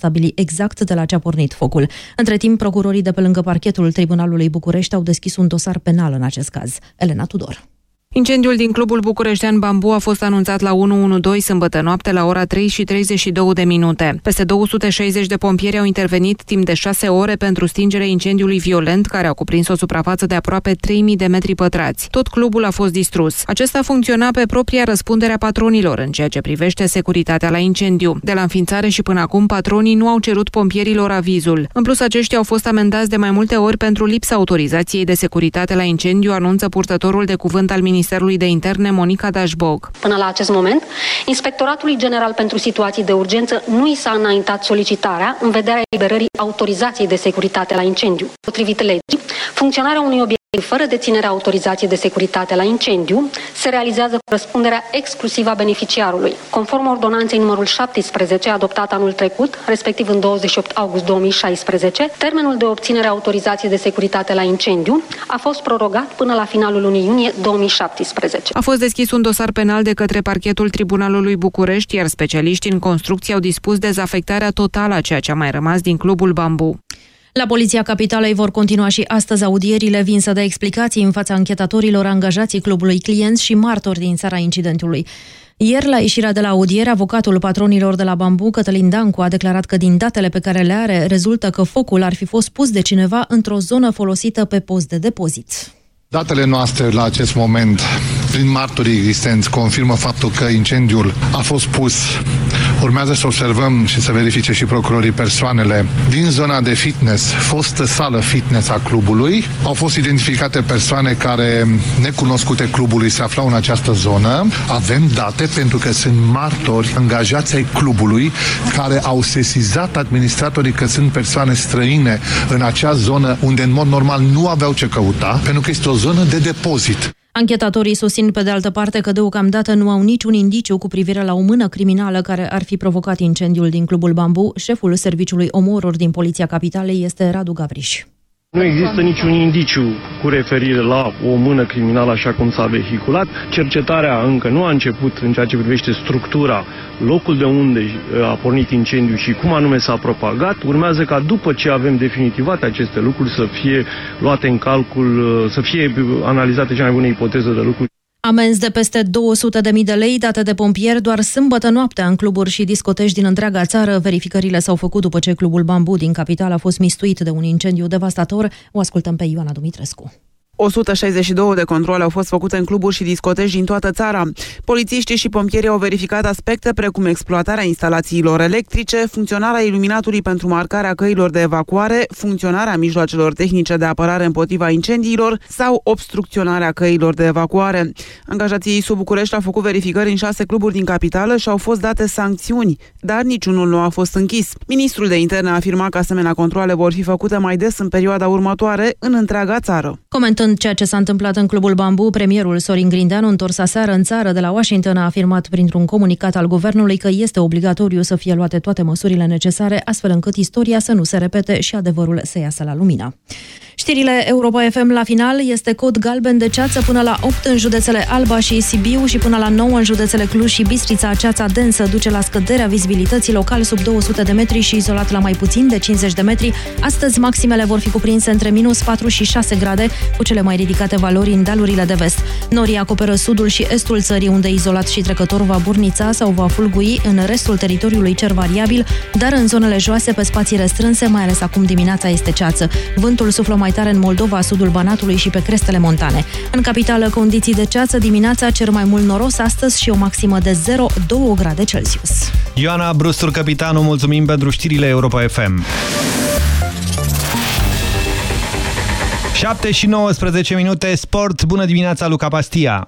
stabili exact de la ce a pornit focul. Între timp, procurorii de pe lângă parchetul Tribunalului București au deschis un dosar penal în acest caz. Elena Tudor. Incendiul din clubul bucureștean Bambu a fost anunțat la 112 sâmbătă noapte la ora 3 și 32 de minute. Peste 260 de pompieri au intervenit timp de 6 ore pentru stingerea incendiului violent care a cuprins o suprafață de aproape 3000 de metri pătrați. Tot clubul a fost distrus. Acesta funcționa pe propria răspundere a patronilor în ceea ce privește securitatea la incendiu. De la înființare și până acum, patronii nu au cerut pompierilor avizul. În plus, aceștia au fost amendați de mai multe ori pentru lipsa autorizației de securitate la incendiu, anunță purtătorul de cuvânt al Ministerului Ministerului de Interne, Monica Dașbog. Până la acest moment, Inspectoratului General pentru Situații de Urgență nu i s-a înaintat solicitarea în vederea eliberării autorizației de securitate la incendiu. Potrivit legii, funcționarea unui obiect fără deținerea autorizației de securitate la incendiu, se realizează cu răspunderea exclusivă a beneficiarului. Conform ordonanței numărul 17, adoptat anul trecut, respectiv în 28 august 2016, termenul de obținere a autorizației de securitate la incendiu a fost prorogat până la finalul lunii iunie 2017. A fost deschis un dosar penal de către parchetul Tribunalului București, iar specialiștii în construcție au dispus dezafectarea totală a ceea ce a mai rămas din clubul Bambu. La Poliția Capitalei vor continua și astăzi audierile vin să dea explicații în fața anchetatorilor angajații clubului clienți și martori din țara incidentului. Ieri, la ieșirea de la audiere, avocatul patronilor de la Bambu, Cătălin Dancu, a declarat că din datele pe care le are, rezultă că focul ar fi fost pus de cineva într-o zonă folosită pe post de depozit. Datele noastre la acest moment, prin martorii existenți, confirmă faptul că incendiul a fost pus. Urmează să observăm și să verifice și procurorii persoanele din zona de fitness, fostă sală fitness a clubului. Au fost identificate persoane care, necunoscute clubului, se aflau în această zonă. Avem date pentru că sunt martori angajați ai clubului care au sesizat administratorii că sunt persoane străine în acea zonă unde în mod normal nu aveau ce căuta, pentru că este o zonă de depozit. Anchetatorii susțin pe de altă parte că deocamdată nu au niciun indiciu cu privire la o mână criminală care ar fi provocat incendiul din Clubul Bambu. Șeful Serviciului Omoruri din Poliția Capitalei este Radu Gavriș. Nu există niciun indiciu cu referire la o mână criminală așa cum s-a vehiculat. Cercetarea încă nu a început în ceea ce privește structura, locul de unde a pornit incendiu și cum anume s-a propagat. Urmează ca după ce avem definitivate aceste lucruri să fie luate în calcul, să fie analizate cea mai bună ipoteză de lucruri. Amenzi de peste 200.000 de lei date de pompieri doar sâmbătă noaptea în cluburi și discotești din întreaga țară. Verificările s-au făcut după ce clubul Bambu din capital a fost mistuit de un incendiu devastator. O ascultăm pe Ioana Dumitrescu. 162 de controle au fost făcute în cluburi și discoteci din toată țara. Polițiștii și pompierii au verificat aspecte precum exploatarea instalațiilor electrice, funcționarea iluminatului pentru marcarea căilor de evacuare, funcționarea mijloacelor tehnice de apărare împotriva incendiilor sau obstrucționarea căilor de evacuare. Angajații sub București au făcut verificări în șase cluburi din capitală și au fost date sancțiuni, dar niciunul nu a fost închis. Ministrul de interne a afirmat că asemenea controle vor fi făcute mai des în perioada următoare în întreaga țară. Comentând ceea ce s-a întâmplat în Clubul Bambu, premierul Sorin Grindeanu, întors aseară în țară de la Washington, a afirmat printr-un comunicat al guvernului că este obligatoriu să fie luate toate măsurile necesare, astfel încât istoria să nu se repete și adevărul să iasă la lumină. Știrile Europa FM la final este cod galben de ceață până la 8 în județele Alba și Sibiu și până la 9 în județele Cluj și Bistrița. Ceața densă duce la scăderea vizibilității local sub 200 de metri și izolat la mai puțin de 50 de metri. Astăzi maximele vor fi cuprinse între minus 4 și 6 grade, cu cele mai ridicate valori în dalurile de vest. Norii acoperă sudul și estul țării, unde izolat și trecător va burnița sau va fulgui în restul teritoriului cer variabil, dar în zonele joase, pe spații restrânse, mai ales acum dimineața, este ceață. Vântul suflă mai tare în Moldova, sudul Banatului și pe crestele montane. În capitală, condiții de ceață, dimineața cer mai mult noros astăzi și o maximă de 0,2 grade Celsius. Ioana Brustur, capitanul, mulțumim pentru știrile Europa FM. 7 și 19 minute, sport, bună dimineața, Luca Pastia!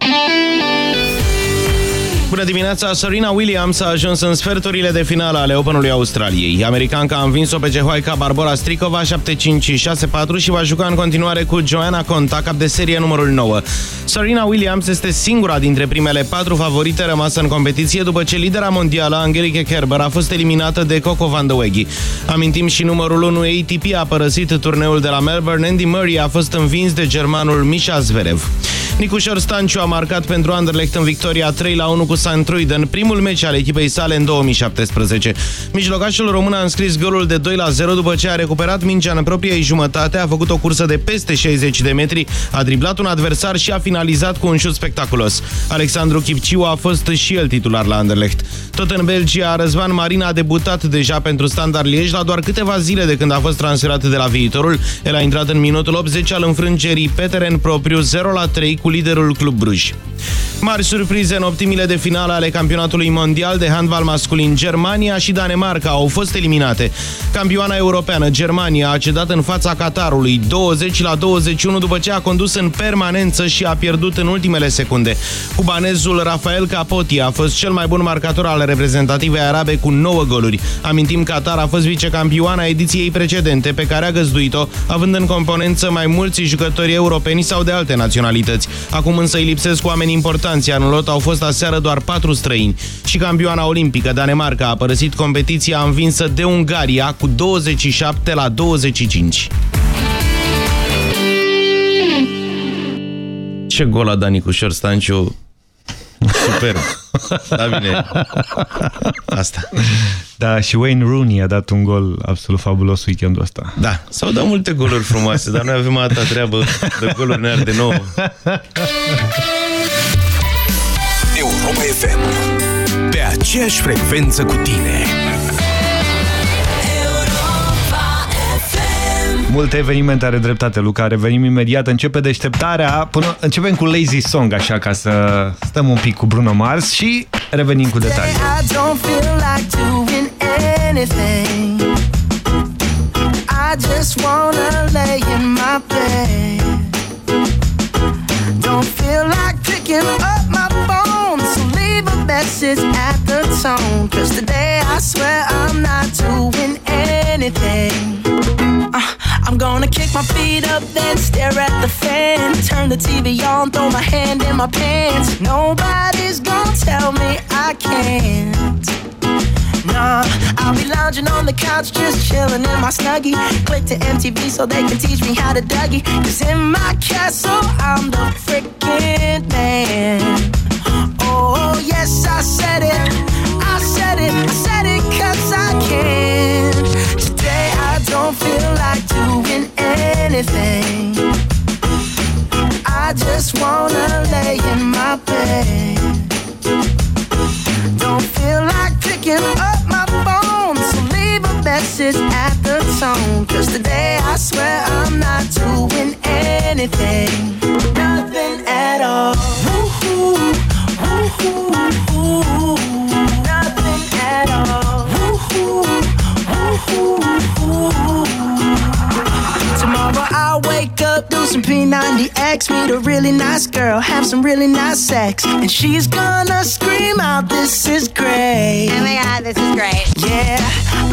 Bună dimineața! Serena Williams a ajuns în sferturile de finală ale Openului Australiei. Americanca a învins-o pe cehoaica Barbara Stricova 7-5 6-4 și va juca în continuare cu Joanna Conta, cap de serie numărul 9. Serena Williams este singura dintre primele patru favorite rămasă în competiție după ce lidera mondială Angelique Kerber a fost eliminată de Coco Van de Weghe. Amintim și numărul 1 ATP a părăsit turneul de la Melbourne. Andy Murray a fost învins de germanul Misha Zverev. Nicușor Stanciu a marcat pentru Anderlecht în victoria 3-1 cu St. Truiden, primul meci al echipei sale în 2017. Mijlocașul român a înscris golul de 2-0 după ce a recuperat mingea în propriei jumătate, a făcut o cursă de peste 60 de metri, a driblat un adversar și a finalizat cu un șut spectaculos. Alexandru Chipciu a fost și el titular la Anderlecht. Tot în Belgia, Răzvan Marin a debutat deja pentru Standard Liege la doar câteva zile de când a fost transferat de la viitorul. El a intrat în minutul 80 al înfrângerii pe teren propriu 0-3 cu liderul Club Bruj. Mari surprize în optimile de finală ale campionatului mondial de handbal masculin. Germania și Danemarca au fost eliminate. Campioana europeană, Germania, a cedat în fața Qatarului 20 la 21 după ce a condus în permanență și a pierdut în ultimele secunde. Cubanezul Rafael Capoti a fost cel mai bun marcator al reprezentativei arabe cu 9 goluri. Amintim, Qatar a fost vicecampioana ediției precedente pe care a găzduit-o, având în componență mai mulți jucători europeni sau de alte naționalități. Acum însă îi lipsesc oameni importanți, iar în lot au fost aseară doar patru străini. Și campioana olimpică, Danemarca, a părăsit competiția învinsă de Ungaria cu 27 la 25. Ce gol a Dani Cușor Stanciu Super. Da, bine. Asta. Da, și Wayne Rooney a dat un gol absolut fabulos weekendul ăsta. Da, s-au dat multe goluri frumoase, dar noi avem atâta treabă de goluri ne de nouă. Europa FM. Pe aceeași frecvență cu tine. Multe evenimente are dreptate, Luca. Revenim imediat. Începe deșteptarea. Până... Începem cu Lazy Song, așa, ca să stăm un pic cu Bruno Mars și revenim cu detalii. I just wanna lay in my bed Don't feel like picking up my phone So leave a message at the tone Cause today I swear I'm not doing anything uh, I'm gonna kick my feet up, then stare at the fan. Turn the TV on, throw my hand in my pants. Nobody's gonna tell me I can't. Nah, I'll be lounging on the couch, just chilling in my snuggie. Click to MTV so they can teach me how to Dougie. Cause in my castle, I'm the freaking man. Oh, yes, I said it. I said it. I said it cause I can. Today I don't feel like doing anything. I just wanna lay in my bed. Don't feel like picking up my phone, so leave a message at the tone. Cause today I swear I'm not doing anything, nothing at all. Woo-hoo, woo-hoo, woo-hoo, nothing at all. Woo-hoo, woo-hoo, woo-hoo. Tomorrow I'll wake up, do some P90X, meet a really nice girl, have some really nice sex, and she's gonna scream out, "This is great!" Oh my god, this is great. Yeah,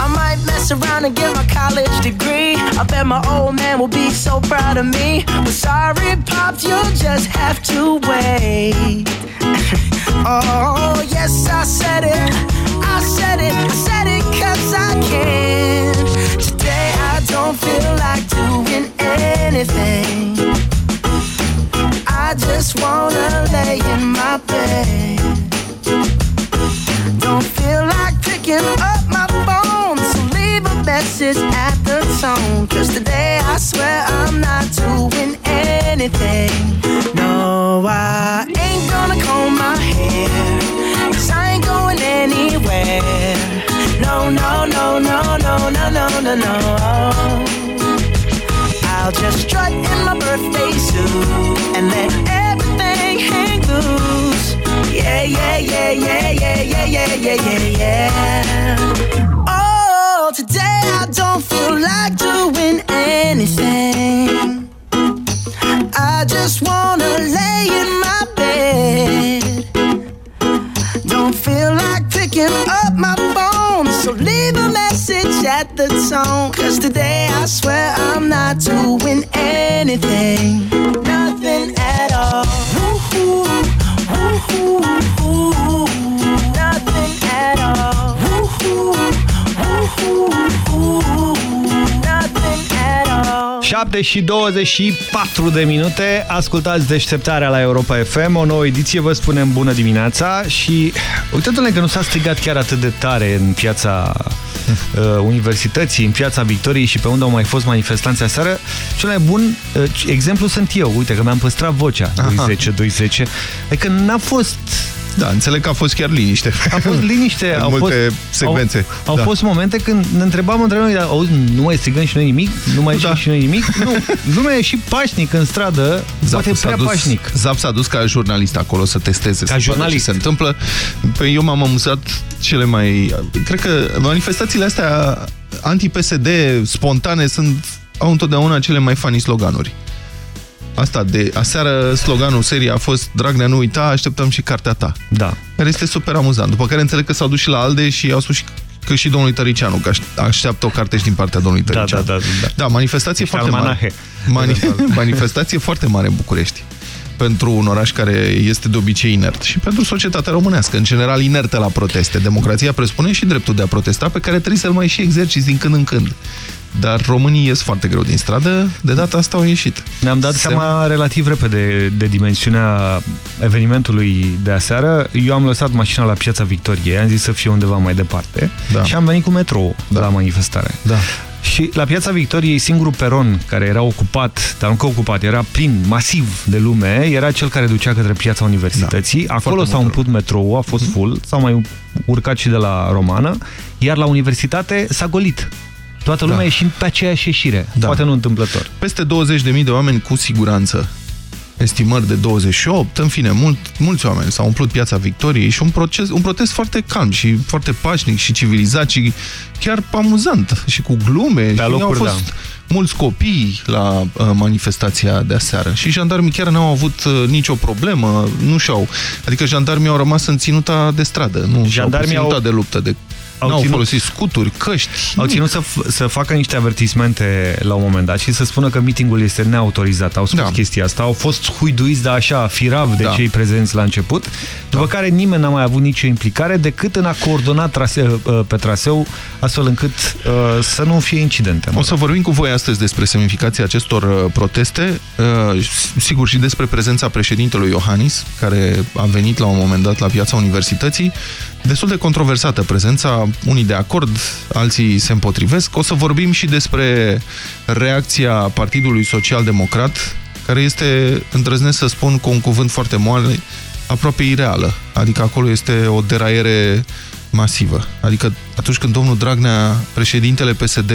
I might mess around and get my college degree. I bet my old man will be so proud of me. But sorry, pops, you'll just have to wait. oh, yes, I said it. I said it. I said it cause I can. Today I don't feel like doing anything. I just wanna lay in my bed. Don't feel like picking up my phone, so leave a message at the tone. Cause today I swear I'm not doing anything. No, I ain't gonna comb my hair. Cause I ain't going anywhere. No, no, no, no, no, no, no, no, no. I'll just strut in my birthday suit and let everything hang loose. Yeah, yeah, yeah, yeah, yeah, yeah, yeah, yeah, yeah, yeah. Oh, today I don't feel like doing anything. I just wanna lay in my bed. Don't feel like picking up my phone, so leave a message at the tone. Cause today I swear I'm not doing anything, nothing at all. Woo-hoo, woo-hoo, nothing at all. Woo-hoo, woo-hoo, 7 și 24 de minute, ascultați deșteptarea la Europa FM, o nouă ediție, vă spunem bună dimineața și uitați-ne că nu s-a strigat chiar atât de tare în piața uh, universității, în piața Victoriei și pe unde au mai fost manifestanții aseară. Cel mai bun uh, exemplu sunt eu, uite că mi-am păstrat vocea, 210-210, adică n-a fost da, înțeleg că a fost chiar liniște. A fost liniște. în au multe fost, secvențe. Au, au da. fost momente când ne întrebam între noi, auzi, nu mai strigăm și noi nimic? Nu mai ieșim Da. și noi nimic? Nu, lumea e și pașnic în stradă, poate s-a prea dus, pașnic. Zap s-a dus ca jurnalist acolo să testeze, Ca să vadă jurnalist. ce se întâmplă. Păi eu m-am amuzat cele mai... Cred că manifestațiile astea anti-PSD spontane sunt, au întotdeauna cele mai funny sloganuri. Asta de aseară sloganul serii a fost Dragnea nu uita, așteptăm și cartea ta. Da. Care este super amuzant. După care înțeleg că s-au dus și la ALDE și au spus și că și domnului Tăricianu, că aș- așteaptă o carte și din partea domnului Da, Tăricianu. da, da, da. Da, manifestație Și foarte mare. almanahe. Mani manifestație foarte mare în București pentru un oraș care este de obicei inert și pentru societatea românească, în general inertă la proteste. Democrația presupune și dreptul de a protesta, pe care trebuie să-l mai și exerciți din când în când. Dar românii ies foarte greu din stradă, de data asta au ieșit. Ne-am dat Se- seama relativ repede de dimensiunea evenimentului de aseară. Eu am lăsat mașina la Piața Victoriei, am zis să fie undeva mai departe Da. și am venit cu metrou Da. la manifestare. Da. Și la Piața Victoriei, singurul peron care era ocupat, dar încă ocupat, era plin, masiv de lume, era cel care ducea către Piața Universității. Da, Acolo foarte s-a mult umplut metrou, a fost full, s-au mai urcat și de la Romană, iar la Universitate s-a golit. Toată lumea Da. ieșind pe aceeași ieșire, Da. poate nu întâmplător. Peste 20.000 de oameni cu siguranță. Estimări de 28, în fine, mult, mulți oameni s-au umplut piața Victoriei și un, proces, un protest foarte calm și foarte pașnic și civilizat și chiar amuzant și cu glume. Pe și au alocuri, fost da. mulți copii la uh, manifestația de aseară și jandarmii chiar n-au avut uh, nicio problemă, nu și-au. Adică jandarmii au rămas în ținuta de stradă, nu și-au Jandarmii ținuta au- de luptă. De, au n-au ținut- folosit scuturi, căști. Au nimic. ținut să, f- să facă niște avertismente la un moment dat și să spună că meetingul este neautorizat. Au spus Da. chestia asta. Au fost huiduiți, dar așa, firav de Da. cei prezenți la început. După care nimeni n-a mai avut nicio implicare decât în a coordona trase, uh, pe traseu, astfel încât uh, să nu fie incidente. O să vorbim cu voi astăzi despre semnificația acestor uh, proteste, uh, sigur și despre prezența președintelui Iohannis, care a venit la un moment dat la piața universității, destul de controversată prezența, unii de acord, alții se împotrivesc. O să vorbim și despre reacția Partidului Social Democrat, care este, îndrăznesc să spun cu un cuvânt foarte moale, aproape ireală. Adică acolo este o deraiere masivă. Adică atunci când domnul Dragnea, președintele PSD,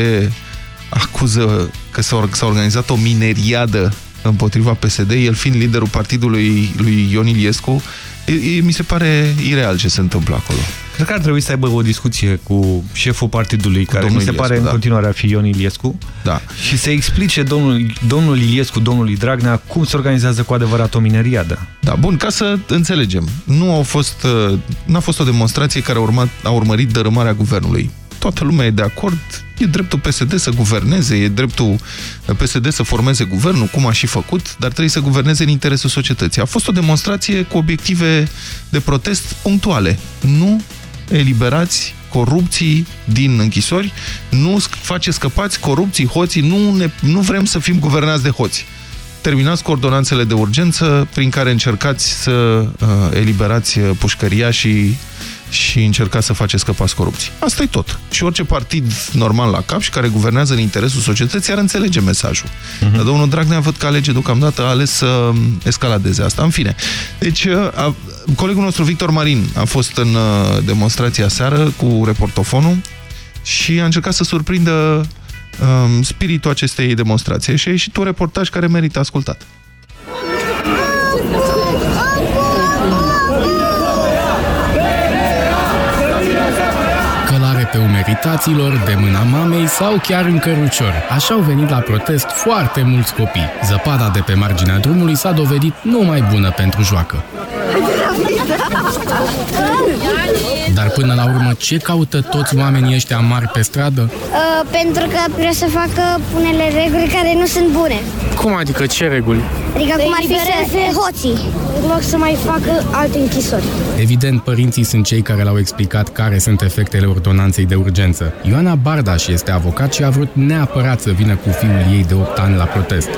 acuză că s-a or- s-a organizat o mineriadă împotriva PSD, el fiind liderul partidului lui Ion Iliescu, e, e, mi se pare ireal ce se întâmplă acolo. Cred că ar trebui să aibă o discuție cu șeful partidului, care mi domnul se Iliescu, pare în da. continuare a fi Ion Iliescu, Da. și să explice domnul, domnul Iliescu, domnului Dragnea, cum se organizează cu adevărat o mineriadă. Da, bun, ca să înțelegem, nu au fost, uh, n-a fost o demonstrație care a, urmat, a urmărit dărâmarea guvernului. Toată lumea e de acord, e dreptul PSD să guverneze, e dreptul PSD să formeze guvernul, cum a și făcut, dar trebuie să guverneze în interesul societății. A fost o demonstrație cu obiective de protest punctuale. Nu eliberați corupții din închisori, nu sc- faceți scăpați corupții, hoții, nu, ne, nu vrem să fim guvernați de hoți terminați cu ordonanțele de urgență prin care încercați să uh, eliberați uh, pușcăria și, și încercați să faceți scăpați corupții. Asta e tot. Și orice partid normal la cap și care guvernează în interesul societății ar înțelege mesajul. Uh-huh. Dar domnul Dragnea văd că alege deocamdată a ales să um, escaladeze asta. În fine. Deci, uh, a, colegul nostru Victor Marin a fost în uh, demonstrația seară cu reportofonul și a încercat să surprindă um, spiritul acestei demonstrații și a ieșit un reportaj care merită ascultat. Călare pe umerii taților, de mâna mamei sau chiar în cărucior. Așa au venit la protest foarte mulți copii. Zăpada de pe marginea drumului s-a dovedit nu mai bună pentru joacă. Dar până la urmă, ce caută toți oamenii ăștia mari pe stradă? Uh, pentru că vrea să facă unele reguli care nu sunt bune. Cum adică ce reguli? Adică cum ar fi să hoții. loc să mai facă alte închisori. Evident, părinții sunt cei care le-au explicat care sunt efectele ordonanței de urgență. Ioana Bardaș este avocat și a vrut neapărat să vină cu fiul ei de 8 ani la protest.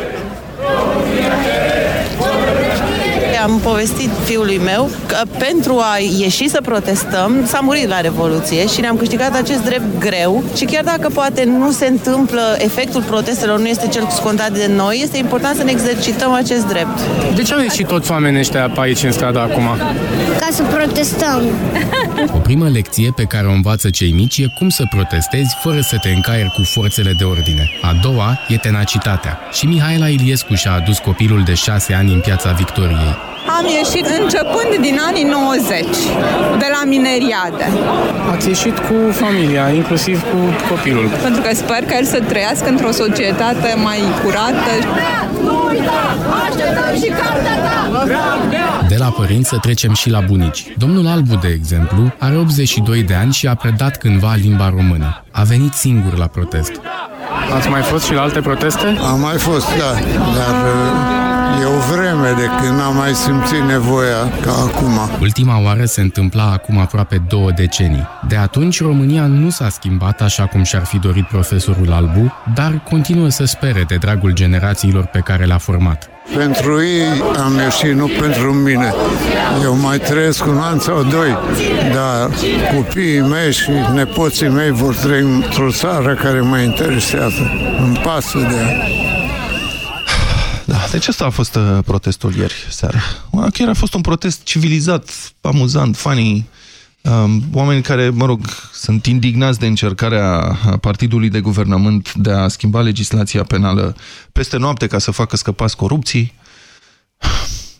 Am povestit fiului meu că pentru a ieși să protestăm s-a murit la Revoluție și ne-am câștigat acest drept greu și chiar dacă poate nu se întâmplă, efectul protestelor nu este cel scontat de noi, este important să ne exercităm acest drept. De ce au ieșit toți oamenii ăștia pe aici în stradă acum? Ca să protestăm. O primă lecție pe care o învață cei mici e cum să protestezi fără să te încaieri cu forțele de ordine. A doua e tenacitatea. Și Mihaela Iliescu și-a adus copilul de șase ani în piața Victoriei. Am ieșit începând din anii 90, de la mineriade. Ați ieșit cu familia, inclusiv cu copilul. Pentru că sper că el să trăiască într-o societate mai curată. De la părinți să trecem și la bunici. Domnul Albu, de exemplu, are 82 de ani și a predat cândva limba română. A venit singur la protest. Ați mai fost și la alte proteste? Am mai fost, da, dar uh, e o vreme de când n-am mai simțit nevoia ca acum. Ultima oară se întâmpla acum aproape două decenii. De atunci, România nu s-a schimbat așa cum și-ar fi dorit profesorul Albu, dar continuă să spere de dragul generațiilor pe care le-a format. Pentru ei am ieșit, nu pentru mine. Eu mai trăiesc un an sau doi, dar copiii mei și nepoții mei vor trăi într-o țară care mă interesează. Îmi pasă de ea. Da, deci asta a fost uh, protestul ieri seara. Chiar a fost un protest civilizat, amuzant, funny. Um, oameni care, mă rog, sunt indignați de încercarea partidului de guvernământ de a schimba legislația penală peste noapte ca să facă scăpați corupții.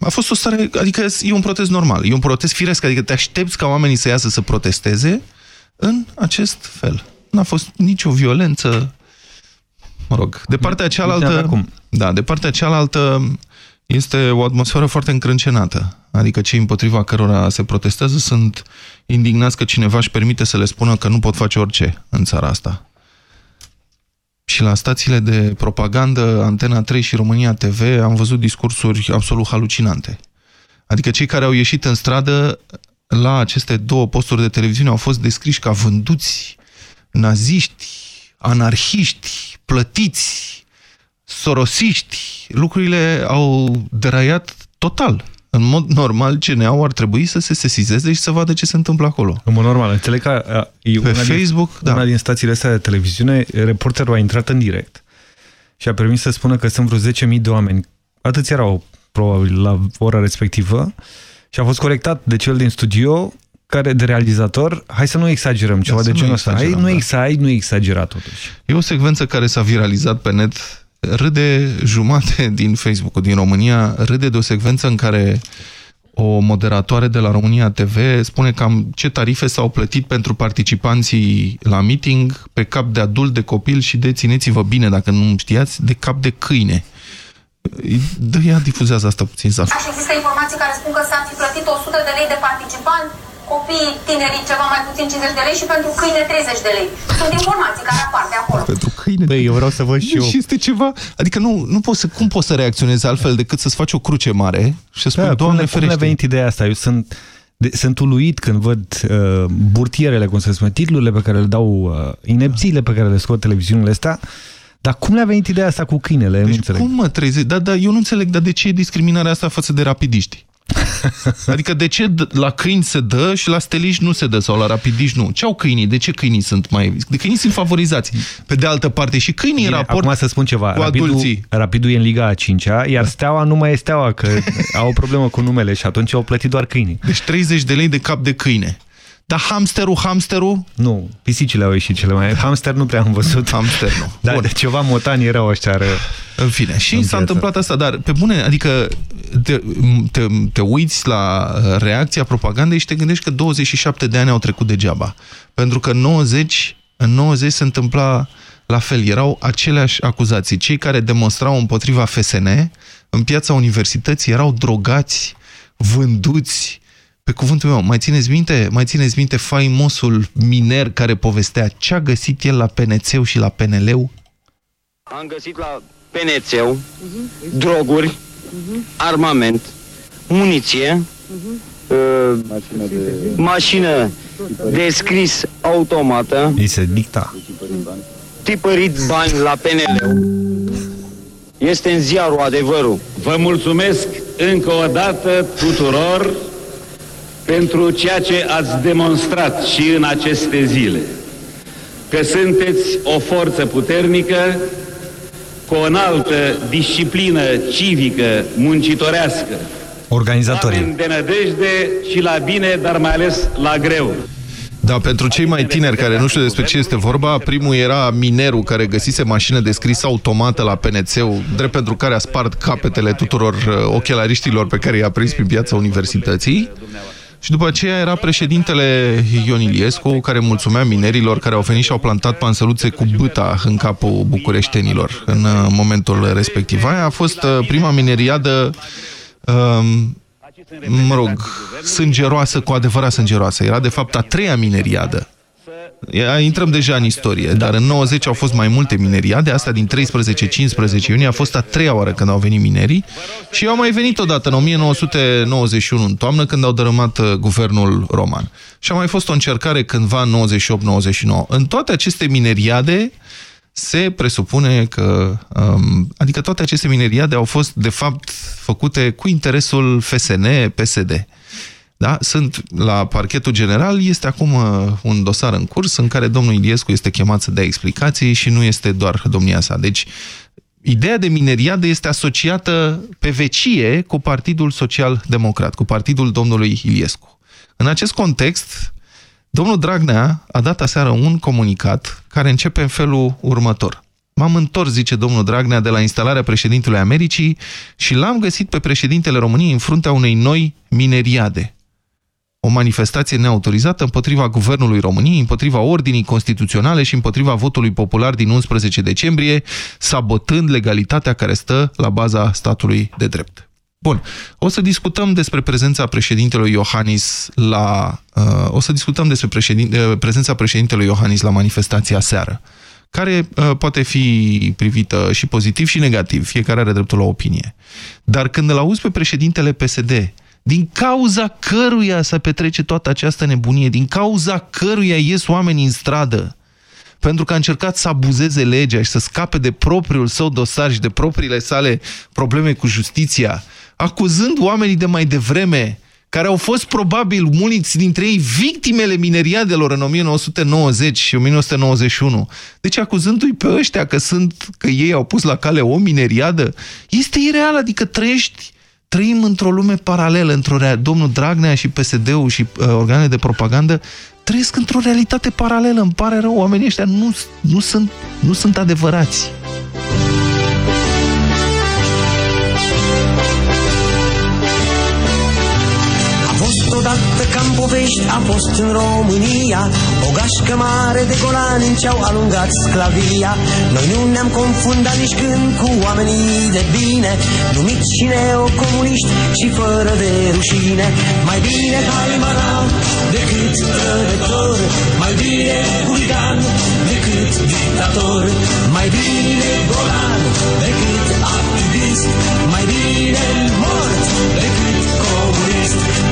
A fost o stare, adică e un protest normal, e un protest firesc, adică te aștepți ca oamenii să iasă să protesteze în acest fel. N-a fost nicio violență, mă rog, de partea cealaltă... acum. Da, de partea cealaltă este o atmosferă foarte încrâncenată. Adică cei împotriva cărora se protestează sunt indignați că cineva își permite să le spună că nu pot face orice în țara asta. Și la stațiile de propagandă, Antena 3 și România TV, am văzut discursuri absolut halucinante. Adică cei care au ieșit în stradă la aceste două posturi de televiziune au fost descriși ca vânduți, naziști, anarhiști, plătiți, sorosiști. Lucrurile au deraiat total. În mod normal, CNA-ul ar trebui să se sesizeze și să vadă ce se întâmplă acolo. În mod normal. Înțeleg că a, e Pe una Facebook, din, da. una din stațiile astea de televiziune, reporterul a intrat în direct și a permis să spună că sunt vreo 10.000 de oameni. Atâți erau, probabil, la ora respectivă și a fost corectat de cel din studio care de realizator, hai să nu exagerăm ceva Da, să de nu genul ăsta. Hai, exagerăm, nu, da. exa, hai, nu exagera totuși. E o secvență care s-a viralizat pe net. Râde jumate din Facebook-ul din România, râde de o secvență în care o moderatoare de la România TV spune cam ce tarife s-au plătit pentru participanții la meeting pe cap de adult, de copil și de, țineți-vă bine dacă nu știați, de cap de câine. Dă ea difuzează asta puțin, Zaf. Și există informații care spun că s-ar fi plătit 100 de lei de participant, copiii tinerii ceva mai puțin 50 de lei și pentru câine 30 de lei. Sunt informații care apar de acolo. Pentru câine. Băi, eu vreau să văd și eu. Și este ceva... Adică nu, nu poți să, cum poți să reacționezi altfel decât să-ți faci o cruce mare și să spui, Da, Doamne cum, cum ferește. a venit ideea asta? Eu sunt, de, sunt uluit când văd uh, burtierele, cum se spune, titlurile pe care le dau, uh, inepțiile pe care le scot televiziunile astea, dar cum le-a venit ideea asta cu câinele? nu Deci înțeleg. cum mă trezi? Da, da, eu nu înțeleg, dar de ce e discriminarea asta față de rapidiști? adică de ce d- la câini se dă și la steliști nu se dă sau la rapidiști nu? Ce au câinii? De ce câinii sunt mai... De câinii sunt favorizați. Pe de altă parte și câinii în Bine, raport acum să spun ceva. cu Rapidul, adulții. Rapidul e în Liga a 5-a, iar Steaua nu mai e Steaua, că au o problemă cu numele și atunci au plătit doar câinii. Deci 30 de lei de cap de câine. Dar hamsterul, hamsterul? Nu, pisicile au ieșit cele mai... Hamster nu prea am văzut. Hamster nu. Dar Bun. de ceva motani erau ăștia. Ră... În fine, și În s-a piață. întâmplat asta, dar pe bune, adică te, te, te uiți la uh, reacția propagandei și te gândești că 27 de ani au trecut degeaba. Pentru că în 90, în 90 se întâmpla la fel, erau aceleași acuzații. Cei care demonstrau împotriva FSN în piața universității erau drogați, vânduți, pe cuvântul meu, mai țineți minte? Mai țineți minte faimosul miner care povestea ce a găsit el la PNC și la PNL-ul? Am găsit la PNC droguri, armament, muniție, uh, mașină de scris automată, Îi se dicta. tipărit bani la PNL. Este în ziarul adevărul. Vă mulțumesc încă o dată tuturor pentru ceea ce ați demonstrat și în aceste zile. Că sunteți o forță puternică, cu o înaltă disciplină civică, muncitorească, Organizatorii. oameni de nădejde și la bine, dar mai ales la greu. Da, pentru cei mai tineri care nu știu despre ce este vorba, primul era minerul care găsise mașină de scris automată la PNC-ul, drept pentru care a spart capetele tuturor uh, ochelariștilor pe care i-a prins prin piața universității. Și după aceea era președintele Ion Iliescu, care mulțumea minerilor care au venit și au plantat pansăluțe cu băta în capul bucureștenilor în uh, momentul respectiv. Aia a fost uh, prima mineriadă um, mă rog, sângeroasă, cu adevărat sângeroasă. Era de fapt a treia mineriadă. Ia, Intrăm deja în istorie, dar în 90 au fost mai multe mineriade, asta din 13-15 iunie a fost a treia oară când au venit minerii și au mai venit odată în 1991, în toamnă, când au dărâmat uh, guvernul roman. Și a mai fost o încercare cândva în 98-99. În toate aceste mineriade se presupune că, um, adică toate aceste mineriade au fost de fapt făcute cu interesul FSN-PSD. Da? Sunt la parchetul general, este acum uh, un dosar în curs în care domnul Iliescu este chemat să dea explicații și nu este doar domnia sa. Deci, ideea de mineriadă este asociată pe vecie cu Partidul Social Democrat, cu partidul domnului Iliescu. În acest context, domnul Dragnea a dat aseară un comunicat care începe în felul următor. M-am întors, zice domnul Dragnea, de la instalarea președintelui Americii și l-am găsit pe președintele României în fruntea unei noi mineriade o manifestație neautorizată împotriva Guvernului României, împotriva ordinii constituționale și împotriva votului popular din 11 decembrie, sabotând legalitatea care stă la baza statului de drept. Bun, o să discutăm despre prezența președintelui Iohannis la... Uh, o să discutăm despre președin, uh, prezența președintelui Iohannis la manifestația seară, care uh, poate fi privită și pozitiv și negativ, fiecare are dreptul la opinie. Dar când îl auzi pe președintele PSD din cauza căruia se petrece toată această nebunie, din cauza căruia ies oamenii în stradă, pentru că a încercat să abuzeze legea și să scape de propriul său dosar și de propriile sale probleme cu justiția, acuzând oamenii de mai devreme, care au fost probabil mulți dintre ei victimele mineriadelor în 1990 și 1991. Deci acuzându-i pe ăștia că, sunt, că ei au pus la cale o mineriadă, este ireal, adică trăiești trăim într-o lume paralelă, într-o rea... domnul Dragnea și PSD-ul și uh, organele de propagandă trăiesc într-o realitate paralelă. Îmi pare rău, oamenii ăștia nu, nu, sunt, nu sunt adevărați. Odată ca în povești, a fost în România. O gașcă mare de golani ce-au alungat sclavia. Noi nu ne-am confundat nici când cu oamenii de bine. Numiți și neocomuniști și fără de rușine. Mai bine haimana decât trădător Mai bine huligan decât dictator. Mai bine golan decât activist. Mai bine mort decât comunist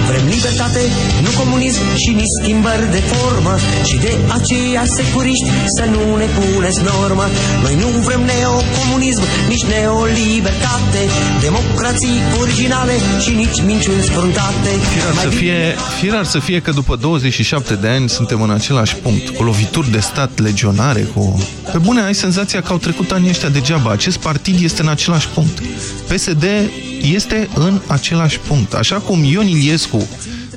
Vrem libertate, nu comunism și nici schimbări de formă. Și de aceea securiști să nu ne puneți normă. Noi nu vrem neocomunism, nici neolibertate. Democrații originale și nici minciuni sfruntate. Firar să, fie, firar să fie că după 27 de ani suntem în același punct, cu lovituri de stat legionare, cu... Pe bune, ai senzația că au trecut anii ăștia degeaba. Acest partid este în același punct. PSD este în același punct. Așa cum Ion Iliescu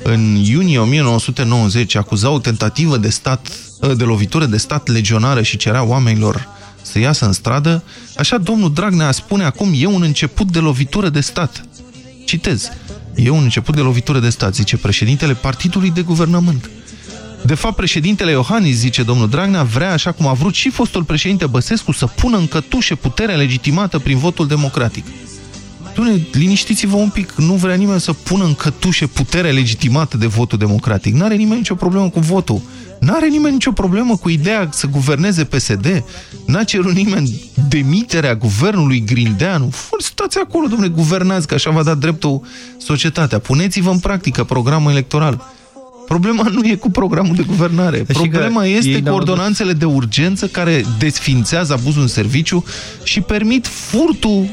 în iunie 1990 acuza o tentativă de stat, de lovitură de stat legionară și cerea oamenilor să iasă în stradă, așa domnul Dragnea spune acum e un început de lovitură de stat. Citez. E un început de lovitură de stat, zice președintele Partidului de Guvernământ. De fapt, președintele Iohannis, zice domnul Dragnea, vrea, așa cum a vrut și fostul președinte Băsescu, să pună în cătușe puterea legitimată prin votul democratic. Doamne, liniștiți-vă un pic, nu vrea nimeni să pună în cătușe puterea legitimată de votul democratic. N-are nimeni nicio problemă cu votul. N-are nimeni nicio problemă cu ideea să guverneze PSD. N-a cerut nimeni demiterea guvernului Grindeanu. Stați acolo, domnule, guvernați, că așa v-a dat dreptul societatea. Puneți-vă în practică programul electoral. Problema nu e cu programul de guvernare. Problema este cu ordonanțele de urgență care desfințează abuzul în serviciu și permit furtul,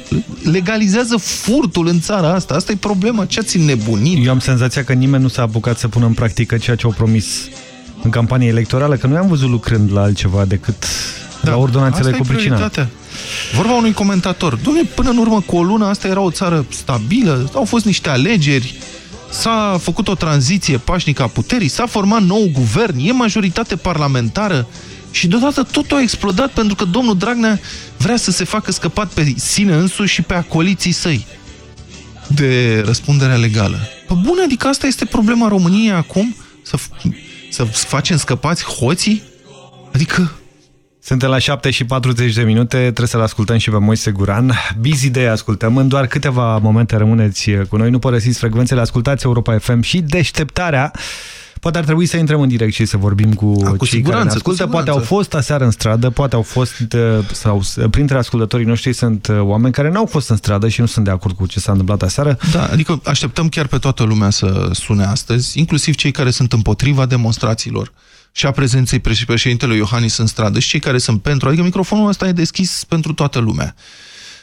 legalizează furtul în țara asta. Asta e problema. Ce ați nebunit? Eu am senzația că nimeni nu s-a apucat să pună în practică ceea ce au promis în campanie electorală, că nu am văzut lucrând la altceva decât da, la ordonanțele cu pricina. Vorba unui comentator. Dom'le, până în urmă cu o lună asta era o țară stabilă, au fost niște alegeri, s-a făcut o tranziție pașnică a puterii, s-a format nou guvern, e majoritate parlamentară și deodată totul a explodat pentru că domnul Dragnea vrea să se facă scăpat pe sine însuși și pe acoliții săi de răspunderea legală. Pă bun, adică asta este problema României acum? Să, să facem scăpați hoții? Adică suntem la 7 și 40 de minute, trebuie să-l ascultăm și pe Moise Guran. Busy Day ascultăm, în doar câteva momente rămâneți cu noi, nu părăsiți frecvențele, ascultați Europa FM și deșteptarea. Poate ar trebui să intrăm în direct și să vorbim cu, A, cu cei care ne ascultă. Poate au fost aseară în stradă, poate au fost, uh, sau uh, printre ascultătorii noștri sunt uh, oameni care n-au fost în stradă și nu sunt de acord cu ce s-a întâmplat aseară. Da, adică așteptăm chiar pe toată lumea să sune astăzi, inclusiv cei care sunt împotriva demonstrațiilor și a prezenței președintelui Iohannis în stradă și cei care sunt pentru, adică microfonul ăsta e deschis pentru toată lumea.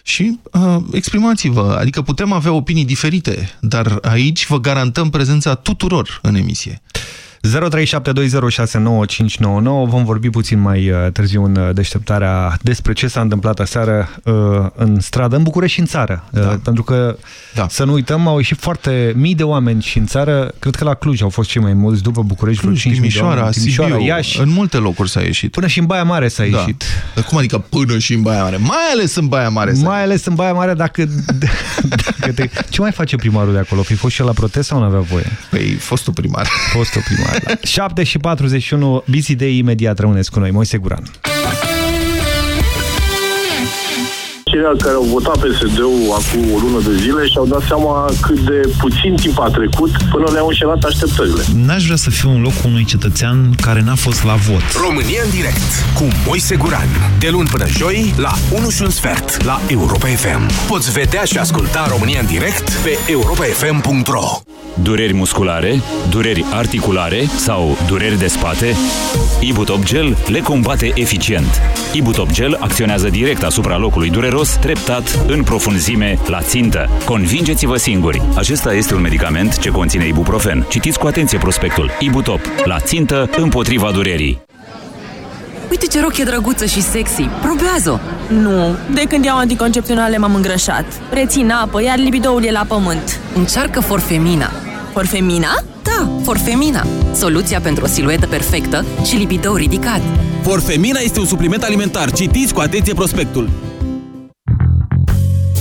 Și uh, exprimați-vă, adică putem avea opinii diferite, dar aici vă garantăm prezența tuturor în emisie. 0372069599 Vom vorbi puțin mai uh, târziu în uh, deșteptarea despre ce s-a întâmplat aseară uh, în stradă, în București și în țară. Da. Pentru că, da. să nu uităm, au ieșit foarte mii de oameni și în țară, cred că la Cluj au fost cei mai mulți, după București, Cluj, Timișoara, Timișoara, Sibiu, Iași. În multe locuri s-a ieșit. Până și în Baia Mare s-a da. ieșit. Dar cum adică până și în Baia Mare? Mai ales în Baia Mare. Mai ales în Baia Mare dacă... dacă te... Ce mai face primarul de acolo? Fi fost și la protest sau nu avea voie? Păi, fostul primar. Fostul primar. 7 și 41, Busy Day, imediat rămâneți cu noi. Moise Guran cei care au votat PSD-ul acum o lună de zile și au dat seama cât de puțin timp a trecut până le-au înșelat așteptările. N-aș vrea să fiu în locul unui cetățean care n-a fost la vot. România în direct cu Moise Guran. De luni până joi la 1 și un sfert la Europa FM. Poți vedea și asculta România în direct pe europafm.ro Dureri musculare, dureri articulare sau dureri de spate? Ibutop Gel le combate eficient. Ibutop Gel acționează direct asupra locului dureros, treptat, în profunzime, la țintă. Convingeți-vă singuri! Acesta este un medicament ce conține ibuprofen. Citiți cu atenție prospectul. Ibutop. La țintă, împotriva durerii. Uite ce rochie drăguță și sexy! Probează-o! Nu, de când iau anticoncepționale m-am îngrășat. Rețin apă, iar libidoul e la pământ. Încearcă Forfemina. Forfemina? Da, Forfemina. Soluția pentru o siluetă perfectă și libidou ridicat. Forfemina este un supliment alimentar. Citiți cu atenție prospectul.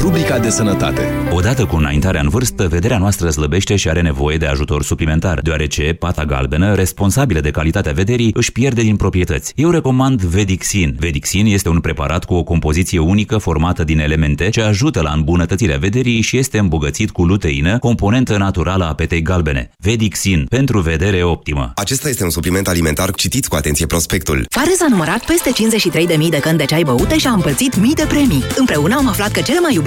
Rubrica de sănătate. Odată cu înaintarea în vârstă, vederea noastră slăbește și are nevoie de ajutor suplimentar, deoarece pata galbenă, responsabilă de calitatea vederii, își pierde din proprietăți. Eu recomand Vedixin. Vedixin este un preparat cu o compoziție unică formată din elemente ce ajută la îmbunătățirea vederii și este îmbogățit cu luteină, componentă naturală a petei galbene. Vedixin, pentru vedere optimă. Acesta este un supliment alimentar. Citiți cu atenție prospectul. Fares a numărat peste 53.000 de căni de ceai băute și a împărțit mii de premii. Împreună am aflat că cele mai iubite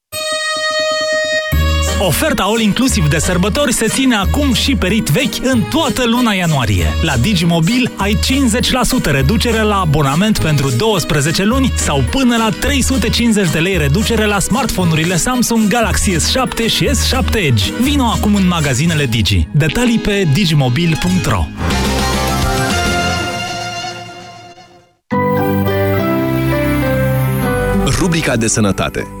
Oferta all-inclusiv de sărbători se ține acum și pe rit vechi în toată luna ianuarie. La Digimobil ai 50% reducere la abonament pentru 12 luni sau până la 350 de lei reducere la smartphone-urile Samsung Galaxy S7 și S7 Edge. Vino acum în magazinele Digi. Detalii pe digimobil.ro Rubrica de sănătate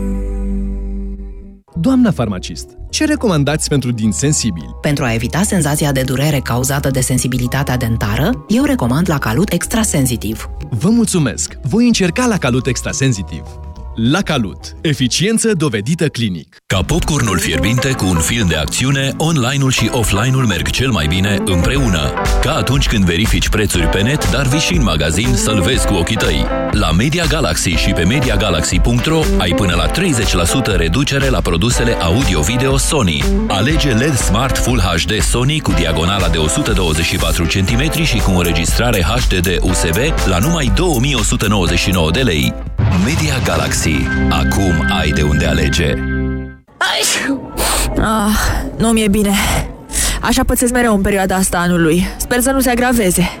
Doamna farmacist, ce recomandați pentru din sensibili? Pentru a evita senzația de durere cauzată de sensibilitatea dentară, eu recomand la Calut Extrasensitiv. Vă mulțumesc! Voi încerca la Calut Extrasensitiv. La Calut. Eficiență dovedită clinic. Ca popcornul fierbinte cu un film de acțiune, online-ul și offline-ul merg cel mai bine împreună. Ca atunci când verifici prețuri pe net, dar vii și în magazin să-l vezi cu ochii tăi. La Media Galaxy și pe MediaGalaxy.ro ai până la 30% reducere la produsele audio-video Sony. Alege LED Smart Full HD Sony cu diagonala de 124 cm și cu înregistrare HDD USB la numai 2199 de lei. Media Galaxy. Acum ai de unde alege. Ah, nu mi-e bine. Așa pățesc mereu în perioada asta anului. Sper să nu se agraveze.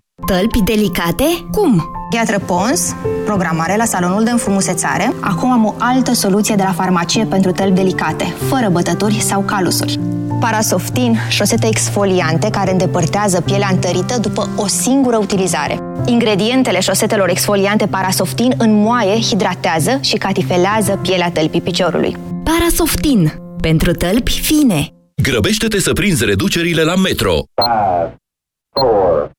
Tălpi delicate? Cum? Piatră Pons, programare la salonul de înfrumusețare. Acum am o altă soluție de la farmacie pentru tălpi delicate, fără bătături sau calusuri. Parasoftin, șosete exfoliante care îndepărtează pielea întărită după o singură utilizare. Ingredientele șosetelor exfoliante Parasoftin înmoaie, hidratează și catifelează pielea tălpii piciorului. Parasoftin, pentru tălpi fine. Grăbește-te să prinzi reducerile la Metro. 5, 4, 3, 2,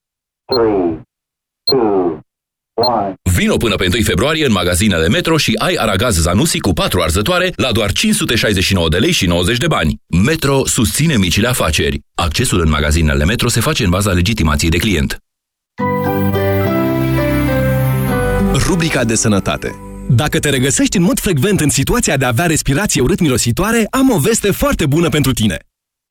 Vino până pe 1 februarie în magazinele Metro și ai aragaz Zanussi cu 4 arzătoare la doar 569 de lei și 90 de bani. Metro susține micile afaceri. Accesul în magazinele Metro se face în baza legitimației de client. Rubrica de sănătate dacă te regăsești în mod frecvent în situația de a avea respirație urât-mirositoare, am o veste foarte bună pentru tine.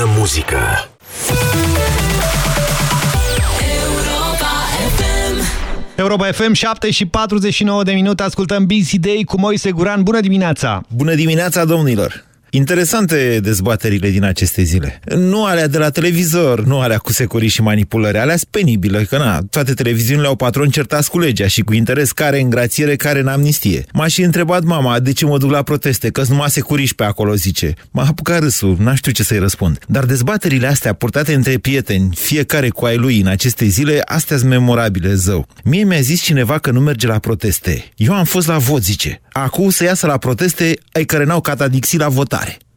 Bună muzică. Europa FM Europa FM, 7 și 49 de minute. Ascultăm Busy Day cu Moise Guran. Bună dimineața! Bună dimineața, domnilor! Interesante dezbaterile din aceste zile. Nu alea de la televizor, nu alea cu securii și manipulări, alea penibile, că na, toate televiziunile au patron certați cu legea și cu interes care în grațiere, care în amnistie. M-aș și întrebat mama de ce mă duc la proteste, că numai securiși pe acolo, zice. M-a apucat râsul, n știu ce să-i răspund. Dar dezbaterile astea purtate între prieteni, fiecare cu ai lui în aceste zile, astea sunt memorabile, zău. Mie mi-a zis cineva că nu merge la proteste. Eu am fost la vot, zice. Acum să iasă la proteste ai care n-au catadixii la votare.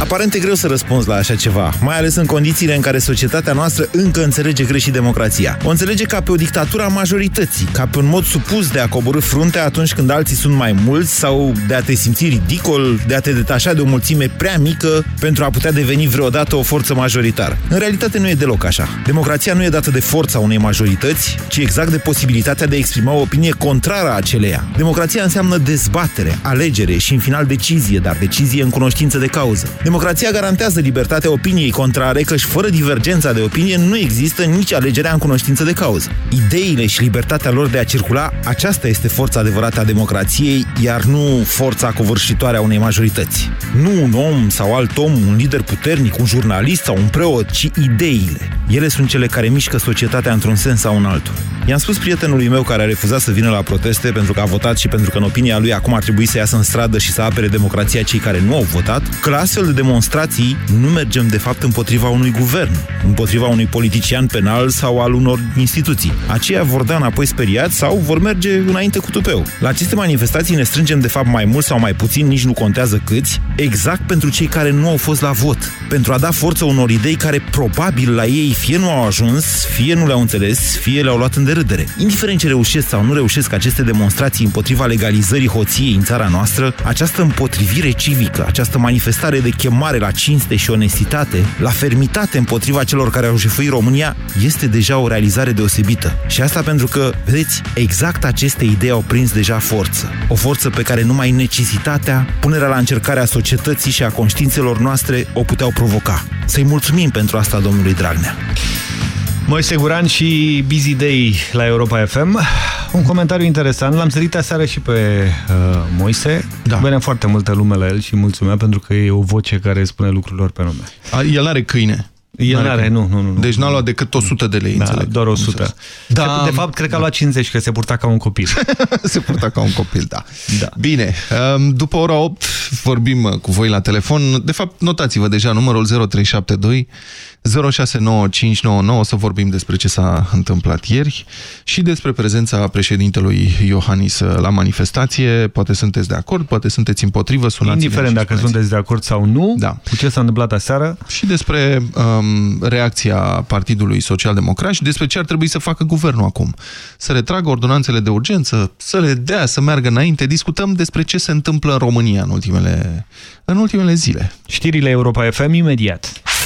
Aparent e greu să răspunzi la așa ceva, mai ales în condițiile în care societatea noastră încă înțelege greșit democrația. O înțelege ca pe o dictatură a majorității, ca pe un mod supus de a coborâ fruntea atunci când alții sunt mai mulți sau de a te simți ridicol, de a te detașa de o mulțime prea mică pentru a putea deveni vreodată o forță majoritară. În realitate nu e deloc așa. Democrația nu e dată de forța unei majorități, ci exact de posibilitatea de a exprima o opinie contrară a aceleia. Democrația înseamnă dezbatere, alegere și în final decizie, dar decizie în cunoștință de cauză. Democrația garantează libertatea opiniei contrare, căci fără divergența de opinie nu există nici alegerea în cunoștință de cauză. Ideile și libertatea lor de a circula, aceasta este forța adevărată a democrației, iar nu forța covârșitoare a unei majorități. Nu un om sau alt om, un lider puternic, un jurnalist sau un preot, ci ideile. Ele sunt cele care mișcă societatea într-un sens sau în altul. I-am spus prietenului meu care a refuzat să vină la proteste pentru că a votat și pentru că în opinia lui acum ar trebui să iasă în stradă și să apere democrația cei care nu au votat, că la astfel de demonstrații nu mergem de fapt împotriva unui guvern, împotriva unui politician penal sau al unor instituții. Aceia vor da înapoi speriați sau vor merge înainte cu tupeu. La aceste manifestații ne strângem de fapt mai mult sau mai puțin, nici nu contează câți, exact pentru cei care nu au fost la vot, pentru a da forță unor idei care probabil la ei fie nu au ajuns, fie nu le-au înțeles, fie le-au luat în derâdere. Indiferent ce reușesc sau nu reușesc aceste demonstrații împotriva legalizării hoției în țara noastră, această împotrivire civică, această manifestare de chemare la cinste și onestitate, la fermitate împotriva celor care au jefuit România, este deja o realizare deosebită. Și asta pentru că, vedeți, exact aceste idei au prins deja forță. O forță pe care numai necesitatea, punerea la încercare a societății și a conștiințelor noastre o puteau provoca. Să-i mulțumim pentru asta domnului Dragnea. Moise Guran și Busy Day la Europa FM. Un comentariu interesant. L-am sărit aseară și pe uh, Moise. Da. Venea foarte multă lume la el și mulțumea pentru că e o voce care spune lucrurilor pe nume. A, el are câine. El are, nu, nu, nu. Deci n-a luat decât 100 de lei, da, înțeleg. doar 100. Da, de fapt, cred că a luat 50, că se purta ca un copil. se purta ca un copil, da. da. Bine, um, după ora 8 vorbim uh, cu voi la telefon. De fapt, notați-vă deja numărul 0372 069599 să vorbim despre ce s-a întâmplat ieri și despre prezența președintelui Iohannis la manifestație. Poate sunteți de acord, poate sunteți împotrivă, sunați Indiferent dacă sunteți de acord sau nu, da. cu ce s-a întâmplat aseară. Și despre um, reacția Partidului Social Democrat și despre ce ar trebui să facă guvernul acum. Să retragă ordonanțele de urgență, să le dea, să meargă înainte. Discutăm despre ce se întâmplă în România în ultimele, în ultimele zile. Știrile Europa FM imediat.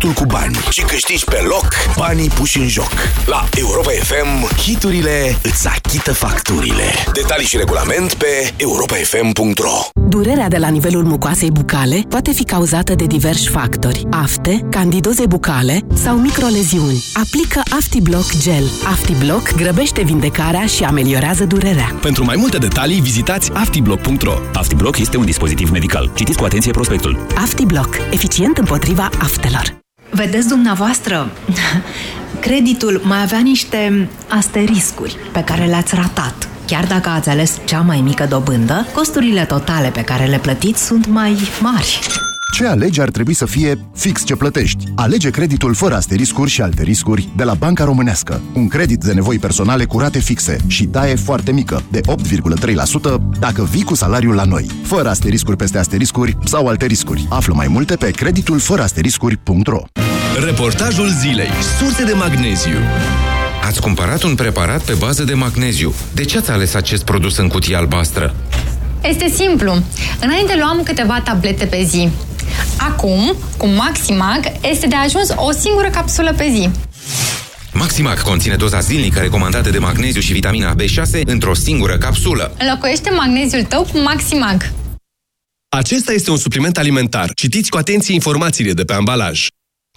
hitul cu bani și câștigi pe loc banii puși în joc. La Europa FM, hiturile îți achită facturile. Detalii și regulament pe europafm.ro Durerea de la nivelul mucoasei bucale poate fi cauzată de diversi factori. Afte, candidoze bucale sau microleziuni. Aplică AftiBlock Gel. AftiBlock grăbește vindecarea și ameliorează durerea. Pentru mai multe detalii, vizitați aftiblock.ro. AftiBlock este un dispozitiv medical. Citiți cu atenție prospectul. AftiBlock. Eficient împotriva aftelor. Vedeți dumneavoastră, creditul mai avea niște asteriscuri pe care le-ați ratat. Chiar dacă ați ales cea mai mică dobândă, costurile totale pe care le plătiți sunt mai mari. Ce alegi ar trebui să fie fix ce plătești. Alege creditul fără asteriscuri și alte riscuri de la Banca Românească. Un credit de nevoi personale cu rate fixe și taie foarte mică, de 8,3% dacă vii cu salariul la noi. Fără asteriscuri peste asteriscuri sau alte riscuri. Află mai multe pe creditul fără asteriscuri.ro Reportajul zilei. Surse de magneziu. Ați cumpărat un preparat pe bază de magneziu. De ce ați ales acest produs în cutie albastră? Este simplu. Înainte luam câteva tablete pe zi. Acum, cu Maximag, este de ajuns o singură capsulă pe zi. Maximac conține doza zilnică recomandată de magneziu și vitamina B6 într-o singură capsulă. Înlocuiește magneziul tău cu Maximag. Acesta este un supliment alimentar. Citiți cu atenție informațiile de pe ambalaj.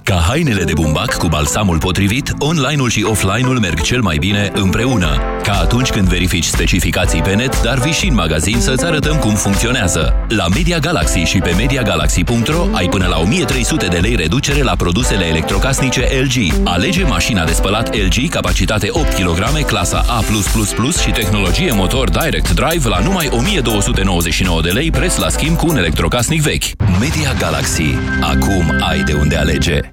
Ca hainele de bumbac cu balsamul potrivit, online-ul și offline-ul merg cel mai bine împreună. Ca atunci când verifici specificații pe net, dar vii și în magazin să-ți arătăm cum funcționează. La Media Galaxy și pe MediaGalaxy.ro ai până la 1300 de lei reducere la produsele electrocasnice LG. Alege mașina de spălat LG, capacitate 8 kg, clasa A+++ și tehnologie motor Direct Drive la numai 1299 de lei, preț la schimb cu un electrocasnic vechi. Media Galaxy. Acum ai de unde alege.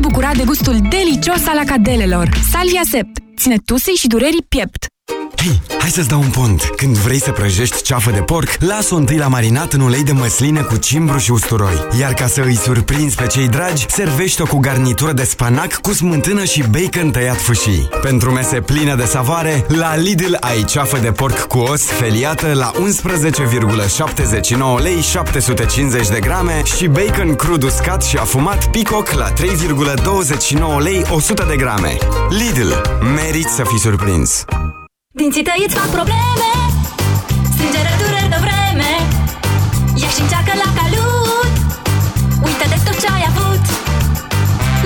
bucura de gustul delicios al acadelelor. Salvia Sept ține tusei și durerii piept. Hei, hai să-ți dau un pont. Când vrei să prăjești ceafă de porc, las-o întâi la marinat în ulei de măsline cu cimbru și usturoi. Iar ca să îi surprinzi pe cei dragi, servește-o cu garnitură de spanac cu smântână și bacon tăiat fâșii. Pentru mese pline de savoare, la Lidl ai ceafă de porc cu os feliată la 11,79 lei 750 de grame și bacon crud uscat și afumat picoc la 3,29 lei 100 de grame. Lidl. Meriți să fii surprins! Dinții tăi îți fac probleme. Strângere dureri de vreme. Ia și încearcă la calut. Uită de tot ce ai avut.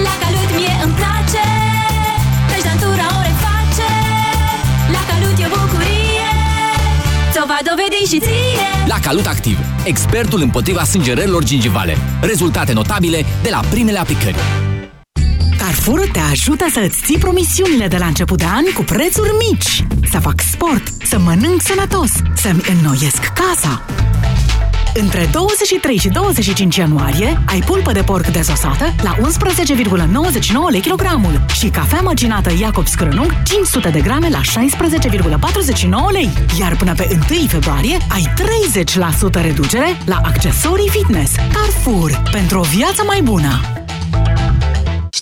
La calut mie îmi place. Treci dantura o reface. La calut e o bucurie. Ți-o va dovedi și ție. La Calut Activ, expertul împotriva sângerărilor gingivale. Rezultate notabile de la primele aplicări. Carrefour te ajută să îți ții promisiunile de la început de an cu prețuri mici. Să fac sport, să mănânc sănătos, să-mi înnoiesc casa. Între 23 și 25 ianuarie ai pulpă de porc dezosată la 11,99 lei kilogramul și cafea măcinată Jacobs Crânung 500 de grame la 16,49 lei. Iar până pe 1 februarie ai 30% reducere la accesorii fitness. Carrefour. Pentru o viață mai bună!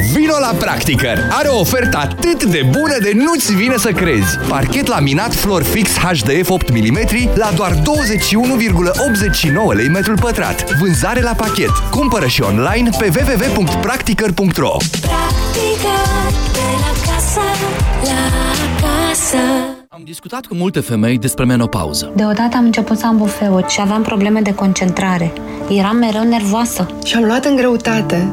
Vino la Practicăr! Are o ofertă atât de bună de nu-ți vine să crezi! Parchet laminat Flor Fix HDF 8 mm la doar 21,89 lei metrul pătrat. Vânzare la pachet. Cumpără și online pe www.practicăr.ro Practică de la casă la casă Am discutat cu multe femei despre menopauză. Deodată am început să am bufeuri și aveam probleme de concentrare. Eram mereu nervoasă. Și am luat în greutate.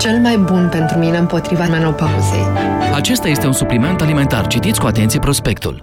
cel mai bun pentru mine împotriva menopauzei. Acesta este un supliment alimentar. Citiți cu atenție prospectul.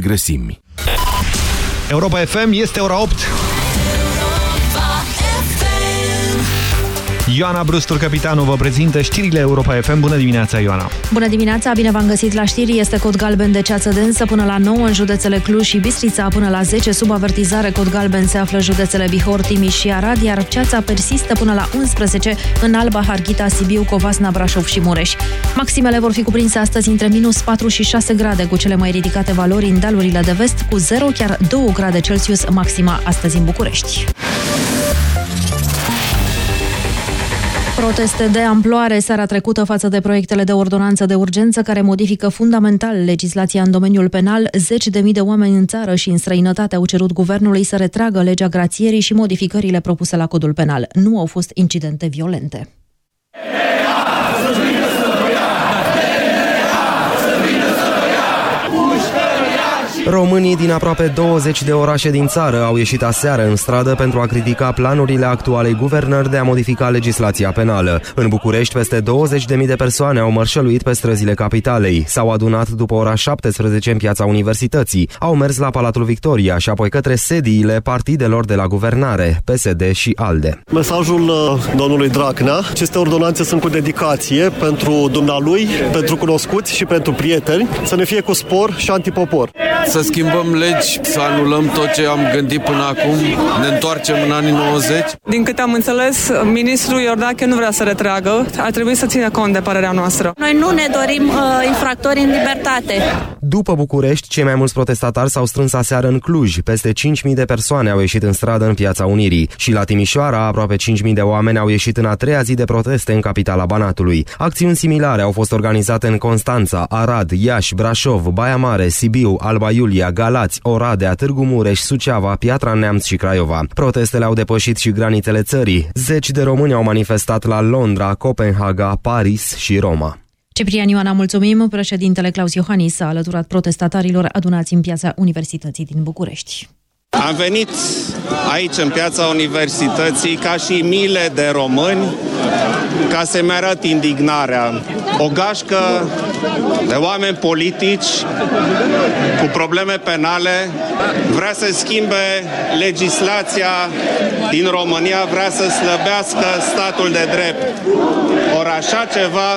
grăsimi. Europa FM este ora 8. Ioana Brustur, capitanul, vă prezintă știrile Europa FM. Bună dimineața, Ioana! Bună dimineața, bine v-am găsit la știri. Este cod galben de ceață densă până la 9 în județele Cluj și Bistrița, până la 10 sub avertizare. Cod galben se află județele Bihor, Timiș și Arad, iar ceața persistă până la 11 în Alba, Harghita, Sibiu, Covasna, Brașov și Mureș. Maximele vor fi cuprinse astăzi între minus 4 și 6 grade, cu cele mai ridicate valori în dealurile de vest, cu 0, chiar 2 grade Celsius maxima astăzi în București. Proteste de amploare seara trecută față de proiectele de ordonanță de urgență care modifică fundamental legislația în domeniul penal. Zeci de mii de oameni în țară și în străinătate au cerut guvernului să retragă legea grațierii și modificările propuse la codul penal. Nu au fost incidente violente. Românii din aproape 20 de orașe din țară au ieșit aseară în stradă pentru a critica planurile actualei guvernări de a modifica legislația penală. În București, peste 20.000 de persoane au mărșăluit pe străzile capitalei. S-au adunat după ora 17 în piața Universității. Au mers la Palatul Victoria și apoi către sediile partidelor de la guvernare, PSD și ALDE. Mesajul uh, domnului Dracnea, aceste ordonanțe sunt cu dedicație pentru dumnealui, pentru cunoscuți și pentru prieteni, să ne fie cu spor și antipopor. Să schimbăm legi, să anulăm tot ce am gândit până acum, ne întoarcem în anii 90. Din câte am înțeles, ministrul Iordache nu vrea să retragă, ar trebui să țină cont de părerea noastră. Noi nu ne dorim uh, infractori în libertate. După București, cei mai mulți protestatari s-au strâns aseară în Cluj. Peste 5.000 de persoane au ieșit în stradă în Piața Unirii. Și la Timișoara, aproape 5.000 de oameni au ieșit în a treia zi de proteste în capitala Banatului. Acțiuni similare au fost organizate în Constanța, Arad, Iași, Brașov, Baia Mare, Sibiu, Alba Iulia, Galați, Oradea, Târgu Mureș, Suceava, Piatra Neamț și Craiova. Protestele au depășit și granițele țării. Zeci de români au manifestat la Londra, Copenhaga, Paris și Roma. Ciprian Ioana, mulțumim. Președintele Claus Iohannis s-a alăturat protestatarilor adunați în piața Universității din București. Am venit aici în piața Universității ca și miile de români ca să-mi arăt indignarea. O gașcă de oameni politici cu probleme penale vrea să schimbe legislația din România, vrea să slăbească statul de drept. Ori așa ceva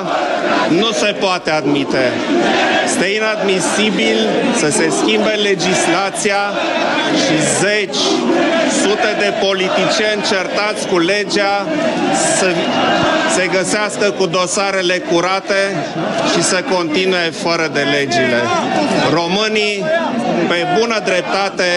nu se poate admite. Este inadmisibil să se schimbe legislația și zeci, sute de politicieni certați cu legea să se găsească cu dosarele curate și să continue fără de legile. Românii, pe bună dreptate,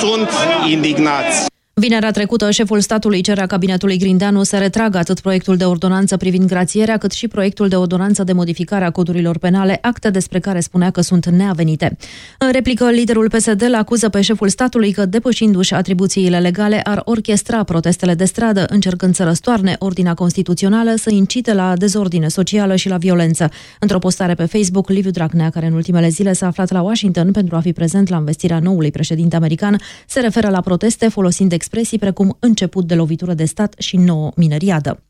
sunt indignați. Vinerea trecută, șeful statului cerea cabinetului Grindeanu să retragă atât proiectul de ordonanță privind grațierea, cât și proiectul de ordonanță de modificare a codurilor penale, acte despre care spunea că sunt neavenite. În replică, liderul PSD l acuză pe șeful statului că, depășindu-și atribuțiile legale, ar orchestra protestele de stradă, încercând să răstoarne ordinea constituțională, să incite la dezordine socială și la violență. Într-o postare pe Facebook, Liviu Dragnea, care în ultimele zile s-a aflat la Washington pentru a fi prezent la investirea noului președinte american, se referă la proteste folosind expresii precum început de lovitură de stat și nouă mineriadă.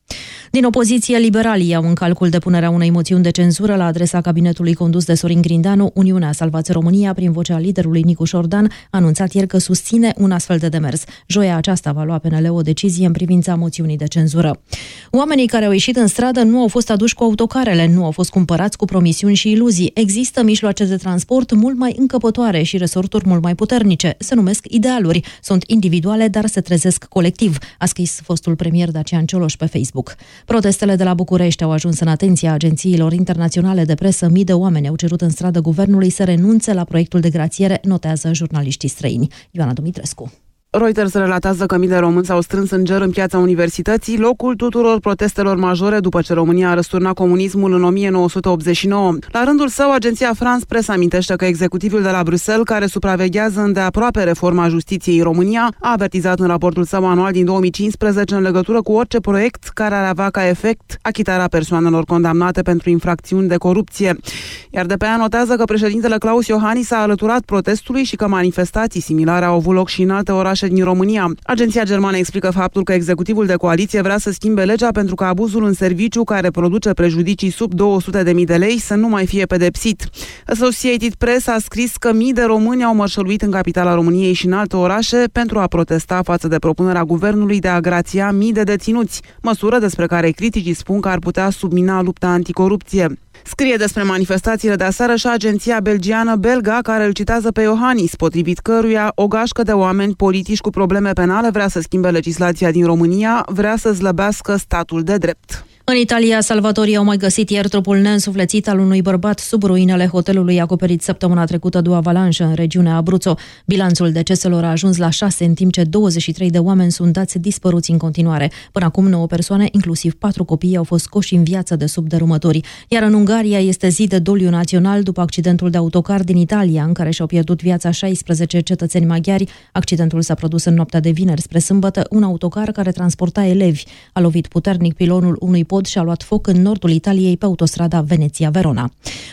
Din opoziție, liberalii au în calcul depunerea unei moțiuni de cenzură la adresa cabinetului condus de Sorin Grindeanu. Uniunea Salvați România, prin vocea liderului Nicu Șordan, a anunțat ieri că susține un astfel de demers. Joia aceasta va lua PNL o decizie în privința moțiunii de cenzură. Oamenii care au ieșit în stradă nu au fost aduși cu autocarele, nu au fost cumpărați cu promisiuni și iluzii. Există mijloace de transport mult mai încăpătoare și resorturi mult mai puternice. Se numesc idealuri. Sunt individuale, dar se trezesc colectiv, a scris fostul premier Dacian Cioloș pe Facebook. Facebook. Protestele de la București au ajuns în atenția agențiilor internaționale de presă. Mii de oameni au cerut în stradă guvernului să renunțe la proiectul de grațiere, notează jurnaliștii străini. Ioana Dumitrescu. Reuters relatează că mii de români s-au strâns în ger în piața universității, locul tuturor protestelor majore după ce România a răsturnat comunismul în 1989. La rândul său, agenția France Press amintește că executivul de la Bruxelles, care supraveghează îndeaproape reforma justiției în România, a avertizat în raportul său anual din 2015 în legătură cu orice proiect care ar avea ca efect achitarea persoanelor condamnate pentru infracțiuni de corupție. Iar de pe ea notează că președintele Claus Iohannis a alăturat protestului și că manifestații similare au avut loc și în alte orașe orașe din România. Agenția germană explică faptul că executivul de coaliție vrea să schimbe legea pentru că abuzul în serviciu care produce prejudicii sub 200.000 de lei să nu mai fie pedepsit. Associated Press a scris că mii de români au mărșăluit în capitala României și în alte orașe pentru a protesta față de propunerea guvernului de a grația mii de deținuți, măsură despre care criticii spun că ar putea submina lupta anticorupție. Scrie despre manifestațiile de aseară și agenția belgiană Belga, care îl citează pe Iohannis, potrivit căruia o gașcă de oameni politici cu probleme penale vrea să schimbe legislația din România, vrea să slăbească statul de drept. În Italia, salvatorii au mai găsit ieri trupul neînsuflețit al unui bărbat sub ruinele hotelului acoperit săptămâna trecută de o avalanșă în regiunea Abruzzo. Bilanțul deceselor a ajuns la 6, în timp ce 23 de oameni sunt dați dispăruți în continuare. Până acum, 9 persoane, inclusiv 4 copii, au fost scoși în viață de sub dărâmători. Iar în Ungaria este zi de doliu național după accidentul de autocar din Italia, în care și-au pierdut viața 16 cetățeni maghiari. Accidentul s-a produs în noaptea de vineri spre sâmbătă. Un autocar care transporta elevi a lovit puternic pilonul unui pod și a luat foc în nordul Italiei pe autostrada Veneția-Verona.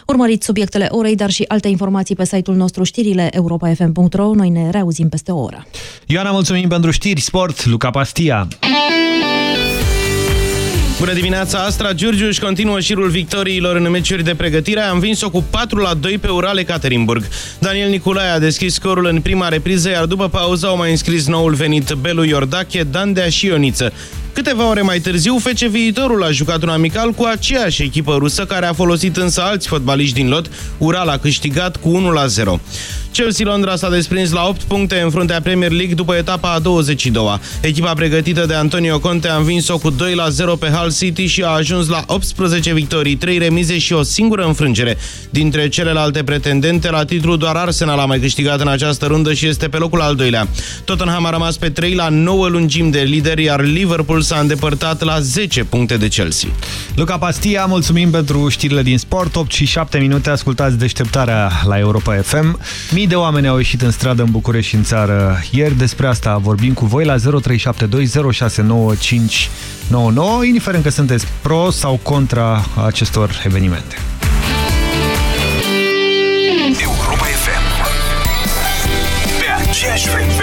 Urmăriți subiectele orei, dar și alte informații pe site-ul nostru știrile europa.fm.ro. Noi ne reauzim peste o oră. Ioana, mulțumim pentru știri, sport, Luca Pastia. Bună dimineața! Astra Giurgiu își continuă șirul victoriilor în meciuri de pregătire. A învins-o cu 4 la 2 pe Urale Caterinburg. Daniel Nicolae a deschis scorul în prima repriză, iar după pauză au mai înscris noul venit Belu Iordache, Dandea și Ioniță. Câteva ore mai târziu, FC Viitorul a jucat un amical cu aceeași echipă rusă, care a folosit însă alți fotbaliști din lot. Ural a câștigat cu 1-0. Chelsea Londra s-a desprins la 8 puncte în fruntea Premier League după etapa a 22-a. Echipa pregătită de Antonio Conte a învins-o cu 2-0 pe Hull City și a ajuns la 18 victorii, 3 remize și o singură înfrângere. Dintre celelalte pretendente la titlu, doar Arsenal a mai câștigat în această rundă și este pe locul al doilea. Tottenham a rămas pe 3 la 9 lungimi de lider, iar Liverpool s-a îndepărtat la 10 puncte de Chelsea. Luca Pastia, mulțumim pentru știrile din sport. 8 și 7 minute, ascultați deșteptarea la Europa FM. Mii de oameni au ieșit în stradă în București și în țară ieri. Despre asta vorbim cu voi la 0372069599, indiferent că sunteți pro sau contra acestor evenimente. Europa FM Pe aceeași frecvență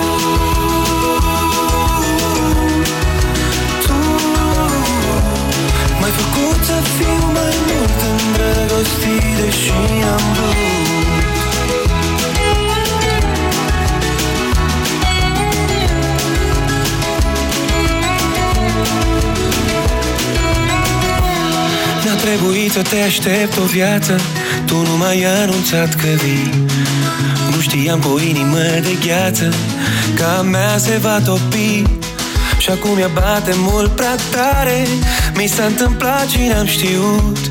îndrăgostit Deși am vrut. Mi-a trebuit să te aștept o viață Tu nu m-ai anunțat că vii. Nu știam cu o inimă de gheață Că a mea se va topi. Și acum ea bate mult prea tare Mi s-a întâmplat și n-am știut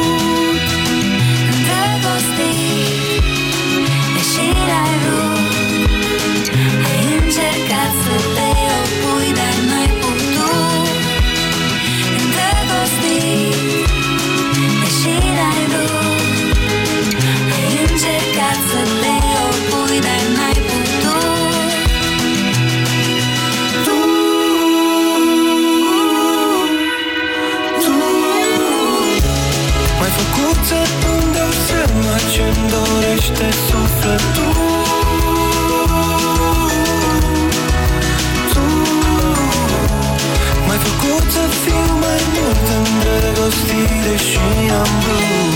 îndrăgostit Deși am vrut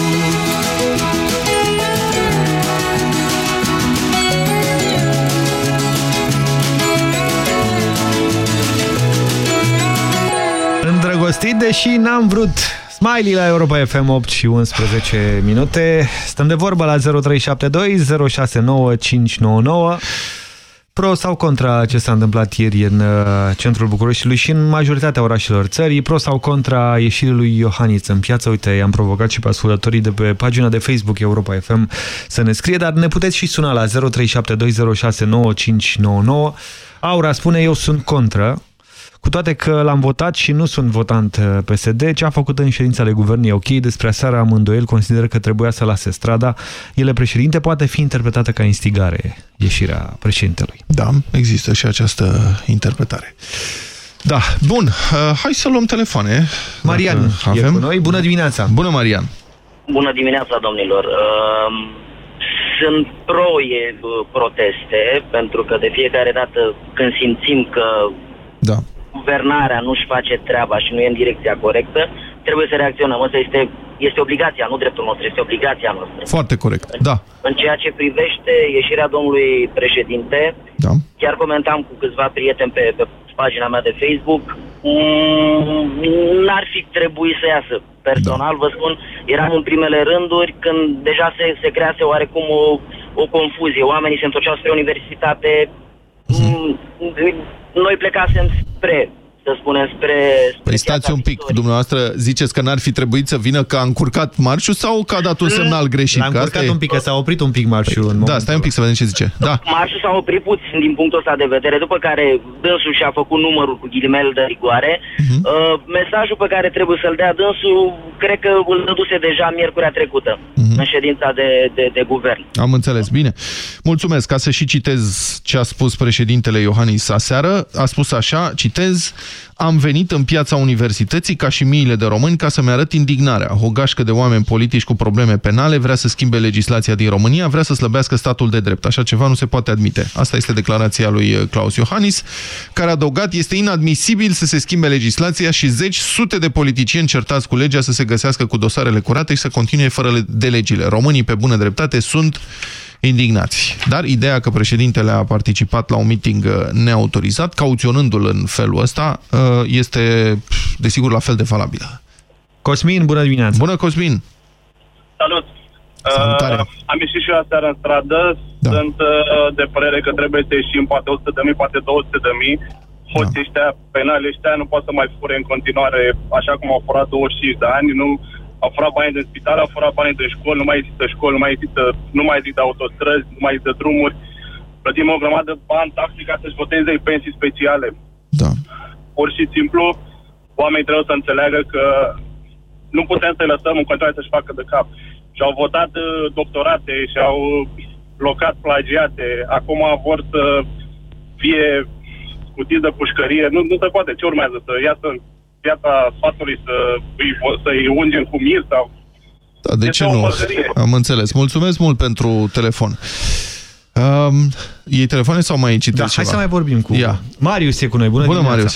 Îndrăgostit, deși n-am vrut Smiley la Europa FM 8 și 11 minute. Stăm de vorbă la 0372 069599. Pro sau contra ce s-a întâmplat ieri în uh, centrul Bucureștiului și în majoritatea orașelor țării, pro sau contra ieșirii lui Iohannis în piață. Uite, i-am provocat și pe ascultătorii de pe pagina de Facebook Europa FM să ne scrie, dar ne puteți și suna la 0372069599. Aura spune, eu sunt contra, cu toate că l-am votat și nu sunt votant uh, PSD, ce a făcut în ședința de guvern e ok, despre aseară am îndoiel, consideră că trebuia să lase strada. Ele președinte poate fi interpretată ca instigare ieșirea președintelui. Da, există și această interpretare. Da, bun, uh, hai să luăm telefoane. Marian dacă e avem. cu noi, bună dimineața! Bună, Marian! Bună dimineața, domnilor! Uh, Sunt pro e, uh, proteste, pentru că de fiecare dată când simțim că Da. Guvernarea nu-și face treaba și nu e în direcția corectă, trebuie să reacționăm. Asta este, este obligația, nu dreptul nostru, este obligația noastră. Foarte corect, da. În ceea ce privește ieșirea domnului președinte, Da. chiar comentam cu câțiva prieteni pe, pe pagina mea de Facebook, mm, n-ar fi trebuit să iasă. Personal, vă spun, eram în primele rânduri când deja se, se crease oarecum o, o confuzie. Oamenii se întorceau spre universitate, mm, noi plecasem spre, să spunem, spre... spre Păi stați un pic, dumneavoastră ziceți că n-ar fi trebuit să vină că a încurcat marșul sau că a dat un semnal greșit? L-a Că asta încurcat e- un pic, că s-a oprit un pic marșul. în Da, stai un pic să vedem ce zice. Da. Marșul s-a oprit puțin din punctul ăsta de vedere, după care dânsul și-a făcut numărul cu ghilimele de rigoare. Mhm. Uh, mesajul pe care trebuie să-l dea dânsul, cred că îl dăduse deja miercurea trecută, Mhm. în ședința de, de, de guvern. Am înțeles, bine. Mulțumesc. Ca să și citez ce a spus președintele Iohannis aseară, a spus așa, citez, am venit în piața universității ca și miile de români ca să-mi arăt indignarea. O gașcă de oameni politici cu probleme penale vrea să schimbe legislația din România, vrea să slăbească statul de drept. Așa ceva nu se poate admite. Asta este declarația lui uh, Claus Iohannis, care a adăugat, este inadmisibil să se schimbe legislația și zeci, sute de politicieni certați cu legea să se găsească cu dosarele curate și să continue fără le- de legile. Românii, pe bună dreptate, sunt indignați. Dar ideea că președintele a participat la un meeting uh, neautorizat, cauționându-l în felul ăsta, uh, este, pf, desigur, la fel de valabilă. Cosmin, bună dimineața! Bună, Cosmin! Salut! Salutare. Uh, am ieșit și eu aseară în stradă. Da. Sunt uh, de părere că trebuie să ieșim poate 100 de mii, poate 200 de mii. Hoții ăștia, penali ăștia, nu pot să mai fure în continuare așa cum au furat 25 de ani. Nu, au furat banii de spital, au furat banii de școli, nu mai există școli, nu mai există, nu mai există autostrăzi, nu mai există drumuri. Plătim o grămadă de bani taxi ca să-și voteze pensii speciale. Da. Pur și simplu, oamenii trebuie să înțeleagă că nu putem să-i lăsăm în continuare să-și facă de cap. Și au votat uh, doctorate și au blocat plagiate. Acum vor să fie scutiți de pușcărie. Nu, nu se poate. Ce urmează? Să iasă în piața sfatului să îi, să-i ungem cu mir sau... Da, de Este ce o nu? păcălie. Am înțeles. Mulțumesc mult pentru telefon. Um, ei telefoane sau mai citeți Da, ceva? hai să mai vorbim cu... Ia. Marius e cu noi, bună, Bună, dimineața! Marius!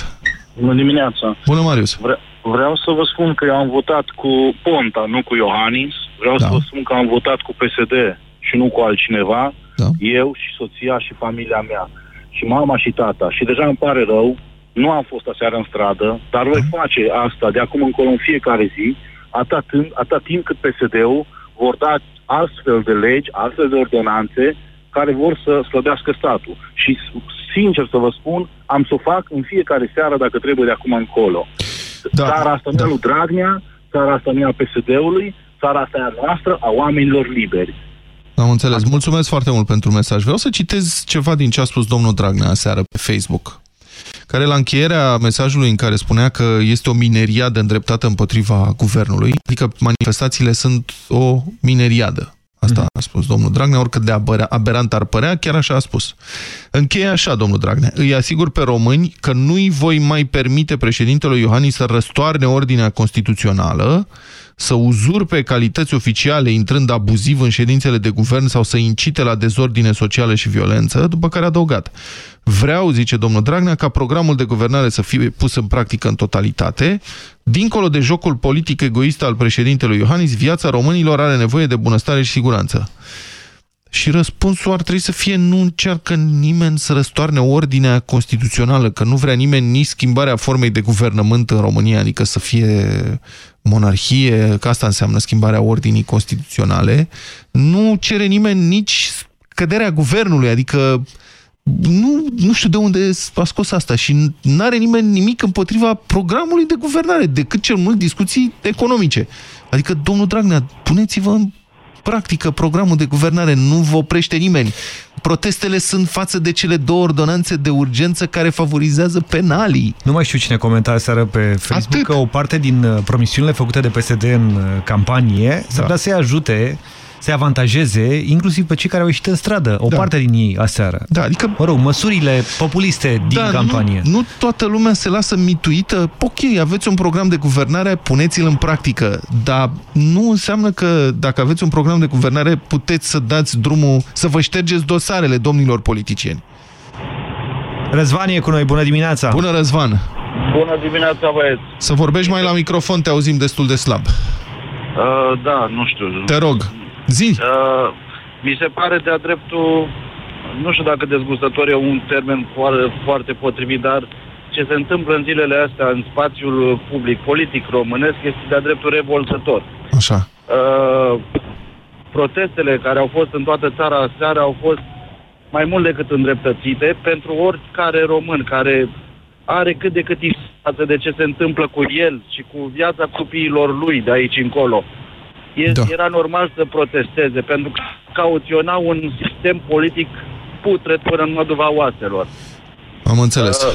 Bună dimineața! Bună, Marius! Vre vreau să vă spun că eu am votat cu Ponta, nu cu Iohannis. Vreau da. să vă spun că am votat cu PSD și nu cu altcineva. Da. Eu și soția și familia mea. Și mama și tata. Și deja îmi pare rău, nu am fost aseară în stradă, dar voi Da. face asta de acum încolo în fiecare zi, atât, atât timp cât PSD-ul vor da astfel de legi, astfel de ordonanțe care vor să slăbească statul. Și, sincer să vă spun, am să o fac în fiecare seară dacă trebuie de acum încolo. Da, țara asta nu e a lui Dragnea, țara asta nu e a PSD-ului, țara asta e a noastră, a oamenilor liberi. Am înțeles. Mulțumesc foarte mult pentru mesaj. Vreau să citez ceva din ce a spus domnul Dragnea aseară pe Facebook, care la încheierea mesajului în care spunea că este o mineriadă îndreptată împotriva guvernului, adică manifestațiile sunt o mineriadă. Asta a spus domnul Dragnea, oricât de abărea- aberant ar părea, chiar așa a spus. Încheie așa, domnul Dragnea. Îi asigur pe români că nu-i voi mai permite președintelui Iohannis să răstoarne ordinea constituțională, să uzurpe calități oficiale intrând abuziv în ședințele de guvern sau să incite la dezordine socială și violență, după care a adăugat. Vreau, zice domnul Dragnea, ca programul de guvernare să fie pus în practică în totalitate. Dincolo de jocul politic egoist al președintelui Iohannis, viața românilor are nevoie de bunăstare și siguranță. Și răspunsul ar trebui să fie nu încearcă nimeni să răstoarne ordinea constituțională, că nu vrea nimeni nici schimbarea formei de guvernământ în România, adică să fie monarhie, că asta înseamnă schimbarea ordinii constituționale. Nu cere nimeni nici căderea guvernului, adică nu, nu știu de unde a scos asta și nu are nimeni nimic împotriva programului de guvernare, decât cel mult discuții economice. Adică, domnul Dragnea, puneți-vă în practică programul de guvernare, nu vă oprește nimeni. Protestele sunt față de cele două ordonanțe de urgență care favorizează penalii. Nu mai știu cine comenta seară pe Facebook Atât. că o parte din uh, promisiunile făcute de PSD în uh, campanie s-ar Da. putea să-i ajute să avantajeze inclusiv pe cei care au ieșit în stradă, o da. parte din ei aseară. Da, adică... Mă rog, măsurile populiste din da, campanie. Nu, nu toată lumea se lasă mituită. Ok, aveți un program de guvernare, puneți-l în practică, dar nu înseamnă că dacă aveți un program de guvernare puteți să dați drumul, să vă ștergeți dosarele domnilor politicieni. Răzvan e cu noi, bună dimineața! Bună, Răzvan! Bună dimineața, băieți! Să vorbești mai la microfon, te auzim destul de slab. Uh, da, nu știu. Te rog, zi! Uh, mi se pare de-a dreptul, nu știu dacă dezgustător e un termen foarte, foarte potrivit, dar ce se întâmplă în zilele astea în spațiul public, politic românesc, este de-a dreptul revoltător. Așa. Uh, protestele care au fost în toată țara aseară au fost mai mult decât îndreptățite pentru oricare român care are cât de cât față de ce se întâmplă cu el și cu viața copiilor lui de aici încolo. E, Da. Era normal să protesteze, pentru că cauționa un sistem politic putred până în măduva oaselor. Am înțeles.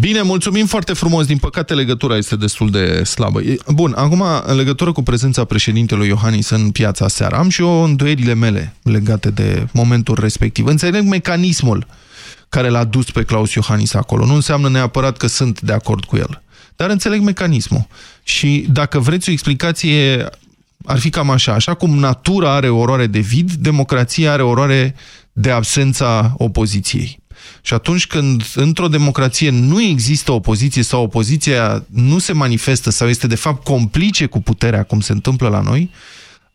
Bine, mulțumim foarte frumos. Din păcate, legătura este destul de slabă. E- Bun, acum, în legătură cu prezența președintelui Iohannis în piața seară, am și eu îndoierile mele legate de momentul respectiv. Înțeleg mecanismul care l-a dus pe Claus Iohannis acolo. Nu înseamnă neapărat că sunt de acord cu el. Dar înțeleg mecanismul. Și dacă vreți o explicație, ar fi cam așa. Așa cum natura are oroare de vid, democrația are oroare de absența opoziției. Și atunci când într-o democrație nu există opoziție sau opoziția nu se manifestă sau este de fapt complice cu puterea, cum se întâmplă la noi,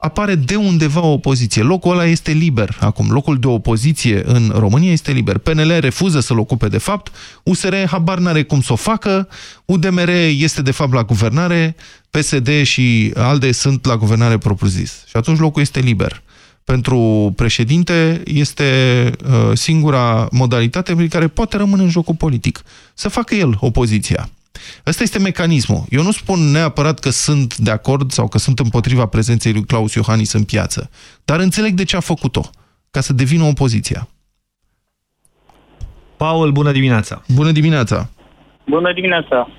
apare de undeva o opoziție. Locul ăla este liber acum. Locul de opoziție în România este liber. PNL refuză să-l ocupe de fapt, USR habar n-are cum să o facă, UDMR este de fapt la guvernare, PSD și ALDE sunt la guvernare propriu-zis. Și atunci locul este liber. Pentru președinte este uh, singura modalitate prin care poate rămâne în jocul politic. Să facă el opoziția. Ăsta este mecanismul. Eu nu spun neapărat că sunt de acord sau că sunt împotriva prezenței lui Claus Iohannis în piață, dar înțeleg de ce a făcut-o, ca să devină opoziția. Paul, bună dimineața! Bună dimineața! Bună dimineața!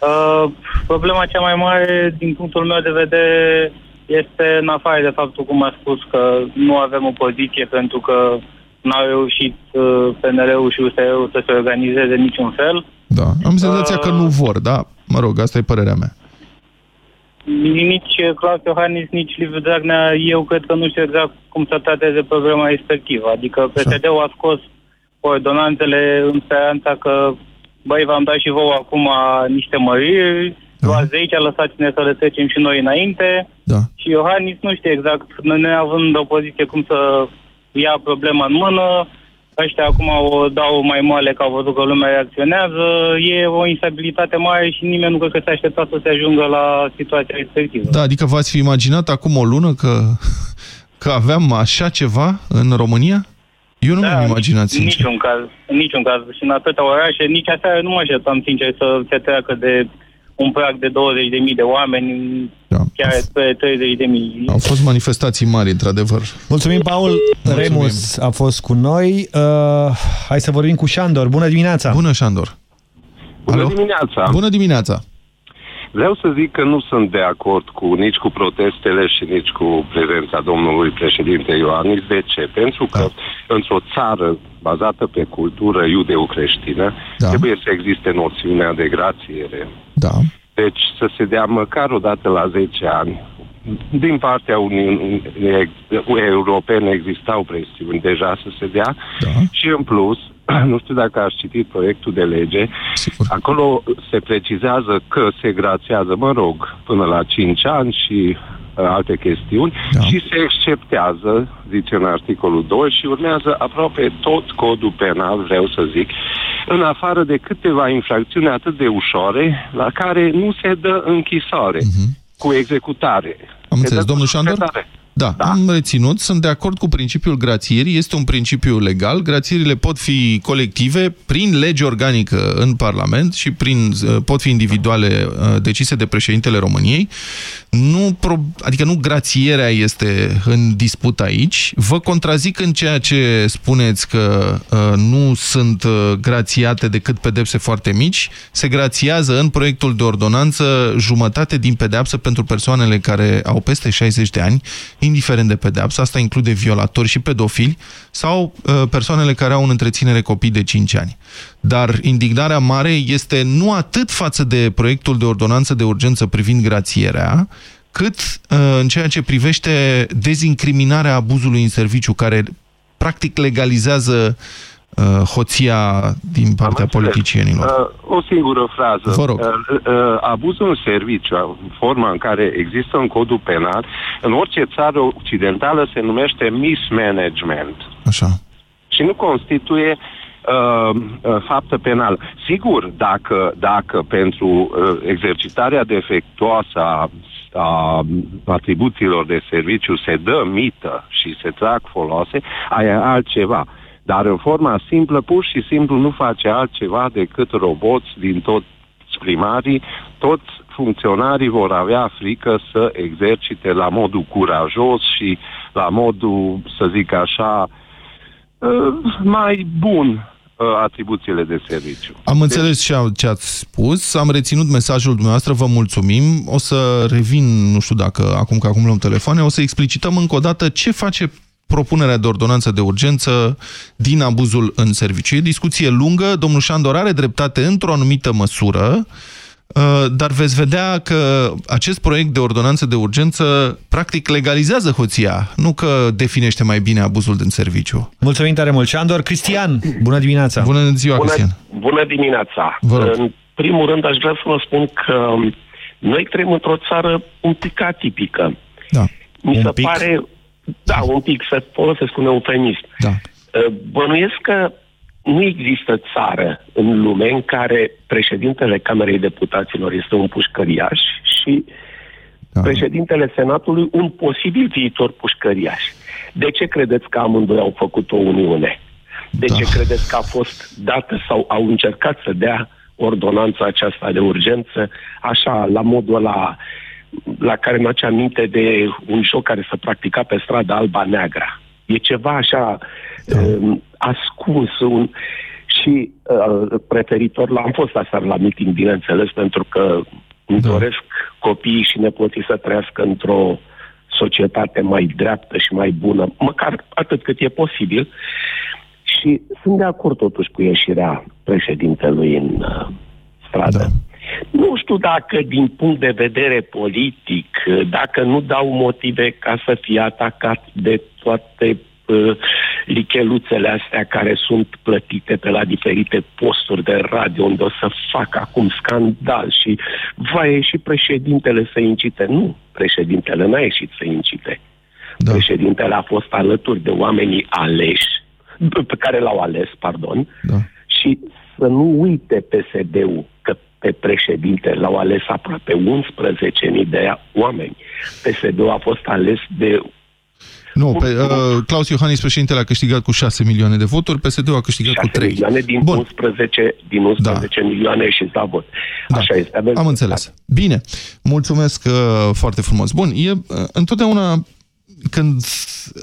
Uh, problema cea mai mare, din punctul meu de vedere, este în afară de faptul, cum a spus, că nu avem opoziție pentru că n-au reușit uh, PNL-ul și USR-ul să se organizeze în niciun fel. Da. Am senzația că nu vor, da? Mă rog, asta e părerea mea. Nici Claus Iohannis, nici Liviu Dragnea, eu cred că nu știu exact cum să trateze problema respectivă. Adică PSD-ul a scos ordonanțele în speranța că băi, v-am dat și vouă acum niște măriri, luați de aici, lăsați-ne să le trecem și noi înainte. Da. Și Iohannis nu știe exact, neavând o poziție cum să ia problema în mână, ăștia acum o dau mai moale că au văzut că lumea reacționează, e o instabilitate mare și nimeni nu cred că se aștepta să se ajungă la situația respectivă. Da, adică v-ați fi imaginat acum o lună că, că aveam așa ceva în România? Eu nu Da, mi-am imaginat, În sincer. niciun caz, în niciun caz. Și în atâtea orașe, nici asta nu mă așteptam, sincer, să se treacă de un prag de 20.000 de oameni, da. chiar pe 30.000. Au fost manifestații mari, într-adevăr. Mulțumim, Paul. Remus a fost cu noi. Uh, hai să vorbim cu Șandor. Bună dimineața! Bună, Șandor! Bună dimineața! Bună dimineața! Vreau să zic că nu sunt de acord cu nici cu protestele și nici cu prezența domnului președinte Ioanis. De ce? Pentru că într-o țară bazată pe cultură iudeu-creștină Da. trebuie să existe noțiunea de grațiere. Da. Deci să se dea măcar o dată la 10 ani. Din partea Uniunii Europene existau presiuni deja să se dea da. și în plus, nu știu dacă ați citit proiectul de lege, Sigur. acolo se precizează că se grațiază, mă rog, până la 5 ani și uh, alte chestiuni da. și se exceptează, zice în articolul 2 și urmează aproape tot codul penal, vreau să zic, în afară de câteva infracțiuni atât de ușoare la care nu se dă închisoare cu executare. Am Se înțeles, dă domnul cu Șandor? cercetare. Da, da, am reținut, sunt de acord cu principiul grațierii, este un principiu legal, grațierile pot fi colective prin lege organică în Parlament și prin, uh, pot fi individuale uh, decise de președintele României. Nu, pro, adică nu grațierea este în dispută aici. Vă contrazic în ceea ce spuneți că uh, nu sunt uh, grațiate decât pedepse foarte mici. Se grațiază în proiectul de ordonanță jumătate din pedeapsă pentru persoanele care au peste 60 de ani, indiferent de pedeapsă, asta include violatori și pedofili, sau uh, persoanele care au în întreținere copii de 5 ani. Dar indignarea mare este nu atât față de proiectul de ordonanță de urgență privind grațierea, cât uh, în ceea ce privește dezincriminarea abuzului în serviciu, care practic legalizează uh, hoția din partea politicienilor. Uh, o singură frază. Vă rog. Uh, uh, abuzul în serviciu, forma în care există în codul penal, în orice țară occidentală se numește mismanagement. Așa. Și nu constituie uh, uh, faptă penală. Sigur, dacă, dacă pentru uh, exercitarea defectuoasă a, a atribuțiilor de serviciu se dă mită și se trag folose, aia e altceva. Dar în forma simplă, pur și simplu nu face altceva decât roboți din tot primarii, toți funcționarii vor avea frică să exercite la modul curajos și la modul, să zic așa, uh, mai bun uh, atribuțiile de serviciu. Am înțeles și ce ați spus, am reținut mesajul dumneavoastră, vă mulțumim. O să revin, nu știu dacă acum că acum luăm telefoane, o să explicităm încă o dată ce face propunerea de ordonanță de urgență din abuzul în serviciu. E discuție lungă, domnul Șandor are dreptate într-o anumită măsură, Uh, dar veți vedea că acest proiect de ordonanță de urgență practic legalizează hoția, nu că definește mai bine abuzul din serviciu. Mulțumim tare mult, Șandor. Cristian, bună dimineața! Bună ziua, bună, Cristian! Bună dimineața! În primul rând aș vrea să vă spun că noi trăim într-o țară un pic atipică. Da. Mi un se pic? pare, da, un pic, să folosesc un eufemism. Da. Uh, Bănuiesc că nu există țară în lume în care președintele Camerei Deputaților este un pușcăriaș și da. președintele Senatului un posibil viitor pușcăriaș. De ce credeți că amândoi au făcut o uniune? De da. ce credeți că a fost dată sau au încercat să dea ordonanța aceasta de urgență, așa, la modul ăla la care mi ace aminte de un joc care se practica pe strada Alba Neagra. E ceva așa da. uh, ascuns un, și uh, preferitor la... Am fost aseară la meeting, bineînțeles, pentru că îmi da. doresc copiii și nepoții să trăiască într-o societate mai dreaptă și mai bună, măcar atât cât e posibil. Și sunt de acord totuși cu ieșirea președintelui în uh, stradă. Da. Nu știu dacă din punct de vedere politic, dacă nu dau motive ca să fie atacat de toate uh, licheluțele astea care sunt plătite pe la diferite posturi de radio unde o să facă acum scandal și va ieși președintele să incite. Nu, președintele n-a ieșit să incite. Da. Președintele a fost alături de oamenii aleși, pe care l-au ales, pardon, da. și să nu uite PSD-ul că pe președinte l-au ales aproape 11.000 de oameni. PSD-ul a fost ales de Nu, pe, uh, Claus Iohannis, președintele, a câștigat cu 6 milioane de voturi, PSD-ul a câștigat cu 3. milioane din Bun. 11, din 11 da. milioane și la vot. Da. Așa este. Aveți Am înțeles. Bine, mulțumesc uh, foarte frumos. Bun, e uh, întotdeauna când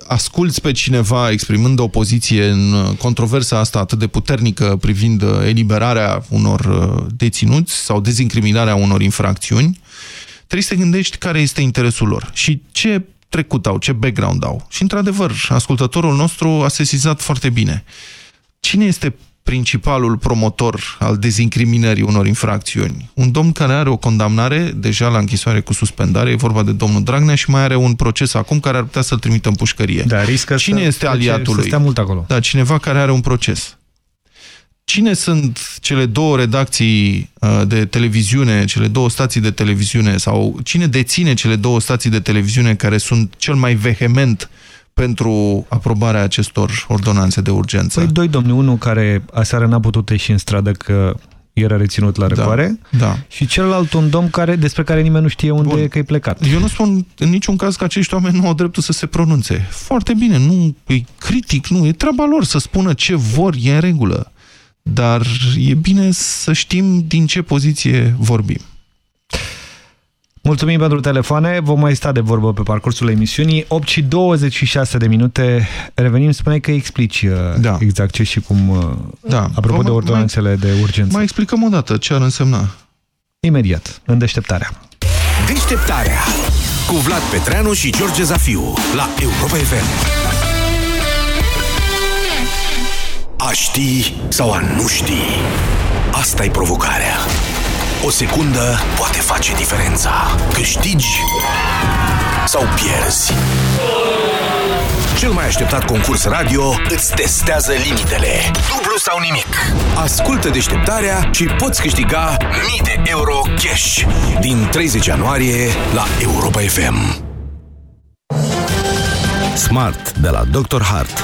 asculți pe cineva exprimând o poziție în uh, controversa asta atât de puternică privind uh, eliberarea unor uh, deținuți sau dezincriminarea unor infracțiuni, trebuie să te gândești care este interesul lor și ce trecut au, ce background au. Și, într-adevăr, ascultătorul nostru a sesizat foarte bine. Cine este principalul promotor al dezincriminării unor infracțiuni? Un domn care are o condamnare deja la închisoare cu suspendare, e vorba de domnul Dragnea și mai are un proces acum care ar putea să-l trimită în pușcărie. Da, riscă Cine să este plece- aliatul să lui? stea mult acolo. Da, cineva care are un proces. Cine sunt cele două redacții uh, de televiziune, cele două stații de televiziune sau cine deține cele două stații de televiziune care sunt cel mai vehement pentru aprobarea acestor ordonanțe de urgență? Păi doi domni, unul care aseară n-a putut ieși în stradă că era reținut la răcoare da. și celălalt un domn care, despre care nimeni nu știe unde Bun. e, că e plecat. Eu nu spun în niciun caz că acești oameni nu au dreptul să se pronunțe. Foarte bine, nu e critic, nu, e treaba lor să spună ce vor, e în regulă. Dar e bine să știm din ce poziție vorbim. Mulțumim pentru telefoane, vom mai sta de vorbă pe parcursul emisiunii. 8 și 26 de minute, revenim, spune că explici da. exact ce și cum, uh, Da. apropo Vă de mai- ordonanțele de urgență. Mai explicăm o dată ce ar însemna. Imediat, în deșteptarea. Deșteptarea cu Vlad Petreanu și George Zafiu la Europa FM. A ști sau a nu ști? asta e provocarea. O secundă poate face diferența. Câștigi sau pierzi. Cel mai așteptat concurs radio îți testează limitele. Dublu sau nimic. Ascultă deșteptarea și poți câștiga mii de euro cash din 30 ianuarie la Europa FM. Smart de la Dr. Hart.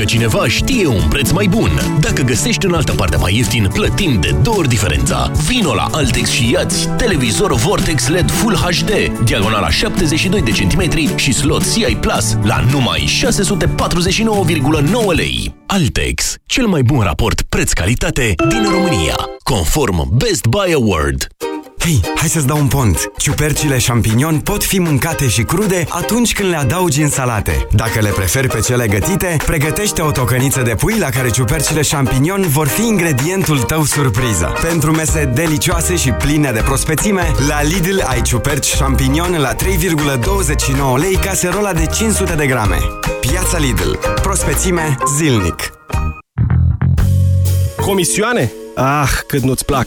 că cineva știe un preț mai bun. Dacă găsești în altă parte mai ieftin, plătim de două ori diferența. Vino la Altex și iați televizor Vortex LED Full HD, diagonala 72 de centimetri și slot CI Plus la numai 649,9 lei. Altex, cel mai bun raport preț-calitate din România, conform Best Buy Award. Hei, hai să-ți dau un pont! Ciupercile champignon pot fi mâncate și crude atunci când le adaugi în salate. Dacă le preferi pe cele gătite, pregătește o tocăniță de pui la care ciupercile champignon vor fi ingredientul tău surpriză. Pentru mese delicioase și pline de prospețime, la Lidl ai ciuperci champignon la 3,29 lei caserola de 500 de grame. Piața Lidl. Prospețime zilnic. Comisioane? Ah, cât nu-ți plac!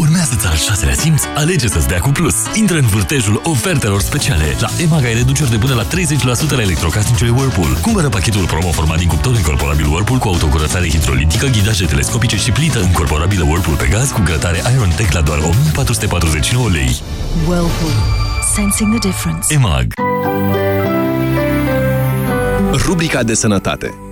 Urmează-ți al șaselea simț, alege să-ți dea cu plus. Intră în vârtejul ofertelor speciale. La EMAG ai reduceri de până la 30% la electrocasnicele Whirlpool. Cumpără pachetul promo format din cuptor incorporabil Whirlpool cu autocurățare hidrolitică, ghidaje telescopice și plită incorporabilă Whirlpool pe gaz cu grătare Iron Tech la doar 1449 lei. Whirlpool. Sensing the difference. EMAG. Rubrica de sănătate.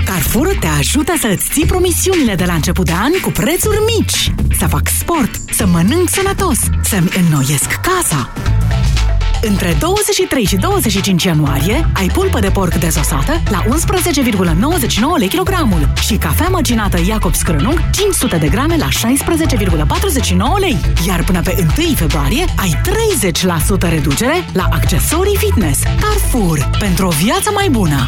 Carrefour te ajută să îți ții promisiunile de la început de an cu prețuri mici. Să fac sport, să mănânc sănătos, să-mi înnoiesc casa. Între 23 și 25 ianuarie ai pulpă de porc dezosată la 11,99 lei kilogramul și cafea măcinată Jacobs Crânung 500 de grame la 16,49 lei. Iar până pe 1 februarie ai 30% reducere la accesorii fitness. Carrefour. Pentru o viață mai bună.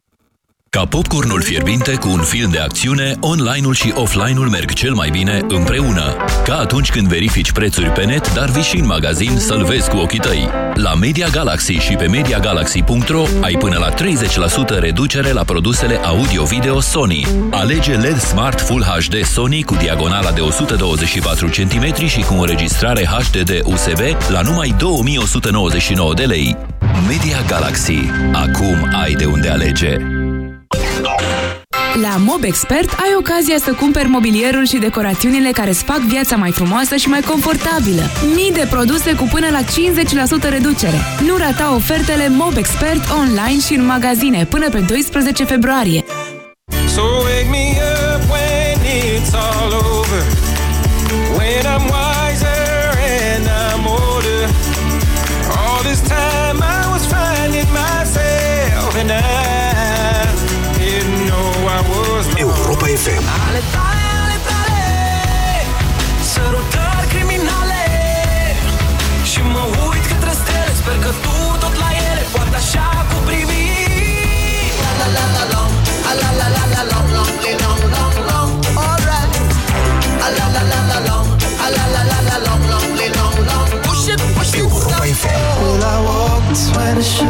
Ca popcornul fierbinte cu un film de acțiune, online-ul și offline-ul merg cel mai bine împreună. Ca atunci când verifici prețuri pe net, dar vii și în magazin să-l vezi cu ochii tăi. La Media Galaxy și pe MediaGalaxy.ro ai până la 30% reducere la produsele audio-video Sony. Alege LED Smart Full HD Sony cu diagonala de 124 cm și cu înregistrare HDD USB la numai 2199 de lei. Media Galaxy. Acum ai de unde alege. La MobExpert ai ocazia să cumperi mobilierul și decorațiunile care îți fac viața mai frumoasă și mai confortabilă. Mii de produse cu până la 50% reducere. Nu rata ofertele MobExpert online și în magazine până pe 12 februarie. So wake me up when it's all over.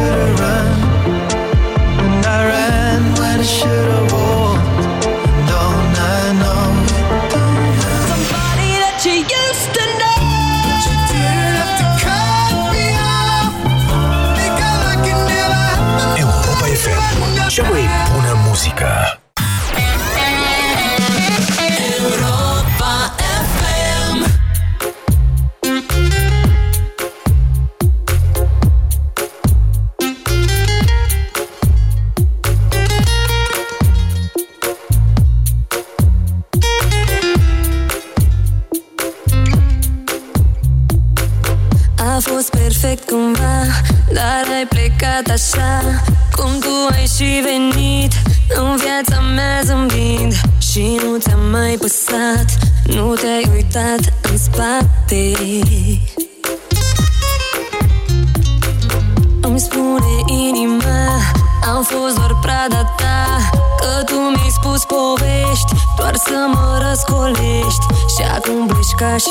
better run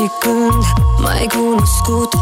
și când M-ai cunoscut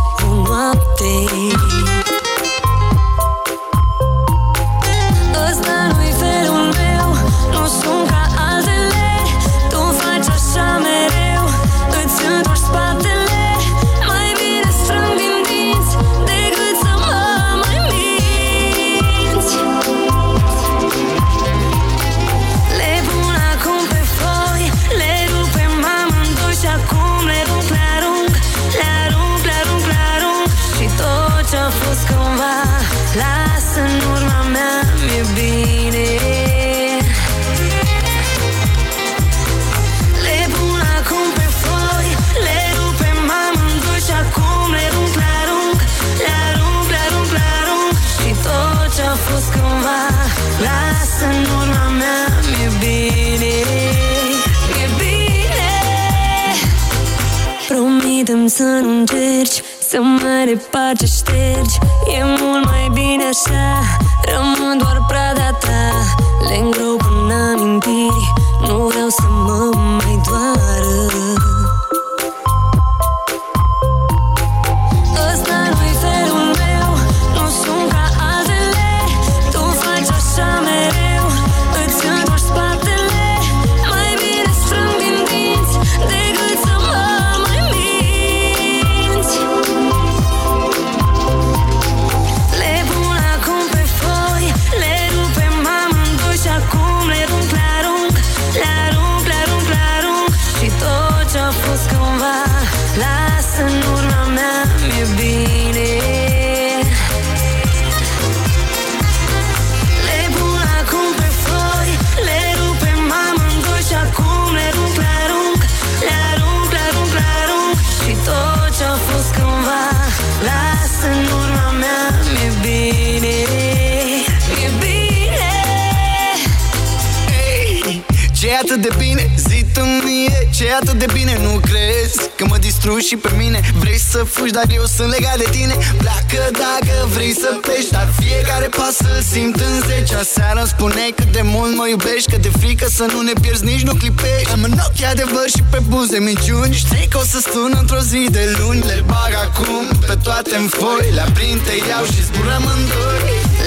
să nu ne pierzi, nici nu clipești Am în ochi adevăr și pe buze minciuni. Știi că o să stun într-o zi de luni. Le bag acum pe toate în foi. Le aprind, te iau și zburăm în doi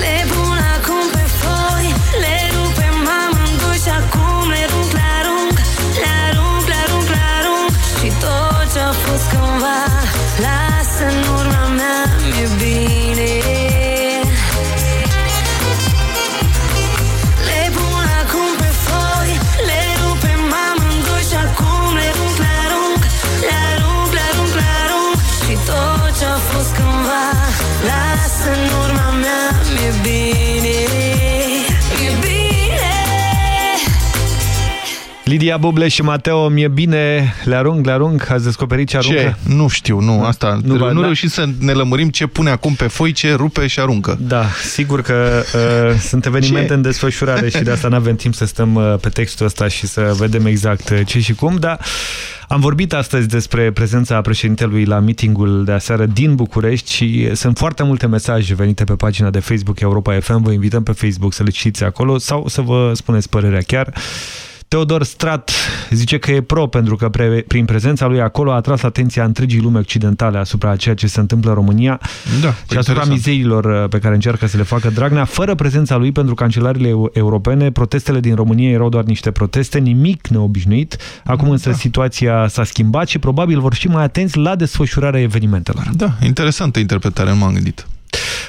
Le pun acum pe foi Le rupem amândoi Și acum le rup, le arunc Le arunc, le arunc, le arunc. Și tot ce-a fost cândva Las în urma mea Mi-e bine Lidia Buble și Mateo, mi-e bine, le arunc, le arunc, ați descoperit ce aruncă? Ce? Nu știu, nu, asta, nu, Nu, nu, ba- reușit să ne lămurim ce pune acum pe foi, ce rupe și aruncă. Da, sigur că uh, sunt evenimente Ce? în desfășurare și de asta nu avem timp să stăm uh, pe textul ăsta și să vedem exact uh, ce și cum, dar am vorbit astăzi despre prezența președintelui la meetingul de aseară din București și sunt foarte multe mesaje venite pe pagina de Facebook Europa FM, vă invităm pe Facebook să le citiți acolo sau să vă spuneți părerea chiar. Teodor Strat zice că e pro pentru că pre, prin prezența lui acolo a atras atenția întregii lume occidentale asupra ceea ce se întâmplă în România da, și asupra interesant. mizerilor uh, pe care încearcă să le facă Dragnea. Fără prezența lui pentru cancelările eu- europene, protestele din România erau doar niște proteste, nimic neobișnuit. Acum însă Da. situația s-a schimbat și probabil vor fi mai atenți la desfășurarea evenimentelor. Da, interesantă interpretare, nu m-am gândit.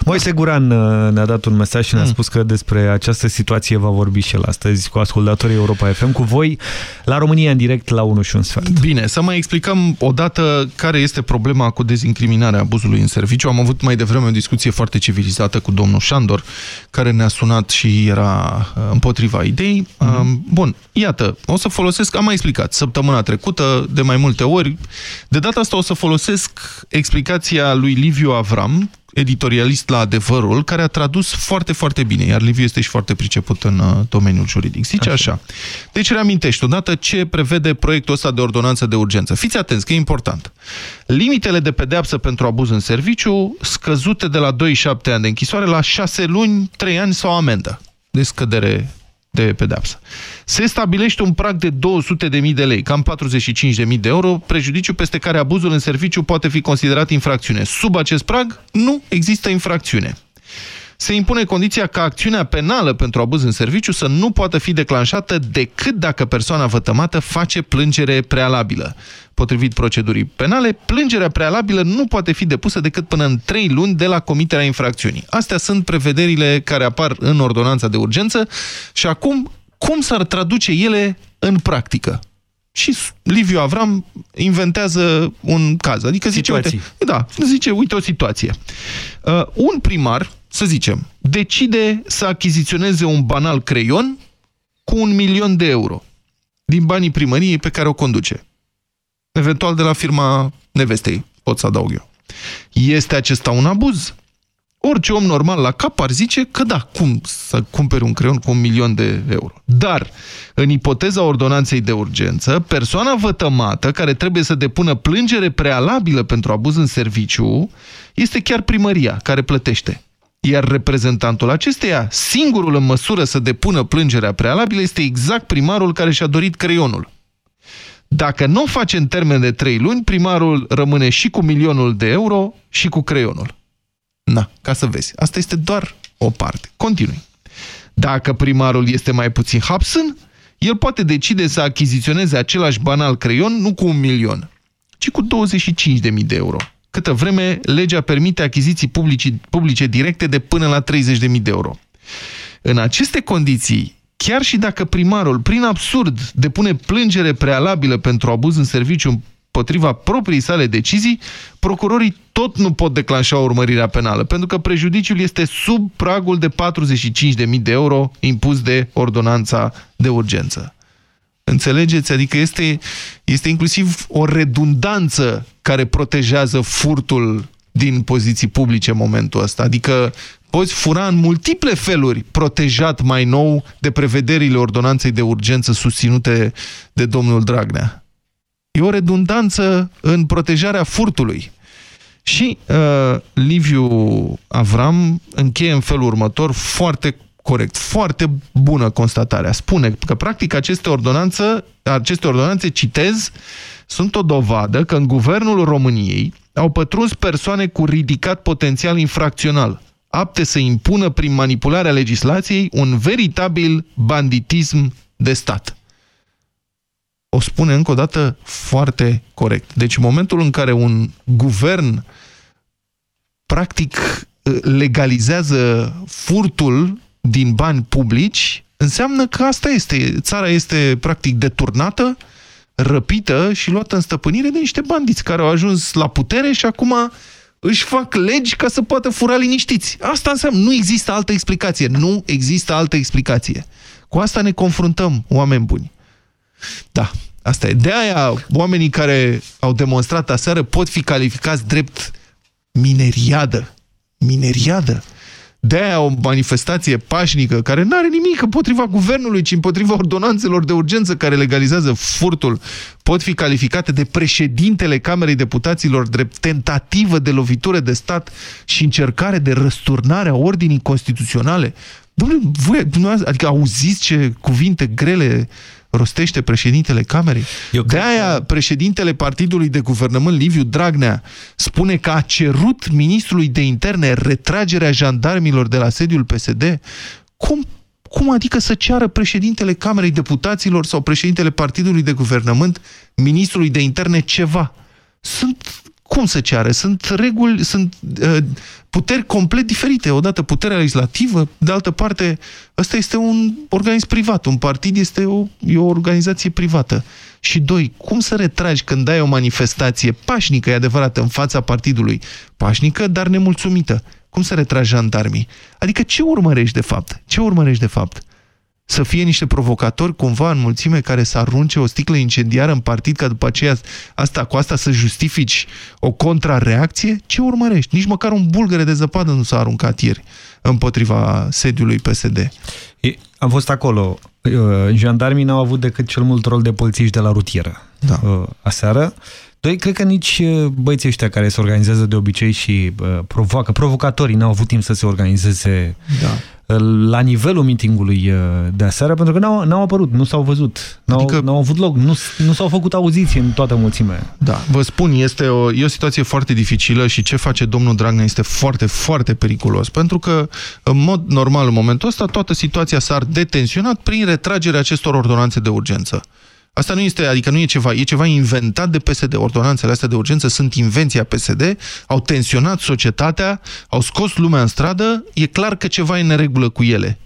Moise Guran uh, ne-a dat un mesaj și ne-a spus că despre această situație va vorbi și el astăzi cu ascultatorii Europa FM, cu voi la România în direct la 1 și un sfert. Bine, să mai explicăm odată care este problema cu dezincriminarea abuzului în serviciu. Am avut mai devreme o discuție foarte civilizată cu domnul Șandor, care ne-a sunat și era uh, împotriva ideii. Mm -hmm. Bun, iată, o să folosesc, am mai explicat, săptămâna trecută, de mai multe ori. De data asta o să folosesc explicația lui Liviu Avram, editorialist la Adevărul, care a tradus foarte, foarte bine, iar Liviu este și foarte priceput în uh, domeniul juridic. Zice așa. așa. Deci reamintești odată ce prevede proiectul ăsta de ordonanță de urgență. Fiți atenți, că e important. Limitele de pedeapsă pentru abuz în serviciu scăzute de la 2-7 ani de închisoare la 6 luni, 3 ani sau amendă de scădere de pedeapsă. Se stabilește un prag de 200.000 de lei, cam 45.000 de euro, prejudiciu peste care abuzul în serviciu poate fi considerat infracțiune. Sub acest prag nu există infracțiune se impune condiția ca acțiunea penală pentru abuz în serviciu să nu poată fi declanșată decât dacă persoana vătămată face plângere prealabilă. Potrivit procedurii penale, plângerea prealabilă nu poate fi depusă decât până în 3 luni de la comiterea infracțiunii. Astea sunt prevederile care apar în ordonanța de urgență și acum cum s-ar traduce ele în practică? Și Liviu Avram inventează un caz. Adică zice, uite, da, zice, uite o situație. Uh, un primar să zicem, decide să achiziționeze un banal creion cu un milion de euro din banii primăriei pe care o conduce. Eventual de la firma nevestei, pot să adaug eu. Este acesta un abuz? Orice om normal la cap ar zice că da, cum să cumperi un creion cu un milion de euro. Dar, în ipoteza ordonanței de urgență, persoana vătămată care trebuie să depună plângere prealabilă pentru abuz în serviciu este chiar primăria care plătește. Iar reprezentantul acesteia, singurul în măsură să depună plângerea prealabilă, este exact primarul care și-a dorit creionul. Dacă nu o face în termen de trei luni, primarul rămâne și cu milionul de euro și cu creionul. Na, ca să vezi. Asta este doar o parte. Continui. Dacă primarul este mai puțin hapsân, el poate decide să achiziționeze același banal creion nu cu un milion, ci cu 25.000 de euro câtă vreme legea permite achiziții publici, publice directe de până la 30.000 de euro. În aceste condiții, chiar și dacă primarul, prin absurd, depune plângere prealabilă pentru abuz în serviciu împotriva proprii sale decizii, procurorii tot nu pot declanșa urmărirea penală, pentru că prejudiciul este sub pragul de 45.000 de euro impus de ordonanța de urgență. Înțelegeți? Adică este, este inclusiv o redundanță care protejează furtul din poziții publice în momentul ăsta. Adică poți fura în multiple feluri protejat mai nou de prevederile ordonanței de urgență susținute de domnul Dragnea. E o redundanță în protejarea furtului. Și uh, Liviu Avram încheie în felul următor foarte corect. Foarte bună constatarea. Spune că, practic, aceste ordonanțe, aceste ordonanțe, citez, sunt o dovadă că în guvernul României au pătruns persoane cu ridicat potențial infracțional, apte să impună prin manipularea legislației un veritabil banditism de stat. O spune încă o dată foarte corect. Deci în momentul în care un guvern practic legalizează furtul din bani publici, înseamnă că asta este. Țara este practic deturnată, răpită și luată în stăpânire de niște bandiți care au ajuns la putere și acum își fac legi ca să poată fura liniștiți. Asta înseamnă, nu există altă explicație. Nu există altă explicație. Cu asta ne confruntăm, oameni buni. Da, asta e. De aia, oamenii care au demonstrat aseară pot fi calificați drept mineriadă. Mineriadă de aia o manifestație pașnică care nu are nimic împotriva guvernului, ci împotriva ordonanțelor de urgență care legalizează furtul, pot fi calificate de președintele Camerei Deputaților drept tentativă de lovitură de stat și încercare de răsturnare a ordinii constituționale. Domnule, voi, adică auziți ce cuvinte grele rostește președintele Camerei. Eu de aia că... președintele Partidului de Guvernământ, Liviu Dragnea, spune că a cerut ministrului de interne retragerea jandarmilor de la sediul PSD. Cum cum adică să ceară președintele Camerei Deputaților sau președintele Partidului de Guvernământ, ministrului de interne, ceva? Sunt Cum să ceară? Sunt reguli, sunt uh, puteri complet diferite. Odată puterea legislativă, de altă parte, ăsta este un organism privat. Un partid este o, e o organizație privată. Și doi, cum să retragi când ai o manifestație pașnică, e adevărat, în fața partidului? Pașnică, dar nemulțumită. Cum să retragi jandarmii? Adică ce urmărești de fapt? Ce urmărești de fapt? Să fie niște provocatori cumva în mulțime care să arunce o sticlă incendiară în partid ca după aceea asta cu asta să justifici o contrareacție? Ce urmărești? Nici măcar un bulgăre de zăpadă nu s-a aruncat ieri împotriva sediului PSD. Am fost acolo. Uh, jandarmii n-au avut decât cel mult rol de polițiști de la rutieră da. Uh, aseară. Doi, cred că nici uh, băieții ăștia care se organizează de obicei și provoacă, provocatorii n-au avut timp să se organizeze da la nivelul mitingului uh, de aseară, pentru că n-au apărut, nu s-au văzut, n-au adică... avut loc, nu, nu s-au făcut auziții în toată mulțimea. Da, vă spun, este o, e o situație foarte dificilă și ce face domnul Dragnea este foarte, foarte periculos, pentru că, în mod normal, în momentul ăsta, toată situația s-ar detensionat prin retragerea acestor ordonanțe de urgență. Asta nu este, adică nu e ceva, e ceva inventat de PSD. Ordonanțele astea de urgență sunt invenția PSD, au tensionat societatea, au scos lumea în stradă, e clar că ceva e în neregulă cu ele.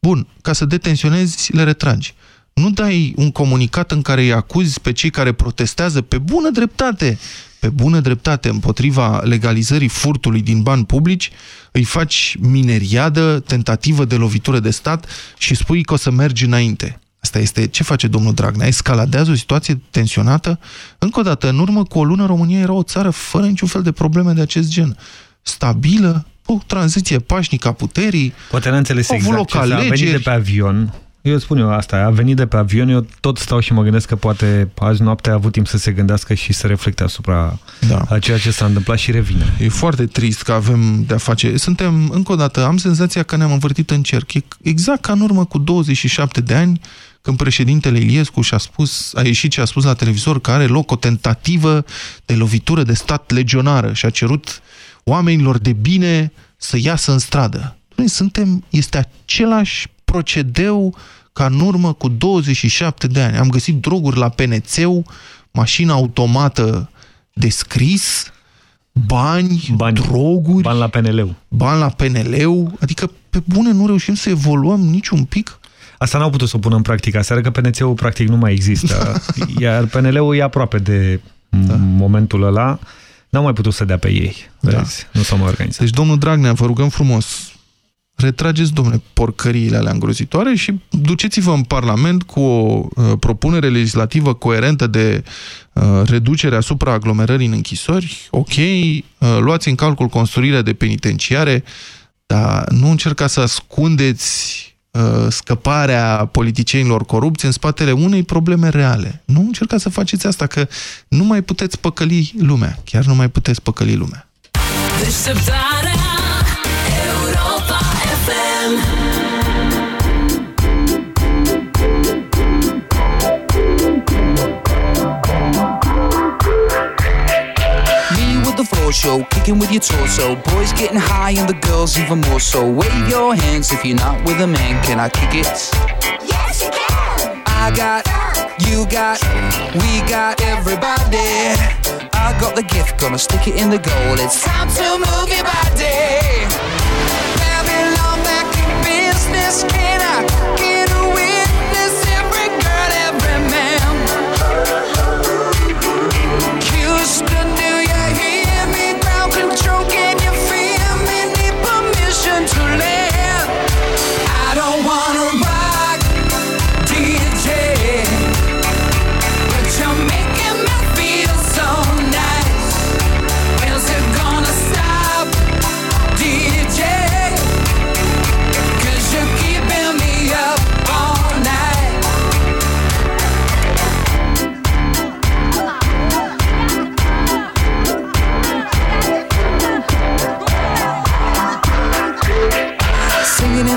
Bun, ca să detensionezi, le retragi. Nu dai un comunicat în care îi acuzi pe cei care protestează pe bună dreptate, pe bună dreptate împotriva legalizării furtului din bani publici, îi faci mineriadă, tentativă de lovitură de stat și spui că o să mergi înainte. Asta este ce face domnul Dragnea. Escaladează o situație tensionată. Încă o dată, în urmă cu o lună, România era o țară fără niciun fel de probleme de acest gen. Stabilă, o tranziție pașnică a puterii. Poate n-a înțeles exact ce a venit de pe avion. Eu spun eu asta, a venit de pe avion, eu tot stau și mă gândesc că poate azi noapte a avut timp să se gândească și să reflecte asupra da. a ceea ce s-a întâmplat și revine. E foarte trist că avem de-a face. Suntem, încă o dată, am senzația că ne-am învârtit în cerc. E exact ca în urmă cu 27 de ani, când președintele Iliescu și-a spus, a ieșit și a spus la televizor că are loc o tentativă de lovitură de stat legionară și a cerut oamenilor de bine să iasă în stradă. Noi suntem, este același procedeu ca în urmă cu 27 de ani. Am găsit droguri la pnc mașină automată de scris, bani, bani, droguri... Bani la PNL-ul. Bani la PNL-ul. Adică, pe bune, nu reușim să evoluăm niciun pic? Asta n-au putut să o pună în practică aseară, că PNC-ul practic nu mai există. Iar PNL-ul e aproape de da. momentul ăla. N-au mai putut să dea pe ei. Da. Vezi? Nu s-au mai organizat. Deci, domnul Dragnea, vă rugăm frumos, retrageți, domnule, porcăriile alea îngrozitoare și duceți-vă în Parlament cu o uh, propunere legislativă coerentă de uh, reducere asupra aglomerării în închisori. Ok, uh, luați în calcul construirea de penitenciare, dar nu încercați să ascundeți Uh, scăparea politicienilor corupți în spatele unei probleme reale. Nu încercați să faceți asta, că nu mai puteți păcăli lumea. Chiar nu mai puteți păcăli lumea. Europa FM the floor show, kicking with your torso. Boys getting high and the girls even more so. Wave your hands if you're not with a man. Can I kick it? Yes, you can. I got, you got, we got everybody. I got the gift, gonna stick it in the goal. It's time to move your body. Babylon back in business. Can I get a witness? Every girl, every man. Houston,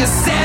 you said.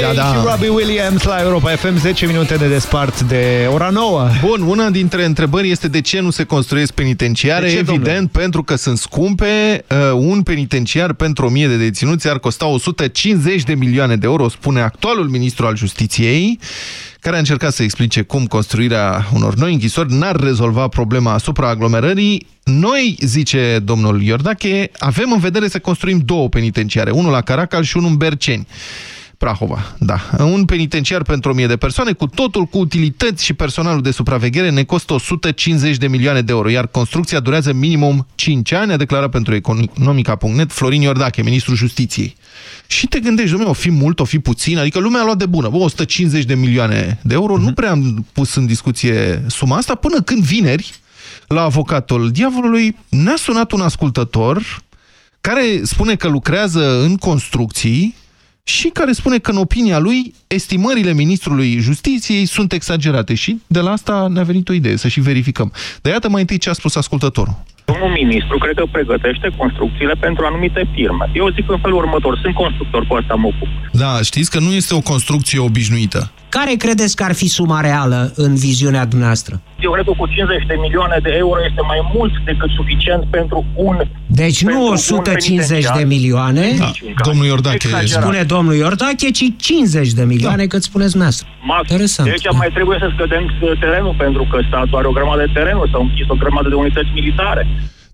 Da, da. și Robbie Williams la Europa FM, 10 minute de despart de ora 9. Bun, una dintre întrebări este de ce nu se construiesc penitenciare. De ce, Evident, domnule? pentru că sunt scumpe. Uh, un penitenciar pentru 1000 de deținuți ar costa 150 de milioane de euro, spune actualul ministru al Justiției, care a încercat să explice cum construirea unor noi închisori n-ar rezolva problema asupra aglomerării. Noi, zice domnul Iordache, avem în vedere să construim două penitenciare, unul la Caracal și unul în Berceni. Prahova, da. Un penitenciar pentru 1000 de persoane, cu totul, cu utilități și personalul de supraveghere, ne costă 150 de milioane de euro, iar construcția durează minimum 5 ani, a declarat pentru economica.net Florin Iordache, ministrul justiției. Și te gândești, domnule, o fi mult, o fi puțin, adică lumea a luat de bună, bă, 150 de milioane de euro, nu prea am pus în discuție suma asta, până când vineri, la avocatul diavolului, ne-a sunat un ascultător care spune că lucrează în construcții și care spune că, în opinia lui, estimările ministrului justiției sunt exagerate și de la asta ne-a venit o idee, să și verificăm. Dar iată mai întâi ce a spus ascultătorul. Domnul ministru cred că pregătește construcțiile pentru anumite firme. Eu zic în felul următor, sunt constructor, cu asta mă ocup. Da, știți că nu este o construcție obișnuită. Care credeți că ar fi suma reală în viziunea dumneavoastră? Eu cred că cu 50 de milioane de euro este mai mult decât suficient pentru un... Deci pentru nu un 150 de penitenciar. milioane, Da, domnul Iordache Exagerat. spune domnul Iordache, ci 50 de milioane, cât spuneți dumneavoastră. Max, Interesant. Deci mai trebuie să scădem uh, terenul pentru că statul are o grămadă de terenuri, s-au închis o grămadă de unități militare.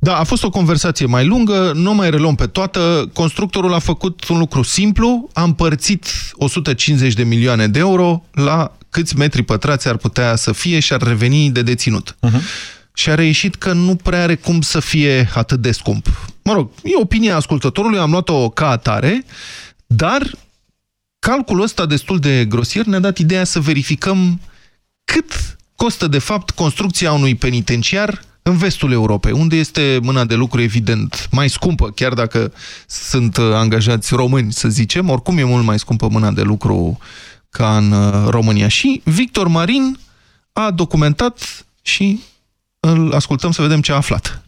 Da, a fost o conversație mai lungă, nu mai reluăm pe toată. Constructorul a făcut un lucru simplu, a împărțit 150 de milioane de euro la câți metri pătrați ar putea să fie și ar reveni de deținut. Și a reieșit că nu prea are cum să fie atât de scump. Mă rog, e opinia ascultătorului, am luat-o ca atare, dar calculul ăsta destul de grosier ne-a dat ideea să verificăm cât costă de fapt construcția unui penitenciar în vestul Europei, unde este mâna de lucru evident mai scumpă, chiar dacă sunt uh, angajați români, să zicem, oricum e mult mai scumpă mâna de lucru ca în uh, România. Și Victor Marin a documentat și îl ascultăm să vedem ce a aflat.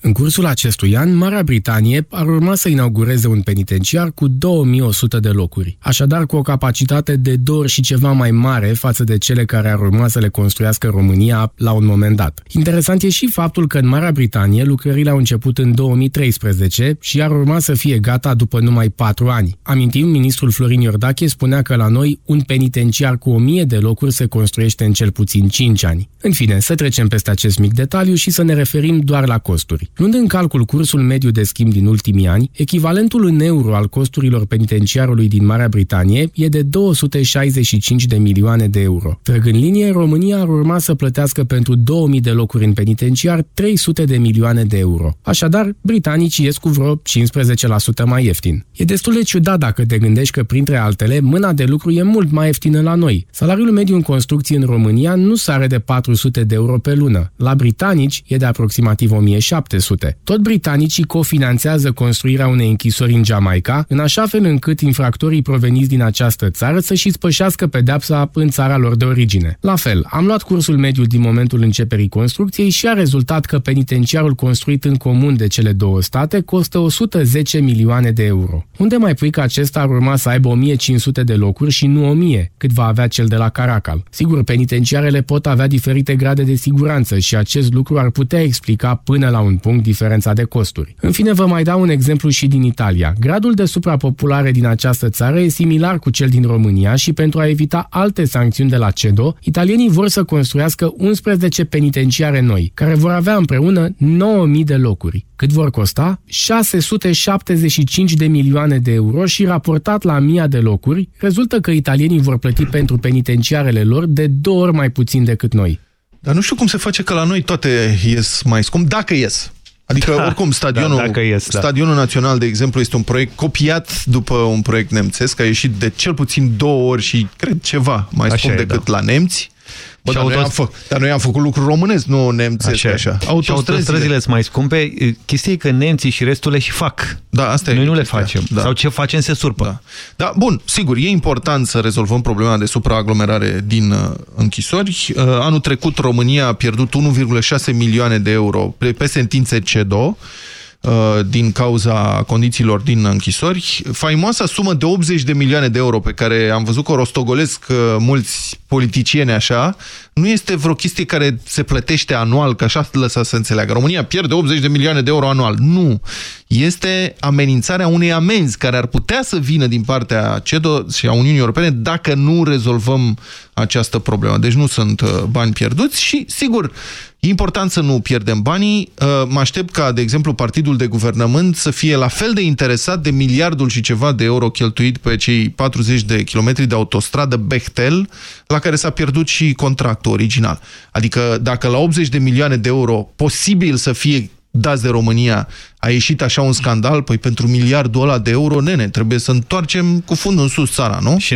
În cursul acestui an, Marea Britanie ar urma să inaugureze un penitenciar cu 2100 de locuri, așadar cu o capacitate de două ori și ceva mai mare față de cele care ar urma să le construiască România la un moment dat. Interesant e și faptul că în Marea Britanie lucrările au început în 2013 și ar urma să fie gata după numai 4 ani. Amintim, ministrul Florin Iordache spunea că la noi un penitenciar cu 1000 de locuri se construiește în cel puțin 5 ani. În fine, să trecem peste acest mic detaliu și să ne referim doar la costuri. Luând în calcul cursul mediu de schimb din ultimii ani, echivalentul în euro al costurilor penitenciarului din Marea Britanie e de 265 de milioane de euro. Trăgând linie, România ar urma să plătească pentru 2000 de locuri în penitenciar 300 de milioane de euro. Așadar, britanicii ies cu vreo 15% mai ieftin. E destul de ciudat dacă te gândești că, printre altele, mâna de lucru e mult mai ieftină la noi. Salariul mediu în construcții în România nu sare de 400 de euro pe lună. La britanici e de aproximativ 1700. Tot britanicii cofinanțează construirea unei închisori în Jamaica, în așa fel încât infractorii proveniți din această țară să-și spășească pedepsa în țara lor de origine. La fel, am luat cursul mediu din momentul începerii construcției și a rezultat că penitenciarul construit în comun de cele două state costă 110 milioane de euro. Unde mai pui că acesta ar urma să aibă 1500 de locuri și nu 1000, cât va avea cel de la Caracal? Sigur, penitenciarele pot avea diferite grade de siguranță și acest lucru ar putea explica până la un punct diferența de costuri. În fine, vă mai dau un exemplu și din Italia. Gradul de suprapopulare din această țară e similar cu cel din România și pentru a evita alte sancțiuni de la CEDO, italienii vor să construiască 11 penitenciare noi, care vor avea împreună 9000 de locuri. Cât vor costa? 675 de milioane de euro și raportat la 1000 de locuri, rezultă că italienii vor plăti pentru penitenciarele lor de două ori mai puțin decât noi. Dar nu știu cum se face că la noi toate ies mai scump, dacă ies. Adică, Da, oricum, stadionul, da, dacă ies, da. stadionul național, de exemplu, este un proiect copiat după un proiect nemțesc, a ieșit de cel puțin două ori și, cred, ceva mai Așa scump e, decât da. la nemți. Bă, Și dar, noi am autos- fă... dar noi am făcut lucruri românesc, nu nemțesc, așa. așa. Și autostrăzile sunt mai scumpe. Chestia e că nemții și restul le și fac. Da, asta e Noi nu le chestia, facem. da. Sau ce facem se surpă. Da. Da, bun, sigur, e important să rezolvăm problema de supraaglomerare din uh, închisori. Uh, anul trecut România a pierdut 1,6 milioane de euro pe, pe sentințe CEDO. Uh, din cauza condițiilor din închisori. Faimoasa sumă de 80 de milioane de euro pe care am văzut că o rostogolesc uh, mulți politicieni așa, nu este vreo chestie care se plătește anual, că așa lăsa să înțeleagă. România pierde 80 de milioane de euro anual. Nu. Este amenințarea unei amenzi care ar putea să vină din partea CEDO și a Uniunii Europene dacă nu rezolvăm această problemă. Deci nu sunt uh, bani pierduți și, sigur, e important să nu pierdem banii. Uh, mă aștept ca, de exemplu, partidul de guvernământ să fie la fel de interesat de miliardul și ceva de euro cheltuit pe cei 40 de kilometri de autostradă Bechtel, la care s-a pierdut și contractul original. Adică dacă la 80 de milioane de euro posibil să fie dați de România, a ieșit așa un scandal, păi pentru miliardul ăla de euro, nene, trebuie să întoarcem cu fundul în sus țara, nu? Și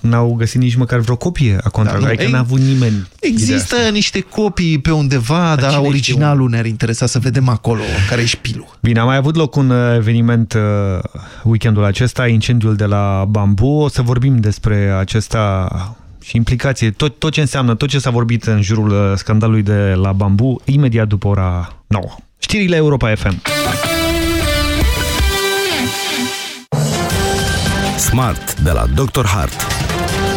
n-au găsit nici măcar vreo copie a contractului, da, adică n-a avut nimeni. Există niște copii pe undeva, dar, dar originalul ne-ar interesa să vedem acolo care e șpilul. Bine, a mai avut loc un uh, eveniment uh, weekendul acesta, incendiul de la Bambu. O să vorbim despre acesta și implicație, tot, tot ce înseamnă, tot ce s-a vorbit în jurul uh, scandalului de la Bambu, imediat după ora 9. Știrile Europa FM. Smart de la Dr. Hart.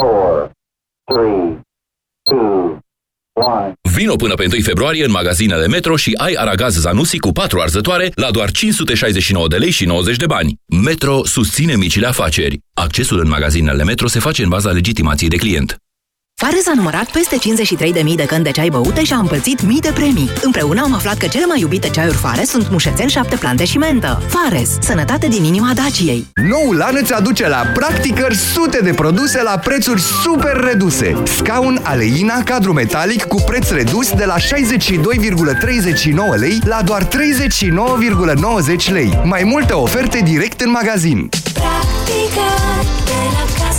4, 3, 2, 1. Vino până pe 1 februarie în magazinele Metro și ai aragaz Zanussi cu 4 arzătoare la doar 569 de lei și 90 de bani. Metro susține micile afaceri. Accesul în magazinele Metro se face în baza legitimației de client. Fares a numărat peste 53.000 de căni de ceai băute și a împărțit mii de premii. Împreună am aflat că cele mai iubite ceaiuri Fares sunt mușețel, șapte plante și mentă. Fares, sănătate din inima Daciei. Noul an îți aduce la Practicăr sute de produse la prețuri super reduse. Scaun Aleina cadru metalic cu preț redus de la 62,39 lei la doar 39,90 lei. Mai multe oferte direct în magazin. Practica de la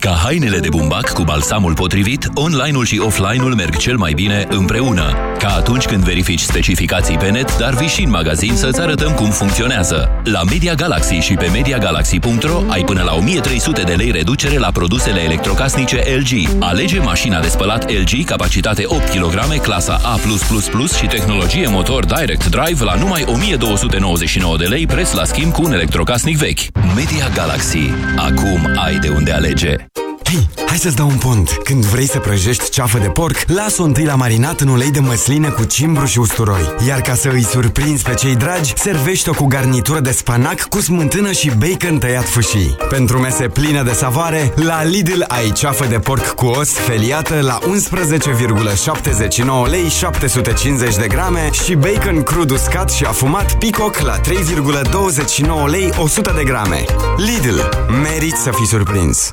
Ca hainele de bumbac cu balsamul potrivit, online-ul și offline-ul merg cel mai bine împreună. Ca atunci când verifici specificații pe net, dar vii și în magazin să-ți arătăm cum funcționează. La Media Galaxy și pe MediaGalaxy.ro ai până la 1300 de lei reducere la produsele electrocasnice LG. Alege mașina de spălat LG, capacitate 8 kg, clasa A+++ și tehnologie motor Direct Drive la numai 1299 de lei, preț la schimb cu un electrocasnic vechi. Media Galaxy. Acum ai de unde alege. Hei, hai să-ți dau un pont. Când vrei să prăjești ceafă de porc, lasă-o întâi la marinat în ulei de măsline cu cimbru și usturoi. Iar ca să îi surprinzi pe cei dragi, servește-o cu garnitură de spanac cu smântână și bacon tăiat fâșii. Pentru mese pline de savoare, la Lidl ai ceafă de porc cu os feliată la 11,79 lei 750 de grame și bacon crud uscat și afumat picoc la 3,29 lei 100 de grame. Lidl. Merit să fii surprins.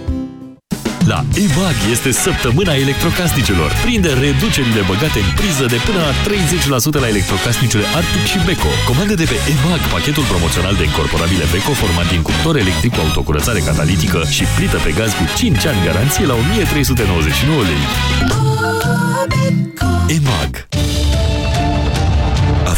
La EMAG este săptămâna electrocasnicelor. Prinde reducerile băgate în priză de până la 30% la electrocasnicele Arctic și Beko. Comandă de pe EMAG pachetul promoțional de incorporabile Beko format din cuptor electric cu autocurățare catalitică și plită pe gaz cu 5 ani garanție la 1399 lei. EMAG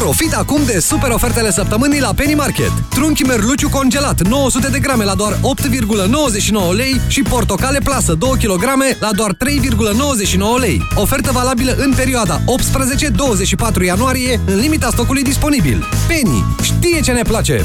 Profit acum de super ofertele săptămânii la Penny Market. Trunchi merluciu congelat 900 de grame la doar 8,99 lei și portocale plasă 2 kg la doar 3,99 lei. Ofertă valabilă în perioada 18-24 ianuarie în limita stocului disponibil. Penny știe ce ne place!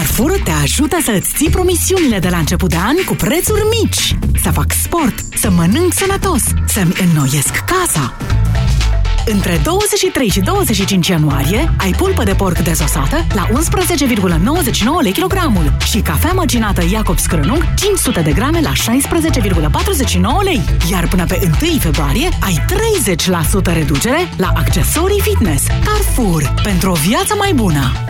Carrefour te ajută să îți ții promisiunile de la început de an cu prețuri mici. Să fac sport, să mănânc sănătos, să-mi înnoiesc casa. Între 23 și 25 ianuarie ai pulpă de porc dezosată la 11,99 lei kilogramul și cafea măcinată Jacobs Crânung 500 de grame la 16,49 lei. Iar până pe 1 februarie ai 30% reducere la accesorii fitness. Carrefour. Pentru o viață mai bună.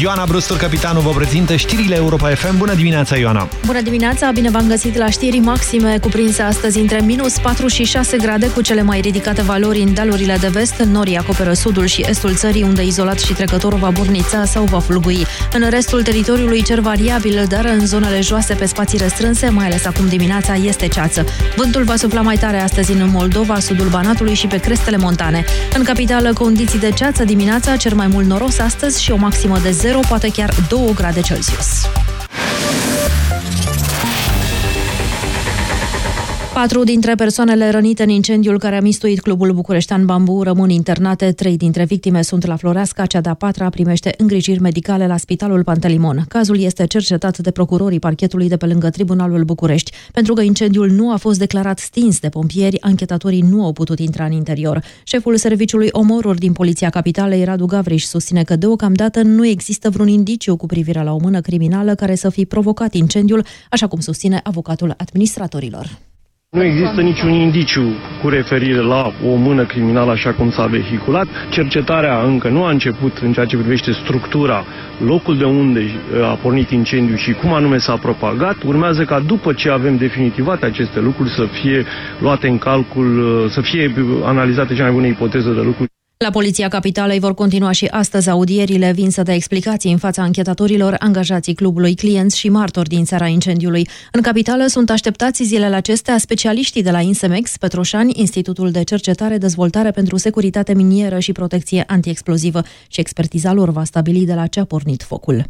Ioana Brustur, capitanul, vă prezintă știrile Europa FM. Bună dimineața, Ioana! Bună dimineața, bine v-am găsit la știri maxime cuprinse astăzi între minus 4 și 6 grade cu cele mai ridicate valori în dealurile de vest. Norii acoperă sudul și estul țării, unde izolat și trecător va burnița sau va fulgui. În restul teritoriului cer variabil, dar în zonele joase pe spații restrânse, mai ales acum dimineața, este ceață. Vântul va sufla mai tare astăzi în Moldova, sudul Banatului și pe crestele montane. În capitală, condiții de ceață dimineața, cer mai mult noros astăzi și o maximă de 0, poate chiar 2 grade Celsius. Patru dintre persoanele rănite în incendiul care a mistuit clubul bucureștean Bambu rămân internate. Trei dintre victime sunt la Floreasca, cea de-a patra primește îngrijiri medicale la Spitalul Pantelimon. Cazul este cercetat de procurorii parchetului de pe lângă Tribunalul București. Pentru că incendiul nu a fost declarat stins de pompieri, anchetatorii nu au putut intra în interior. Șeful serviciului omoruri din Poliția Capitalei, Radu Gavriș, susține că deocamdată nu există vreun indiciu cu privire la o mână criminală care să fi provocat incendiul, așa cum susține avocatul administratorilor. Nu există niciun indiciu cu referire la o mână criminală așa cum s-a vehiculat. Cercetarea încă nu a început în ceea ce privește structura, locul de unde uh, a pornit incendiu și cum anume s-a propagat. Urmează ca după ce avem definitivate aceste lucruri să fie luate în calcul, uh, să fie analizate cea mai bună ipoteză de lucruri. La Poliția Capitalei vor continua și astăzi audierile, vin să dea explicații în fața anchetatorilor, angajații clubului, clienți și martori din seara incendiului. În capitală sunt așteptați zilele acestea specialiștii de la Insemex, Petroșani, Institutul de Cercetare, Dezvoltare pentru Securitate Minieră și Protecție Antiexplozivă și expertiza lor va stabili de la ce a pornit focul.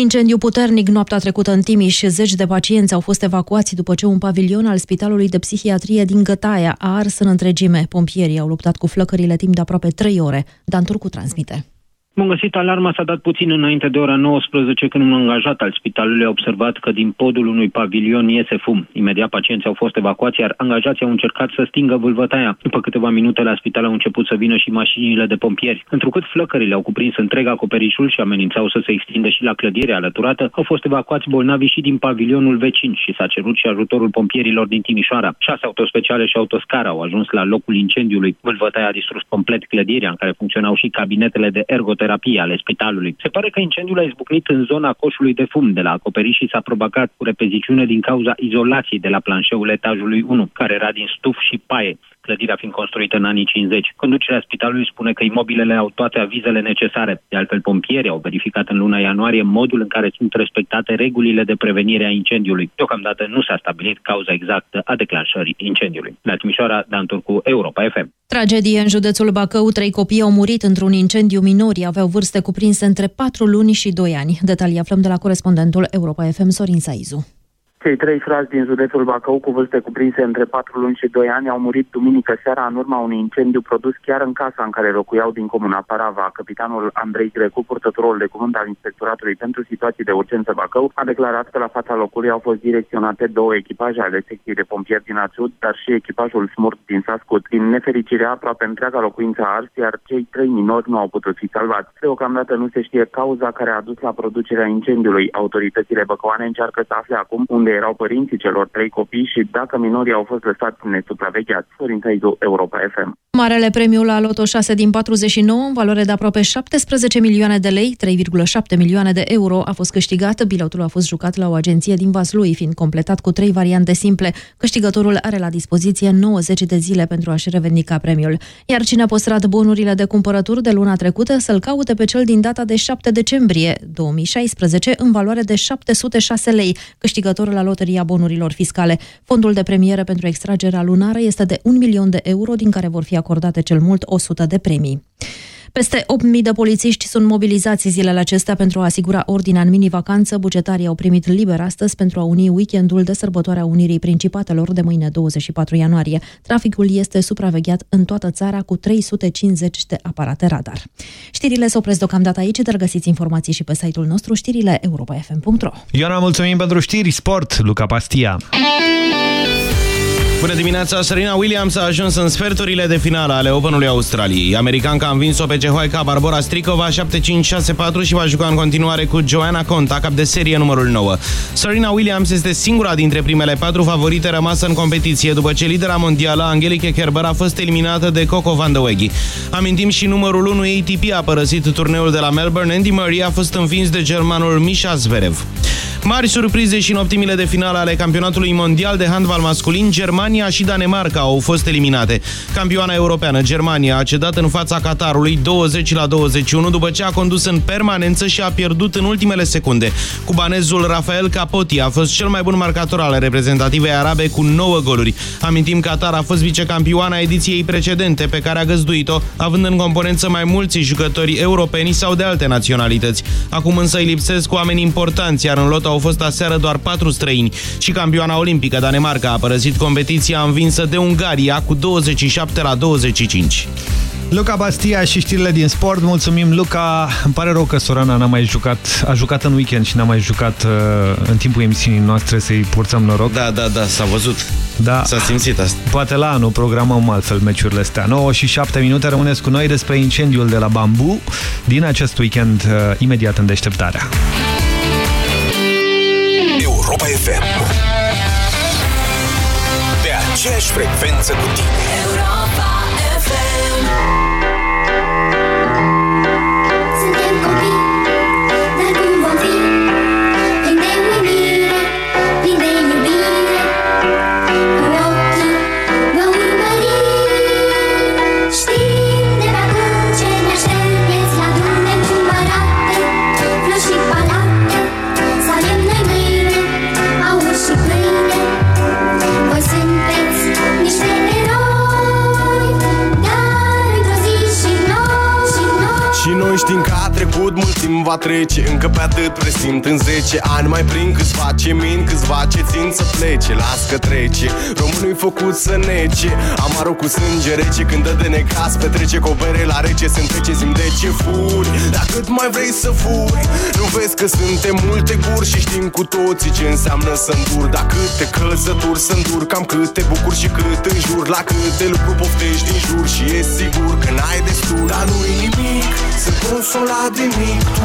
Incendiu puternic noaptea trecută în Timiș. Zeci de pacienți au fost evacuați după ce un pavilion al Spitalului de Psihiatrie din Gătaia a ars în întregime. Pompierii au luptat cu flăcările timp de aproape trei ore. Dan Turcu transmite. Am găsit alarma, s-a dat puțin înainte de ora 19 când un angajat al spitalului a observat că din podul unui pavilion iese fum. Imediat pacienții au fost evacuați, iar angajații au încercat să stingă vâlvătaia. După câteva minute la spital au început să vină și mașinile de pompieri. Întrucât flăcările au cuprins întreg acoperișul și amenințau să se extindă și la clădirea alăturată, au fost evacuați bolnavii și din pavilionul vecin și s-a cerut și ajutorul pompierilor din Timișoara. Șase autospeciale și autoscara au ajuns la locul incendiului. Vâlvătaia a distrus complet clădirea în care funcționau și cabinetele de ergoterapie terapie ale spitalului. Se pare că incendiul a izbucnit în zona coșului de fum de la acoperiș și s-a propagat cu repeziciune din cauza izolației de la planșeul etajului 1, care era din stuf și paie clădirea fiind construită în anii 50. Conducerea spitalului spune că imobilele au toate avizele necesare. De altfel, pompierii au verificat în luna ianuarie modul în care sunt respectate regulile de prevenire a incendiului. Deocamdată nu s-a stabilit cauza exactă a declanșării incendiului. La Timișoara, Dan Turcu, Europa FM. Tragedie în județul Bacău. Trei copii au murit într-un incendiu. Minorii aveau vârste cuprinse între 4 luni și 2 ani. Detalii aflăm de la corespondentul Europa FM, Sorin Saizu. Cei trei frați din județul Bacău cu vârste cuprinse între 4 luni și 2 ani au murit duminică seara în urma unui incendiu produs chiar în casa în care locuiau din comuna Parava. Capitanul Andrei Grecu, purtătorul de cuvânt al Inspectoratului pentru Situații de Urgență Bacău, a declarat că la fața locului au fost direcționate două echipaje ale secției de pompieri din Ațud, dar și echipajul Smurt din Sascut. Din nefericire, aproape întreaga locuință a ars, iar cei trei minori nu au putut fi salvați. Deocamdată nu se știe cauza care a dus la producerea incendiului. Autoritățile băcoane încearcă să afle acum unde unde erau părinții celor trei copii și dacă minorii au fost lăsați nesupravegheați. Florin Taidu, Europa FM. Marele premiu la Loto 6 din 49, în valoare de aproape 17 milioane de lei, 3,7 milioane de euro, a fost câștigat. Bilotul a fost jucat la o agenție din Vaslui, fiind completat cu trei variante simple. Câștigătorul are la dispoziție 90 de zile pentru a-și revendica premiul. Iar cine a păstrat bonurile de cumpărături de luna trecută, să-l caute pe cel din data de 7 decembrie 2016, în valoare de 706 lei. Câștigătorul la loteria bonurilor fiscale. Fondul de premieră pentru extragerea lunară este de 1 milion de euro, din care vor fi acordate cel mult 100 de premii. Peste 8.000 de polițiști sunt mobilizați zilele acestea pentru a asigura ordinea în mini-vacanță. Bugetarii au primit liber astăzi pentru a uni weekendul de sărbătoare a Unirii Principatelor de mâine 24 ianuarie. Traficul este supravegheat în toată țara cu 350 de aparate radar. Știrile se opresc deocamdată aici, dar găsiți informații și pe site-ul nostru știrile europa.fm.ro Ioana, mulțumim pentru știri, sport, Luca Pastia. Bună dimineața, Serena Williams a ajuns în sferturile de finală ale Openului Australiei. Americanca a învins-o pe cehoaica Barbara Strikova 7-5-6-4 și va juca în continuare cu Joanna Conta, cap de serie numărul 9. Serena Williams este singura dintre primele patru favorite rămasă în competiție după ce lidera mondială Angelique Kerber a fost eliminată de Coco Van de Weghe. Amintim și numărul 1 ATP a părăsit turneul de la Melbourne. Andy Murray a fost învins de germanul Misha Zverev. Mari surprize și în optimile de finală ale campionatului mondial de handbal masculin, Germania și Danemarca au fost eliminate. Campioana europeană, Germania, a cedat în fața Qatarului 20 la 21 după ce a condus în permanență și a pierdut în ultimele secunde. Cubanezul Rafael Capoti a fost cel mai bun marcator al reprezentativei arabe cu 9 goluri. Amintim, Qatar a fost vicecampioana ediției precedente pe care a găzduit-o, având în componență mai mulți jucători europeni sau de alte naționalități. Acum însă îi lipsesc oameni importanți, iar în lot au fost aseară doar patru străini și campioana olimpică Danemarca a părăsit competiția învinsă de Ungaria cu 27 la 25. Luca Bastia și știrile din sport. Mulțumim, Luca. Îmi pare rău că Sorana n-a mai jucat, a jucat în weekend și n-a mai jucat uh, în timpul emisiunii noastre să-i purțăm noroc. Da, da, da, s-a văzut. Da. S-a simțit asta. Poate la anul programăm altfel meciurile astea. 9 și 7 minute rămâneți cu noi despre incendiul de la Bambu din acest weekend, uh, imediat în deșteptarea. Europa FM Pe aceeași frecvență cu tine. Europa va trece Încă pe atât presimt în 10 ani. Mai prin câțiva ce min, câțiva ce țin să plece Las că trece, românul făcut să nece Amarul cu sânge rece. Când dă de necas Petrece cu o bere la rece, se întrece Zim de ce furi, dar cât mai vrei să furi Nu vezi că suntem multe guri Și știm cu toții ce înseamnă să îndur. Dar câte căzături să îndur Cam câte bucuri și cât înjur La câte lucruri poftești din jur Și e sigur că n-ai destul. Dar nu-i nimic, sunt consolat de mic Tu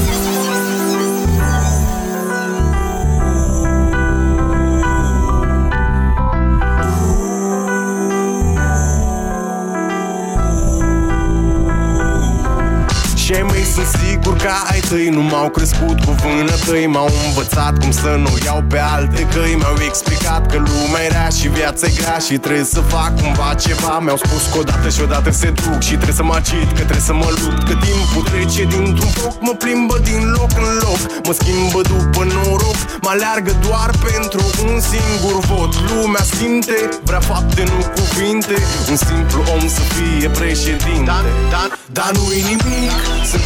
sunt sigur că ai tăi. Nu m-au crescut cu vânătăi M-au învățat cum să nu iau pe alte căi. Mi-au explicat că lumea e rea și viața e grea Și trebuie să fac cumva ceva. Mi-au spus că odată și odată se duc Și trebuie să mă agit, că trebuie să mă lupt Că timpul trece dintr-un foc Mă plimbă din loc în loc Mă schimbă după noroc Mă aleargă doar pentru un singur vot. Lumea simte, vrea fapte, nu cuvinte Un simplu om să fie președinte. Dar, dar, dar nu-i nimic Sunt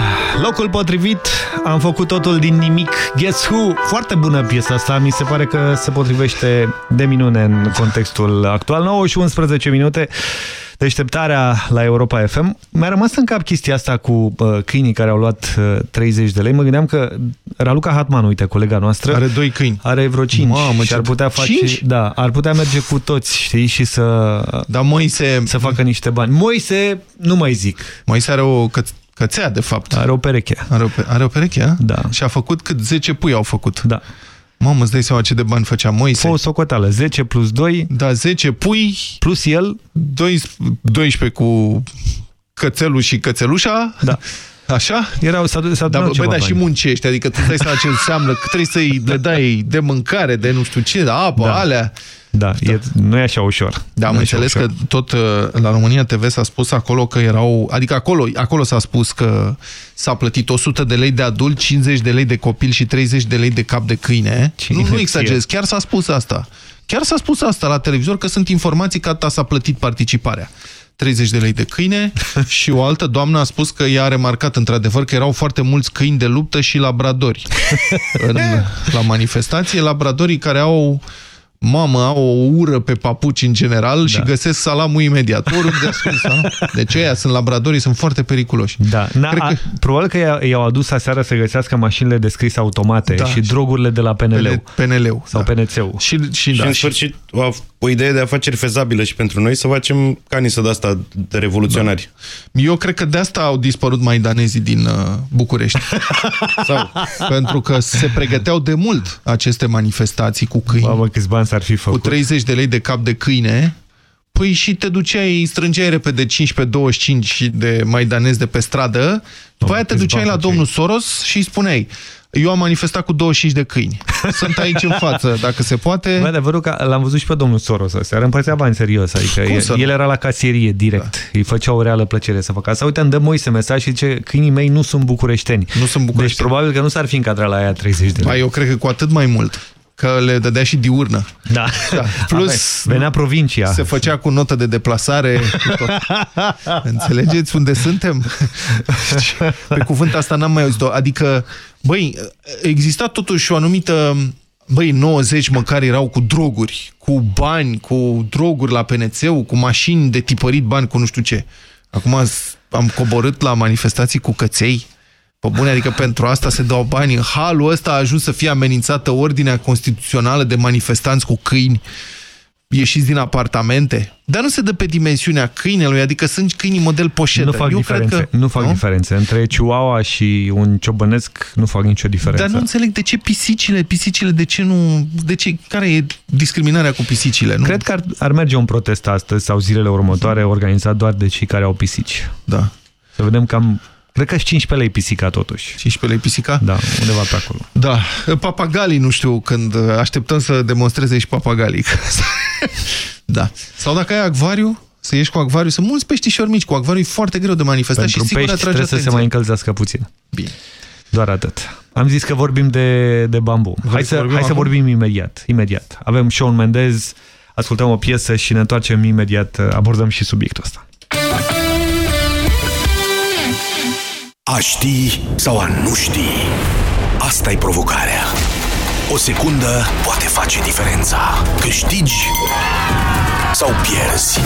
Locul potrivit, am făcut totul din nimic. Guess Who? Foarte bună piesa asta, mi se pare că se potrivește de minune în contextul actual. 9 și 11 minute. Deșteptarea la Europa FM. Mi-a rămas în cap chestia asta cu uh, câinii care au luat uh, 30 de lei. Mă gândeam că Raluca Hatman, uite, colega noastră... Are doi câini. Are vreo 5 Mamă, și ar ce- putea face... Cinci? Da, ar putea merge cu toți, știi, și să... Dar Moise... Să facă niște bani. Moise, nu mai zic. Moise are o că cățea, de fapt. Are o pereche. Are o, pe are o pereche, a? Da. Și a făcut cât 10 pui au făcut. Da. Mamă, îți dai seama ce de bani făcea Moise? O socoteală, 10 plus 2... Da, 10 pui... Plus el... 12 cu cățelul și cățelușa. Da. Așa? Erau, s-a, s-a Da, bă, ceva bă, dar și bani. muncești, adică tu dai seama ce înseamnă, că trebuie să-i le dai de mâncare, de nu știu ce, de apă, Da. alea. Da, e, nu e așa ușor. Da, am Nu e așa înțeles ușor. că tot uh, la România TV s-a spus acolo că erau, adică acolo, acolo s-a spus că s-a plătit 100 de lei de adult, 50 de lei de copil și 30 de lei de cap de câine. Ce nu, nu inepție. exagerez, chiar s-a spus asta. Chiar s-a spus asta la televizor că sunt informații că atâta s-a plătit participarea. 30 de lei de câine și o altă doamnă a spus că ea a remarcat într-adevăr că erau foarte mulți câini de luptă și labradori în, la manifestație, labradorii care au mamă, au o ură pe papuci în general da. și găsesc salamul imediat. Oriunde ascund salam. Deci ăia sunt labradorii, sunt foarte periculoși. Da, Na, Cred a, că- probabil că i-a- i-au adus aseară să găsească mașinile de scris automate Da, și și- drogurile de la PNL. PNL-ul. Sau da. PNC-ul. Și, și, Și da, în și, sfârșit, o, o idee de afaceri fezabilă și pentru noi să facem canisă de asta de revoluționari. eu cred că de asta au dispărut maidanezii din uh, București. Sau, Pentru că se pregăteau de mult aceste manifestații cu câini. Mamă, câți bani s-ar fi cu făcut. 30 de lei de cap de câine, păi și te duceai, strângeai repede 15-25 de maidanezi de pe stradă, după aia te câți duceai bani la făceai? domnul Soros și îi spuneai eu am manifestat cu 25 de câini. Sunt aici în față, dacă se poate. Bă, adevărul că l-am văzut și pe domnul Soros aseară, împărțea bani serios, adică Cum el, să nu? el era la casierie direct, da. îi făcea o reală plăcere să facă asta. Uite, îmi dă Moise mesaj și zice, câinii mei nu sunt bucureșteni. Nu sunt Deci bucureșteni. probabil că nu s-ar fi încadrat la aia 30 de Ba, lei. eu cred că cu atât mai mult, că le dădea și diurnă. Da. Da. Plus, Venea provincia. se făcea cu notă de deplasare. Cu tot. Înțelegeți unde suntem? Pe cuvânt asta n-am mai auzit-o. Adică, băi, exista totuși o anumită... Băi, 90 măcar erau cu droguri, cu bani, cu droguri la PNC-ul, cu mașini de tipărit bani, cu nu știu ce. Acum am coborât la manifestații cu căței. Pe bune, adică pentru asta se dau bani. În halul ăsta a ajuns să fie amenințată ordinea constituțională de manifestanți cu câini ieșiți din apartamente. Dar nu se dă pe dimensiunea câinelui, adică sunt câinii model poșetă. Nu fac Eu diferențe. Cred că, nu fac diferențe. Între Chihuahua și un ciobănesc nu fac nicio diferență. Dar nu înțeleg de ce pisicile, pisicile, de ce nu... De ce, care e discriminarea cu pisicile? Nu? Cred că ar, ar merge un protest astăzi sau zilele următoare organizat doar de cei care au pisici. Da. Să vedem cam... Cred că și 15 lei pisica totuși. 15 lei pisica? Da, undeva pe acolo. Da. Papagalii, nu știu, când așteptăm să demonstreze și papagalii. da. Sau dacă ai acvariu, să ieși cu acvariu, sunt mulți peștișori mici, cu acvariu e foarte greu de manifestat Pentru și sigur pești atrage trebuie să se atenție. mai încălzească puțin. Bine. Doar atât. Am zis că vorbim de, de bambu. Hai, să, vorbim hai să acum? vorbim imediat. imediat. Avem Shawn Mendez, ascultăm o piesă și ne întoarcem imediat, abordăm și subiectul ăsta. A ști sau a nu ști? asta e provocarea. O secundă poate face diferența. Câștigi sau pierzi.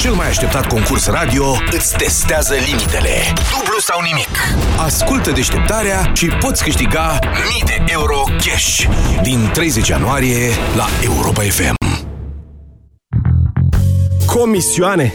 cel mai așteptat concurs radio îți testează limitele. Dublu sau nimic. Ascultă deșteptarea și poți câștiga mii de euro cash din 30 ianuarie la Europa FM. Comisioane?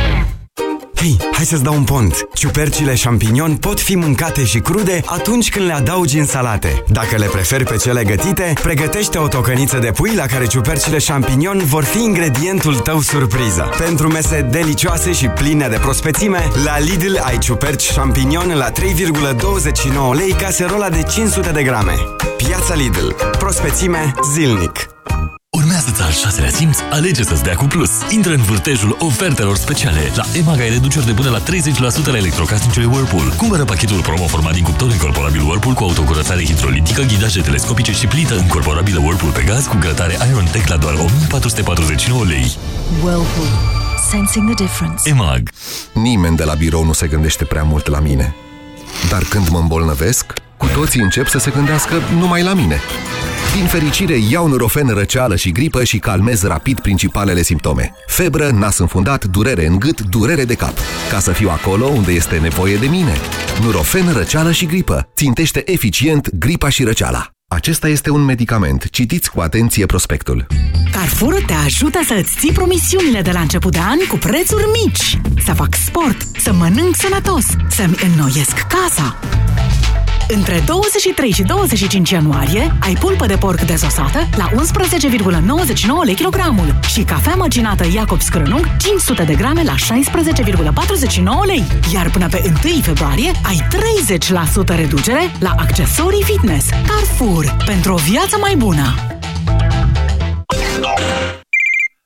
Hei, hai să-ți dau un pont. Ciupercile champignon pot fi mâncate și crude atunci când le adaugi în salate. Dacă le preferi pe cele gătite, pregătește o tocăniță de pui la care ciupercile champignon vor fi ingredientul tău surpriză. Pentru mese delicioase și pline de prospețime, la Lidl ai ciuperci champignon la 3,29 lei caserola de 500 de grame. Piața Lidl. Prospețime zilnic. Urmează-ți al șaselea simț, alege să-ți dea cu plus. Intră în vârtejul ofertelor speciale. La EMAG ai reduceri de până la 30% la electrocasnicele Whirlpool. Cumpără pachetul promo format din cuptor incorporabil Whirlpool cu autocurățare hidrolitică, ghidaje telescopice și plită incorporabilă Whirlpool pe gaz cu grătare Iron Tech la doar 1449 lei. Whirlpool. Sensing the difference. EMAG. Nimeni de la birou nu se gândește prea mult la mine. Dar când mă îmbolnăvesc, cu toții încep să se gândească numai la mine. Din fericire, iau Nurofen răceală și gripă și calmez rapid principalele simptome. Febră, nas înfundat, durere în gât, durere de cap. Ca să fiu acolo unde este nevoie de mine. Nurofen răceală și gripă. Țintește eficient gripa și răceala. Acesta este un medicament. Citiți cu atenție prospectul. Carrefour te ajută să îți ții promisiunile de la început de an cu prețuri mici. Să fac sport, să mănânc sănătos, să-mi înnoiesc casa. Între 23 și 25 ianuarie ai pulpă de porc dezosată la 11,99 lei kilogramul și cafea măcinată Jacobs Crânung 500 de grame la 16,49 lei. Iar până pe 1 februarie ai 30% reducere la accesorii fitness. Carrefour. Pentru o viață mai bună.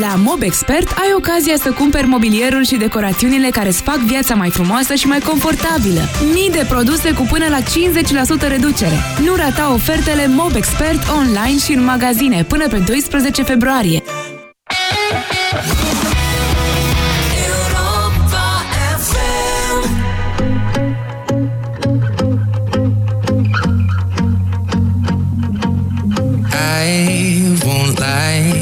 La MobExpert ai ocazia să cumperi mobilierul și decorațiunile care îți fac viața mai frumoasă și mai confortabilă. Mii de produse cu până la 50% reducere. Nu rata ofertele MobExpert online și în magazine până pe 12 februarie. I won't lie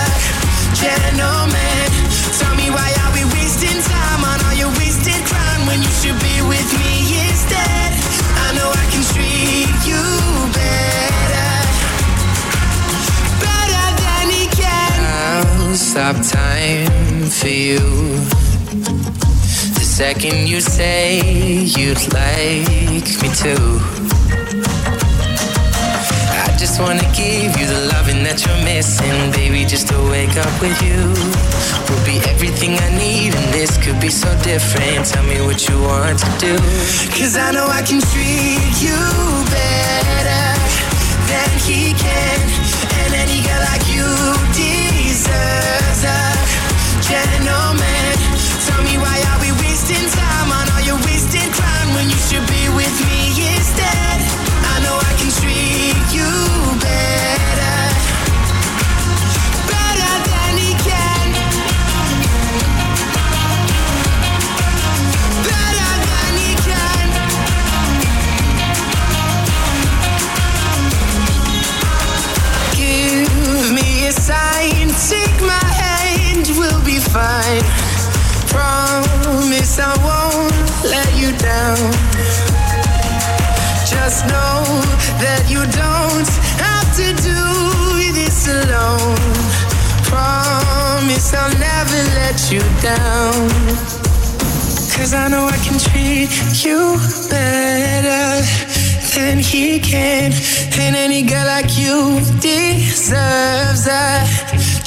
gentleman. Tell me why are we wasting time on all your wasted crown when you should be with me instead? I know I can treat you better, better than he can. I'll stop time for you. The second you say you'd like me to. Just wanna give you the loving that you're missing, baby. Just to wake up with you will be everything I need, and this could be so different. Tell me what you want to do, cause I know I can treat you better than he can, and any girl like you deserves a gentleman. Tell me why are we wasting time take my hand, we'll be fine. Promise I won't let you down. Just know that you don't have to do this alone. Promise I'll never let you down. Cause I know I can treat you better than he can. And any girl like you deserves that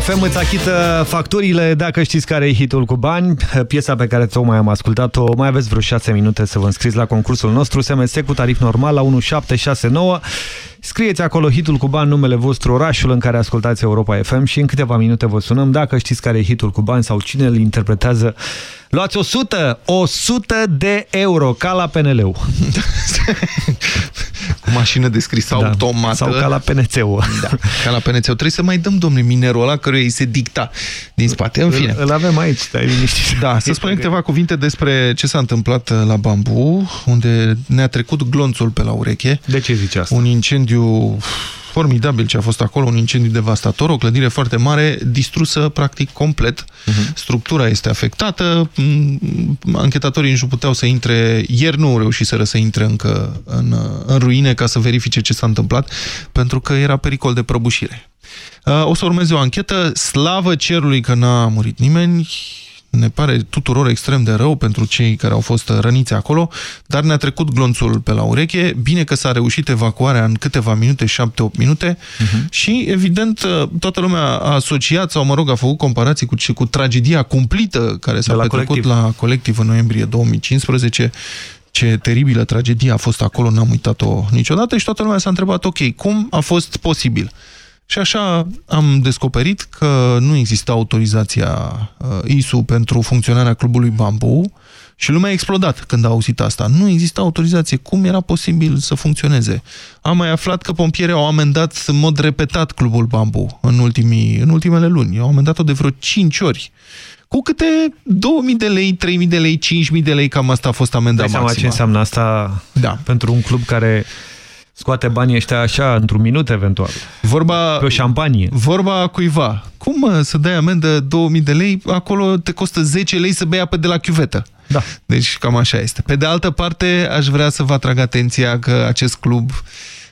FM îți achită facturile dacă știți care e hitul cu bani. Piesa pe care tocmai am ascultat-o, mai aveți vreo 6 minute să vă înscriți la concursul nostru SMS cu tarif normal la 1769. Scrieți acolo hitul cu bani, numele vostru, orașul în care ascultați Europa FM și în câteva minute vă sunăm dacă știți care e hitul cu bani sau cine îl interpretează. Luați 100, 100 de euro, ca la PNL-ul. Cu mașină de scris Da. automată. Sau ca la PNC-ul. Da, ca la PNC. Trebuie să mai dăm, domnule, minerul ăla căruia îi se dicta din spate. În fine. Îl, îl avem aici, stai liniștit. Da, să spunem câteva cuvinte despre ce s-a întâmplat uh, la Bambu, unde ne-a trecut glonțul pe la ureche. De ce zici asta? Un incendiu formidabil ce a fost acolo, un incendiu devastator, o clădire foarte mare, distrusă practic complet. Mhm. Structura este afectată, m, anchetatorii nici nu puteau să intre, ieri nu au reușit să intre încă în, în ruine ca să verifice ce s-a întâmplat, pentru că era pericol de prăbușire. Uh, O să urmeze o anchetă, slavă cerului că n-a murit nimeni, ne pare tuturor extrem de rău pentru cei care au fost răniți acolo, dar ne-a trecut glonțul pe la ureche. Bine că s-a reușit evacuarea în câteva minute, 7-8 minute Mhm. și, evident, toată lumea a asociat sau, mă rog, a făcut comparații cu, cu tragedia cumplită care s-a De la petrecut Colectiv. la colectiv în noiembrie 2015 ce teribilă tragedie a fost acolo, n-am uitat-o niciodată și toată lumea s-a întrebat, ok, cum a fost posibil? Și așa am descoperit că nu exista autorizația uh, ISU pentru funcționarea clubului Bambu și lumea a explodat când a auzit asta. Nu exista autorizație. Cum era posibil să funcționeze? Am mai aflat că pompierii au amendat în mod repetat clubul Bambu în, ultimii, în ultimele luni. Au amendat-o de vreo 5 ori. Cu câte 2000 de lei, 3000 de lei, 5000 de lei, cam asta a fost amenda Dai seama ce maximă. înseamnă asta da. pentru un club care scoate banii ăștia așa, într-un minut eventual. Vorba, Pe o șampanie. Vorba cuiva. Cum mă, să dai amendă 2000 de lei, acolo te costă 10 lei să bei apă de la chiuvetă. Da. Deci cam așa este. Pe de altă parte, aș vrea să vă atrag atenția că acest club,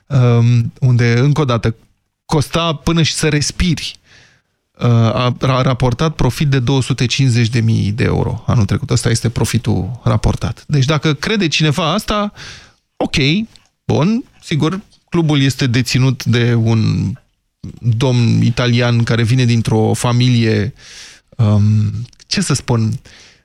um, unde, încă o dată, costa până și să respiri, uh, a, a raportat profit de 250.000 de euro anul trecut. Ăsta este profitul raportat. Deci dacă crede cineva asta, ok, bun, sigur, clubul este deținut de un domn italian care vine dintr-o familie, um, ce să spun,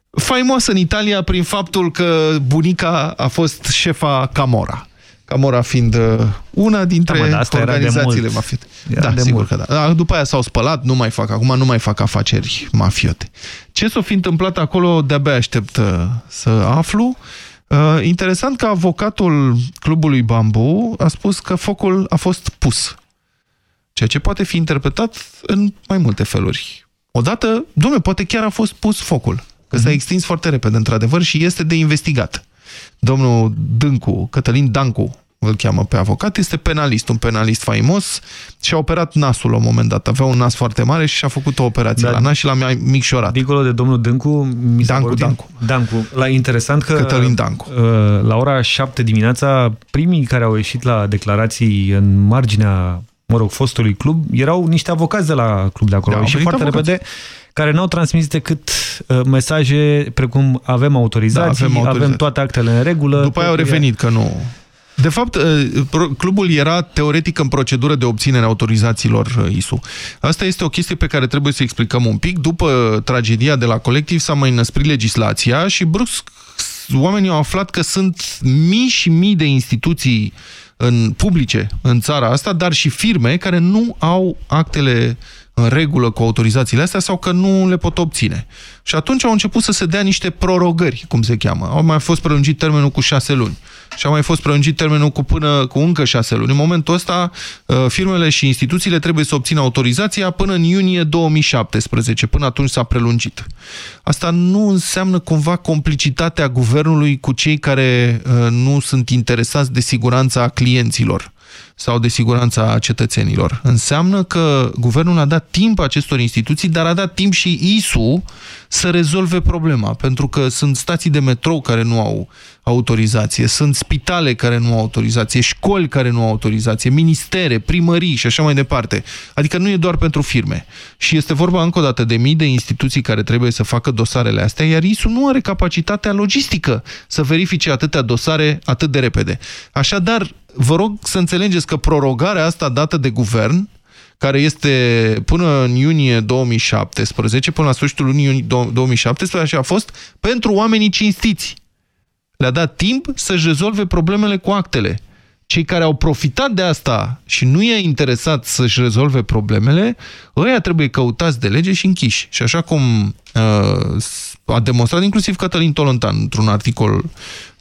faimoasă în Italia prin faptul că bunica a fost șefa Camora. Camora fiind uh, una dintre Da, mă, dar asta era de organizațiile mult. mafiote. Era Da, de sigur mult. că da. da. După aia s-au spălat, nu mai fac, acum nu mai fac afaceri mafiote. Ce s-a fi întâmplat acolo, de-abia aștept uh, să aflu. Uh, interesant că avocatul clubului Bambu a spus că focul a fost pus. Ceea ce poate fi interpretat în mai multe feluri. Odată, domnule, poate chiar a fost pus focul. Că s-a extins foarte repede, într-adevăr, și este de investigat. Domnul Dâncu, Cătălin Dancu, îl cheamă pe avocat, este penalist, un penalist faimos și a operat nasul la un moment dat. Avea un nas foarte mare și a făcut o operație Da. la nas și l-a mai micșorat. Dincolo de domnul Dâncu, mi s-a Dancu, părut- Dancu. Dancu. La interesant că Cătălin Dancu. uh, la ora 7 dimineața, primii care au ieșit la declarații în marginea, mă rog, fostului club, erau niște avocați de la club de acolo. Da, au au ieșit venit foarte avocați. repede, care n-au transmis decât uh, mesaje precum avem autorizații, Da, avem avem, autorizații. toate actele în regulă. După aia au totul e- revenit că nu. De fapt, eh, pro- clubul era teoretic în procedură de obținere a autorizațiilor eh, ISU. Asta este o chestie pe care trebuie să explicăm un pic. După tragedia de la colectiv s-a mai năsprit legislația și brusc oamenii au aflat că sunt mii și mii de instituții în publice în țara asta, dar și firme care nu au actele în regulă cu autorizațiile astea sau că nu le pot obține. Și atunci au început să se dea niște prorogări, cum se cheamă. Au mai fost prelungit termenul cu șase luni și a mai fost prelungit termenul cu până cu încă șase luni. În momentul ăsta, uh, firmele și instituțiile trebuie să obțină autorizația până în iunie 2017. Până atunci s-a prelungit. Asta nu înseamnă cumva complicitatea guvernului cu cei care uh, nu sunt interesați de siguranța clienților sau de siguranța cetățenilor. Înseamnă că guvernul a dat timp acestor instituții, dar a dat timp și ISU să rezolve problema, pentru că sunt stații de metrou care nu au autorizație, sunt spitale care nu au autorizație, școli care nu au autorizație, ministere, primării și așa mai departe. Adică nu e doar pentru firme. Și este vorba încă o dată de mii de instituții care trebuie să facă dosarele astea, iar ISU nu are capacitatea logistică să verifice atâtea dosare atât de repede. Așadar, vă rog să înțelegeți că prorogarea asta dată de guvern care este până în iunie 2017, până la sfârșitul lunii iunie 2017 și a fost pentru oamenii cinstiți. Le-a dat timp să-și rezolve problemele cu actele. Cei care au profitat de asta și nu i-a interesat să-și rezolve problemele, ăia trebuie căutați de lege și închiși. Și așa cum uh, a demonstrat inclusiv Cătălin Tolontan într-un articol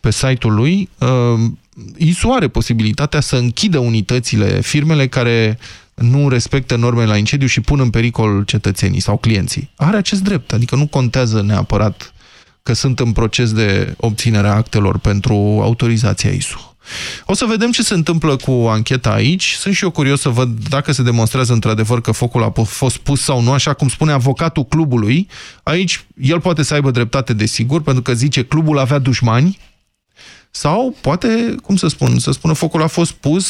pe site-ul lui, uh, ISU are posibilitatea să închidă unitățile, firmele care nu respectă normele la incendiu și pun în pericol cetățenii sau clienții. Are acest drept, adică nu contează neapărat că sunt în proces de obținere a actelor pentru autorizația ISU. O să vedem ce se întâmplă cu ancheta aici. Sunt și eu curios să văd dacă se demonstrează într-adevăr că focul a fost pus sau nu, așa cum spune avocatul clubului. Aici el poate să aibă dreptate, desigur, pentru că zice clubul avea dușmani, sau poate, cum să spun, să spună focul a fost pus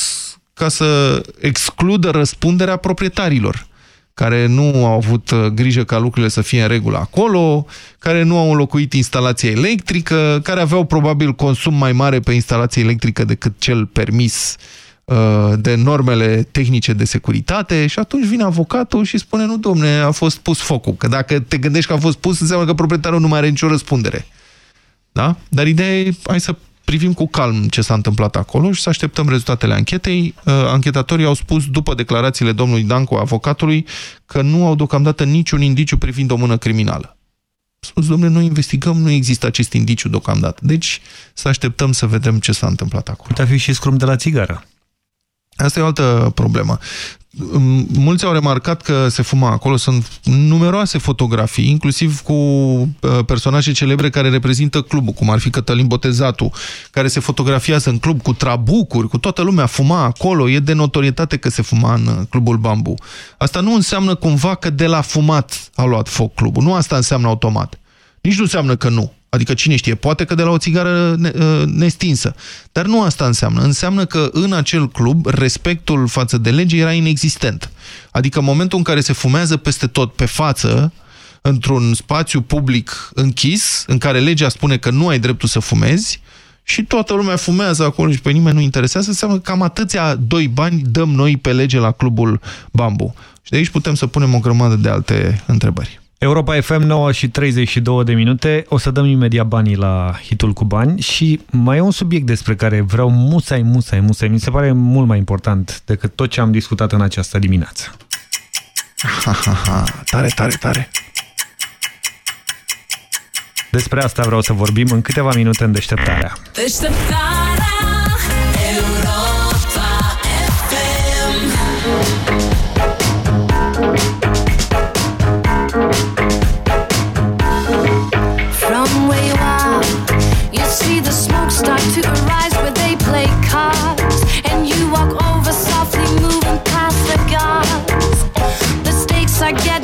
ca să excludă răspunderea proprietarilor care nu au avut uh, grijă ca lucrurile să fie în regulă acolo, care nu au înlocuit instalația electrică, care aveau probabil consum mai mare pe instalație electrică decât cel permis uh, de normele tehnice de securitate și atunci vine avocatul și spune, nu domne, a fost pus focul. Că dacă te gândești că a fost pus, înseamnă că proprietarul nu mai are nicio răspundere. Da? Dar ideea e, hai să privim cu calm ce s-a întâmplat acolo și să așteptăm rezultatele anchetei. Uh, anchetatorii au spus, după declarațiile domnului Dancu, avocatului, că nu au deocamdată niciun indiciu privind o mână criminală. Spus, domnule, noi investigăm, nu există acest indiciu deocamdată. Deci să așteptăm să vedem ce s-a întâmplat acolo. Putea fi și scrum de la țigară. Asta e o altă problemă. Mulți au remarcat că se fuma acolo, sunt numeroase fotografii, inclusiv cu uh, personaje celebre care reprezintă clubul, cum ar fi Cătălin Botezatu, care se fotografiază în club cu trabucuri, cu toată lumea fuma acolo, e de notorietate că se fuma în uh, clubul Bambu. Asta nu înseamnă cumva că de la fumat a luat foc clubul, nu asta înseamnă automat. Nici nu înseamnă că nu. Adică cine știe, poate că de la o țigară ă, nestinsă. Dar nu asta înseamnă. Înseamnă că în acel club respectul față de lege era inexistent. Adică în momentul în care se fumează peste tot pe față, într-un spațiu public închis, în care legea spune că nu ai dreptul să fumezi, și toată lumea fumează acolo și pe nimeni nu interesează, înseamnă că cam atâția doi bani dăm noi pe lege la clubul Bambu. Și de aici putem să punem o grămadă de alte întrebări. Europa FM 9 și 32 de minute. O să dăm imediat banii la hitul cu bani și mai e un subiect despre care vreau musai, musai, musai. Mi se pare mult mai important decât tot ce am discutat în această dimineață. Ha, ha, ha. Tare, tare, tare. Despre asta vreau să vorbim în câteva minute în deșteptarea. Deșteptarea start to arise where they play cards, and you walk over softly, moving past the guards. The stakes are getting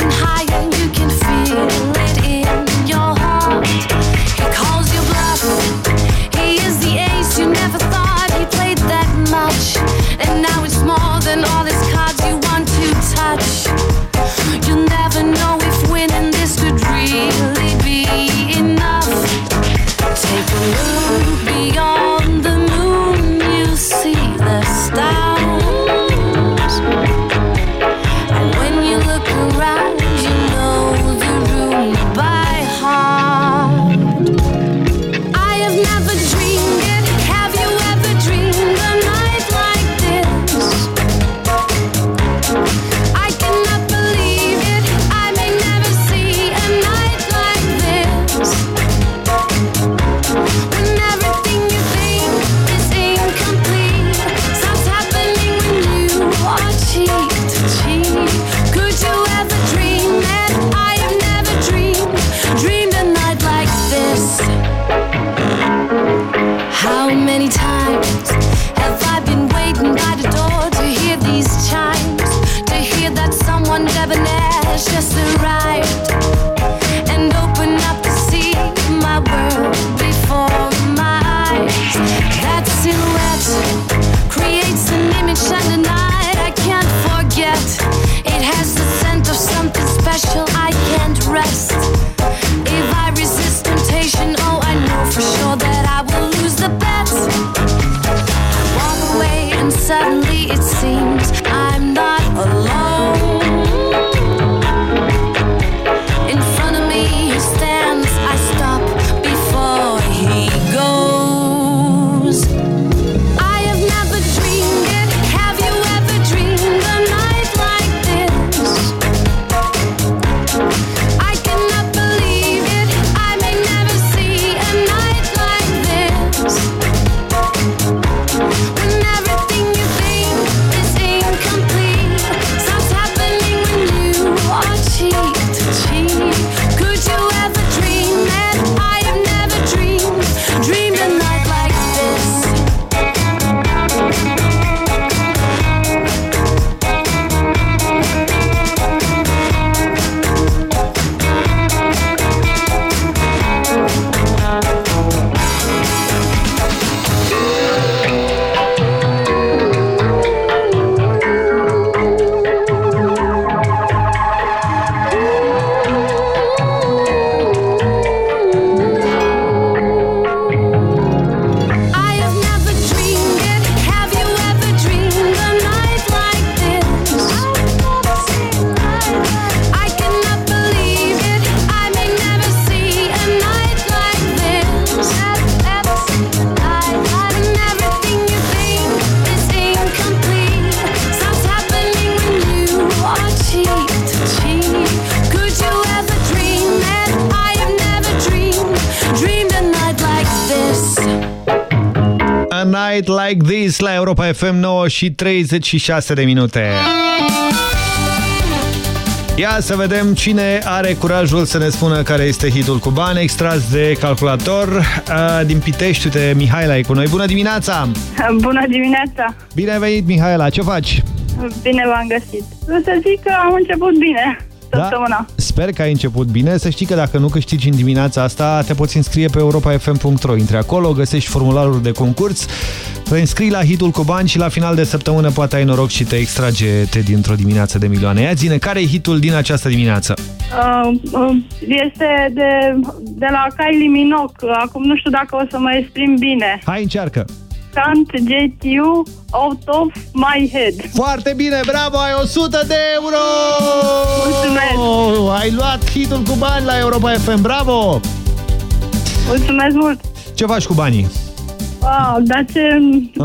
never an just the ride. FM 9 și 36 de minute. Ia să vedem cine are curajul să ne spună care este hitul cu bani extras de calculator. Din Pitești, uite, Mihaela e cu noi. Bună dimineața! Bună dimineața! Bine ai venit, Mihaela! Ce faci? Bine v-am găsit. Vreau să zic că am început bine săptămâna. Da? Sper că ai început bine. Să știi că dacă nu câștigi în dimineața asta, te poți înscrie pe europafm.ro. Intri acolo, găsești formularul de concurs, te înscrii la hitul cu bani și la final de săptămână poate ai noroc și te extrage te dintr-o dimineață de milioane. Ia zine, care e hitul din această dimineață? Uh, uh, este de, de la Kylie Minogue. Acum nu știu dacă o să mă exprim bine. Hai, încearcă! Can't get you out of my head. Foarte bine, bravo, ai 100 de euro! Mulțumesc! Ai luat hitul cu bani la Europa FM, bravo! Mulțumesc mult! Ce faci cu banii? Wow, dar ce,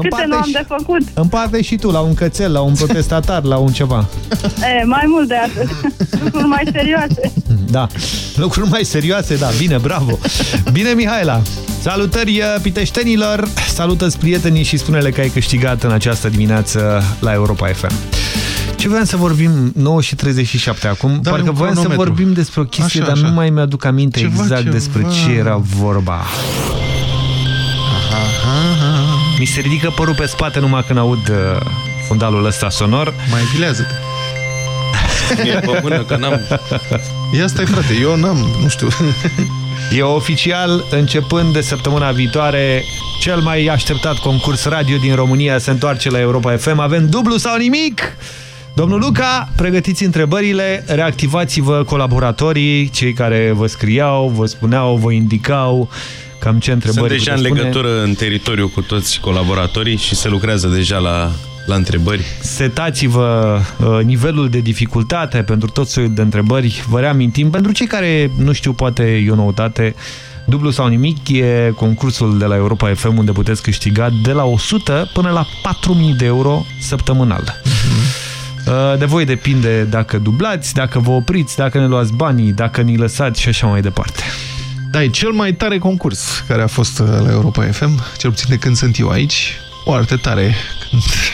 câte nu am de făcut? Împarte și tu la un cățel, la un protestatar, la un ceva. E, mai mult de atât. Lucruri mai serioase. Da, lucruri mai serioase, da, bine, bravo. Bine, Mihaela! Salutări uh, piteștenilor, salută-ți prietenii și spune-le că ai câștigat în această dimineață la Europa FM. Ce voiam să vorbim 9 și 37 acum? Dar Parcă un voiam să cronometru. vorbim despre o chestie, Așa, dar așa. nu mai mi-aduc aminte Ceva, exact ceva. despre ce era vorba. Mi se ridică părul pe spate numai când aud uh, fundalul ăsta sonor. Mai vilează-te. E pe mână că n-am... Ia stai, frate, eu n-am, nu știu. E oficial, începând de săptămâna viitoare, cel mai așteptat concurs radio din România se întoarce la Europa FM. Avem dublu sau nimic? Domnul Luca, pregătiți întrebările, reactivați-vă colaboratorii, cei care vă scriau, vă spuneau, vă indicau cam ce întrebări Sunt deja în puteți spune. legătură în teritoriu cu toți colaboratorii și se lucrează deja la, la întrebări. Setați-vă uh, nivelul de dificultate pentru tot soiul de întrebări. Vă reamintim, pentru cei care nu știu, poate e o noutate, dublu sau nimic, e concursul de la Europa FM unde puteți câștiga de la 100 până la 4000 de euro săptămânal. Uh, De voi depinde dacă dublați, dacă vă opriți, dacă ne luați banii, dacă ni lăsați și așa mai departe. Da, e cel mai tare concurs care a fost uh, la Europa FM, cel puțin de când sunt eu aici. Foarte tare. Când-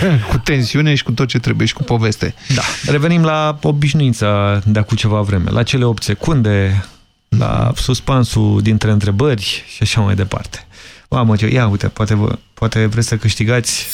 cu tensiune și cu tot ce trebuie și cu poveste. Da. Revenim la obișnuința de acum ceva vreme, la cele 8 secunde, la suspansul dintre întrebări și așa mai departe. Mamă, ce, ia uite, poate, vă, poate vreți să câștigați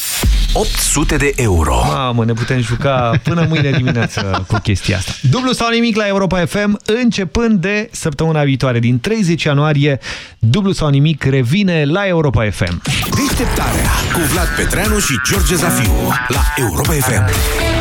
800 de euro. Mamă, ne putem juca până mâine dimineață cu chestia asta. Dublu sau nimic la Europa FM, începând de săptămâna viitoare, din 30 ianuarie, dublu sau nimic revine la Europa FM. Deșteptarea cu Vlad Petreanu și George Zafiu la Europa FM.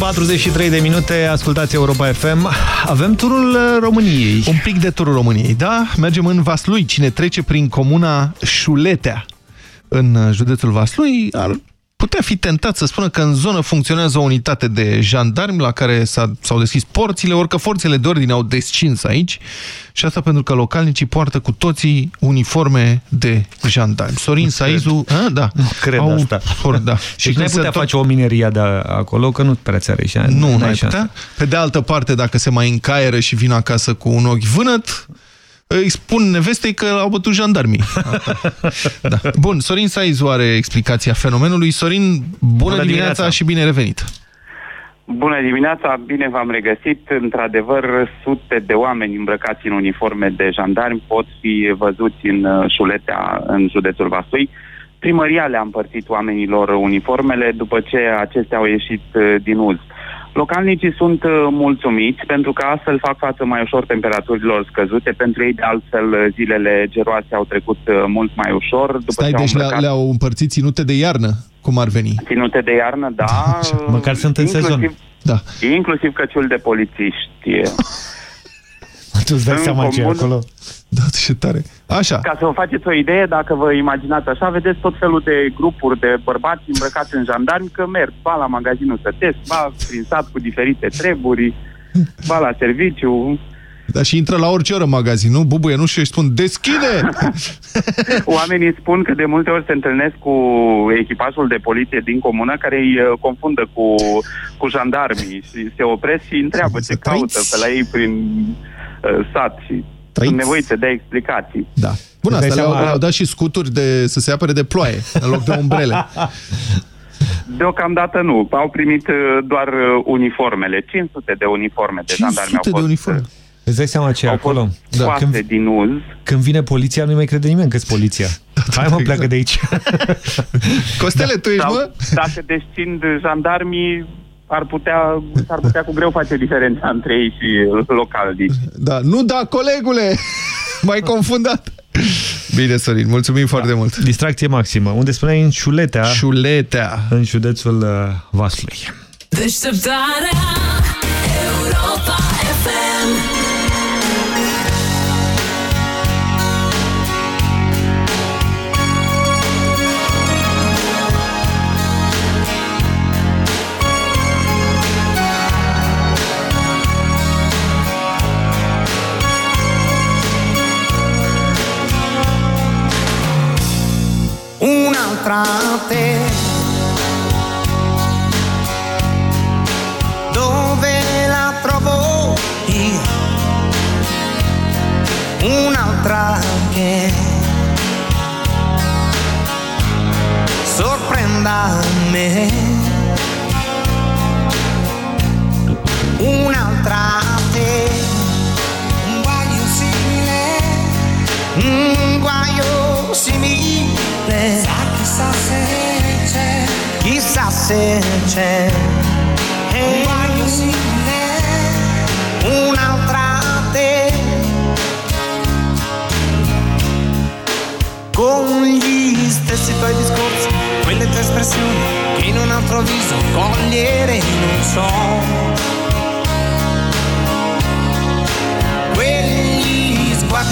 43 de minute, ascultați Europa FM. Avem turul uh, României. Un pic de turul României, da? Mergem în Vaslui. Cine trece prin comuna Șuletea în uh, județul Vaslui ar putea fi tentat să spună că în zonă funcționează o unitate de jandarmi la care s-au deschis porțile, ori că forțele de ordine au descins aici și asta pentru că localnicii poartă cu toții uniforme de jandarmi. Sorin Nu Saizu... A, da. Nu cred au, asta. For, da. Și deci când n-ai se putea tot- face o mineria de acolo, că nu prea ți are șansă. Nu, n-ai șansă. putea. Pe de altă parte, dacă se mai încaieră și vin acasă cu un ochi vânăt, îi spun nevestei că au bătut jandarmii. Asta. Da. Bun, Sorin Saizu are explicația fenomenului. Sorin, bună, bună dimineața, dimineața. și bine revenit! Bună dimineața, bine v-am regăsit. Într-adevăr, sute de oameni îmbrăcați în uniforme de jandarmi pot fi văzuți în uh, Șuletea, în județul Vaslui. Primăria le-a împărțit oamenilor uniformele după ce acestea au ieșit uh, din uz. Localnicii sunt uh, mulțumiți pentru că astfel fac față mai ușor temperaturilor scăzute. Pentru ei, de altfel, uh, zilele geroase au trecut uh, mult mai ușor. După Stai, ce au deci le- îmbrăcat le-au împărțit ținute de iarnă, cum ar veni. ținute de iarnă, da. Măcar sunt în inclusiv, sezon. Da. Inclusiv căciul de polițiști. Tu îți dai În seama ce e comun- acolo? Da, ce tare. Așa. Ca să vă faceți o idee, dacă vă imaginați așa, vedeți tot felul de grupuri de bărbați îmbrăcați în jandarmi că merg ba la magazinul sătesc, ba prin sat cu diferite treburi, ba la serviciu. Da, și intră la orice oră în magazin, nu? Bubuie, nu? Și își spun, deschide! Oamenii spun că de multe ori se întâlnesc cu echipajul de poliție din comună care îi uh, confundă cu, cu jandarmii și se opresc și întreabă ce caută pe la ei prin uh, sat și sunt nevoiți să dea explicații. Da. Bun, Îți dai asta le-au seama- le dat și scuturi de, să se apere de ploaie, în loc de umbrele. Deocamdată nu. Au primit uh, doar uh, uniformele. 500 de uniforme de jandarmi au 500 de fost uniforme. Îți dai seama ce e acolo? scoase Când, din uz. când vine poliția, nu mai crede nimeni că e poliția. Hai mă, pleacă de aici. Costele, tu ești, Sau, mă? Dacă descind jandarmii, ar putea, s-ar putea cu greu face diferența între ei și localnici. Da, nu da, colegule! M-ai confundat. Bine, Sorin, mulțumim foarte mult. Distracție maximă. Unde spuneai în Șuletea. Șuletea. În județul uh, Vaslui. Deșteptarea Europa FM Un'altra te. Dove la trovo io? Un'altra che Sorprenda me. Un'altra te. Un guaio simile Un guaio simile Chissà se c'è. Chissà se c'è. Un guaio simile Un'altra te. Con gli stessi tuoi discorsi Quelle tue espressioni Che in un altro viso cogliere non so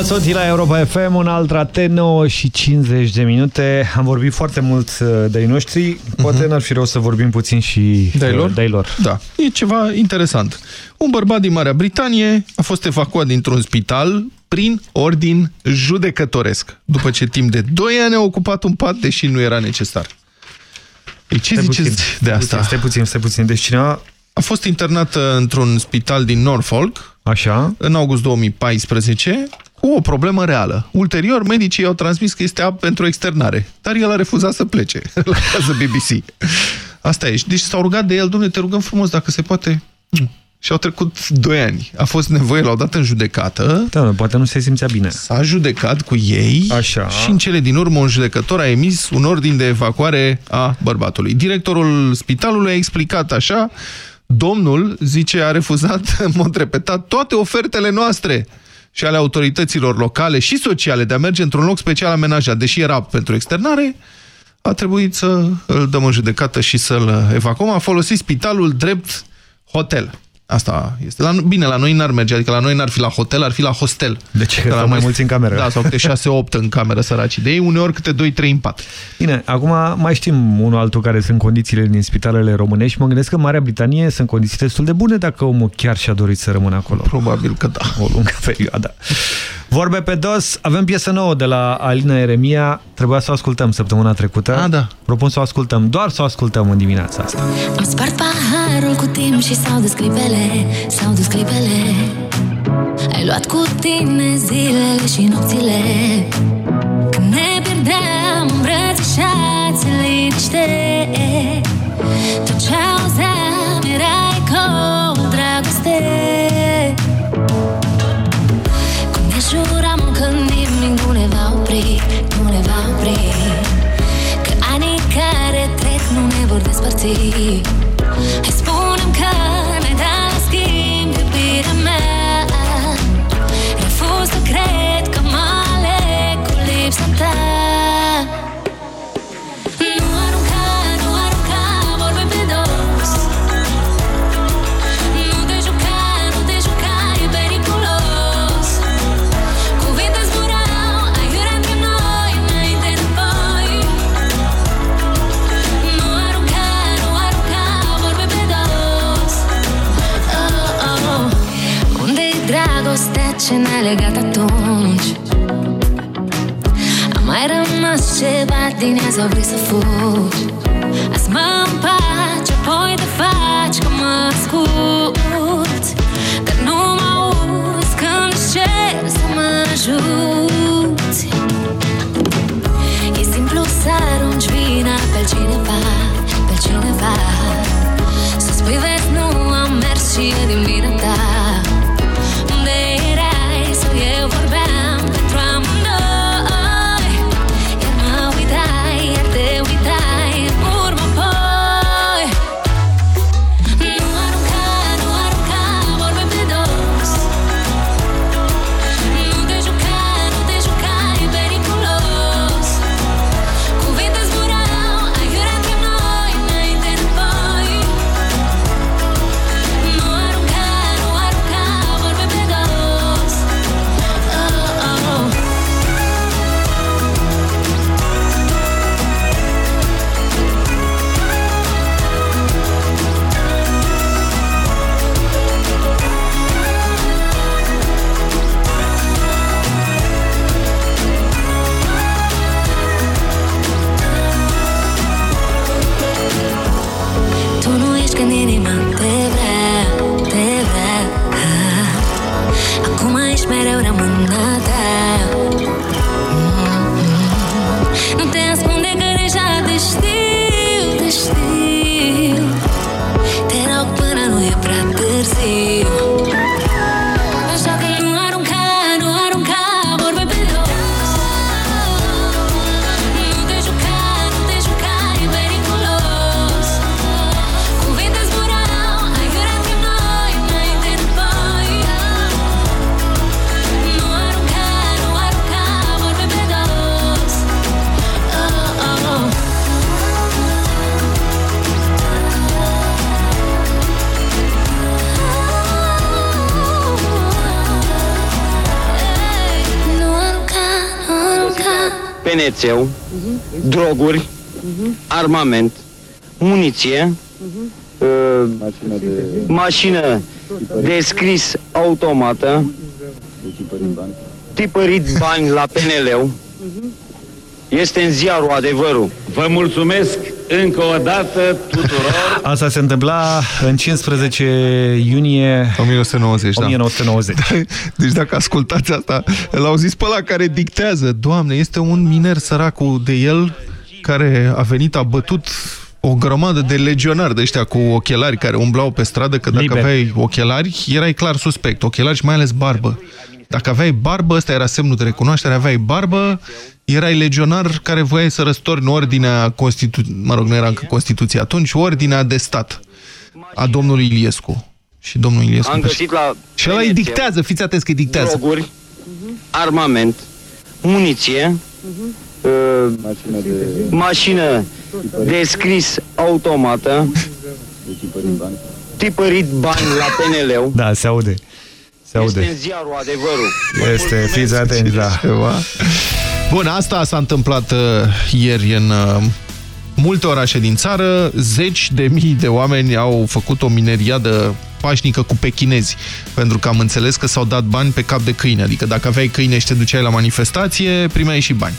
Eros Ramazzotti la Europa FM, un alt rate 9 și 50 de minute. Am vorbit foarte mult uh, de-ai noștri, poate n-ar fi rău să vorbim puțin și De-ai uh, de-ai lor. Da, e ceva interesant. Un bărbat din Marea Britanie a fost evacuat dintr-un spital prin ordin judecătoresc, după ce timp de 2 ani a ocupat un pat, deși nu era necesar. Ei, ce Stai ziceți puțin, de asta? Puțin, stai puțin, stai puțin. Deci cineva... A fost internată într-un spital din Norfolk Așa. în august 2014 cu o problemă reală. Ulterior, medicii au transmis că este apt pentru externare, dar el a refuzat să plece la casă BBC. Asta e. Deci s-au rugat de el, domnule, te rugăm frumos, dacă se poate. Nu. Și au trecut 2 ani. A fost nevoie, l-au dat în judecată. Da, poate nu se simțea bine. S-a judecat cu ei Așa. și în cele din urmă un judecător a emis un ordin de evacuare a bărbatului. Directorul spitalului a explicat așa, domnul, zice, a refuzat în mod repetat toate ofertele noastre și ale autorităților locale și sociale de a merge într-un loc special amenajat. Deși era pentru externare, a trebuit să îl dăm în judecată și să-l evacuăm. A folosit spitalul drept hotel. Asta este. La, bine, la noi n-ar merge, adică la noi n-ar fi la hotel, ar fi la hostel. De ce? Că la stau mai mulți în cameră. Da, sau câte 6-8 în cameră săracii de ei, uneori câte 2-3 în pat. Bine, acum mai știm unul altul care sunt condițiile din spitalele românești. Mă gândesc că în Marea Britanie sunt condiții destul de bune dacă omul chiar și-a dorit să rămână acolo. Probabil că da. O lungă perioadă. Vorbe pe dos, avem piesă nouă de la Alina Eremia. Trebuia să o ascultăm săptămâna trecută. A, da. Propun să o ascultăm, doar să o ascultăm în dimineața asta. Am spart paharul cu timp și s-au dus clipele, s-au dus clipele Ai luat cu tine zilele și nopțile Când ne pierdeam îmbrățișați în liniște Tot ce auzeam era vor despărți ce ne-a legat atunci? A mai rămas ceva din ea sau vrei să fugi? Azi mă împaci, apoi te faci că mă asculți Că nu mă auzi când îți cer să mă ajuți E simplu să arunci vina pe cineva, pe cineva Să spui vezi nu am mers și e din vina arunca penețeu, droguri, armament, muniție, uh, mașină de scris automată, tipărit bani la PNL-ul, este în ziarul adevărul. Vă mulțumesc încă o dată tuturor. Asta se întâmpla în 15 iunie 1990, 1990. Da. Deci dacă ascultați asta, îl auziți pe ăla care dictează. Doamne, este un miner săracul de el care a venit, a bătut o grămadă de legionari de ăștia cu ochelari care umblau pe stradă, că dacă Liber. aveai ochelari, erai clar suspect. Ochelari și mai ales barbă. Dacă aveai barbă, ăsta era semnul de recunoaștere, aveai barbă, erai legionar care voiai să răstorni ordinea Constitu... mă rog, nu era încă Constituția atunci, ordinea de stat a domnului Iliescu. Și domnul Iliescu... Am găsit la Și ăla îi dictează, fiți atenți că îi dictează. droguri, armament, muniție, uh, mașină de scris automată, tipărit bani la PNL-ul, Da, se aude. Se este aude. în ziarul adevărul. Este, fiți atenți, da. Ceva. Bun, asta s-a întâmplat uh, ieri în uh, multe orașe din țară. Zeci de mii de oameni au făcut o mineriadă pașnică cu pechinezi, pentru că am înțeles că s-au dat bani pe cap de câine. Adică dacă aveai câine și te duceai la manifestație, primeai și bani.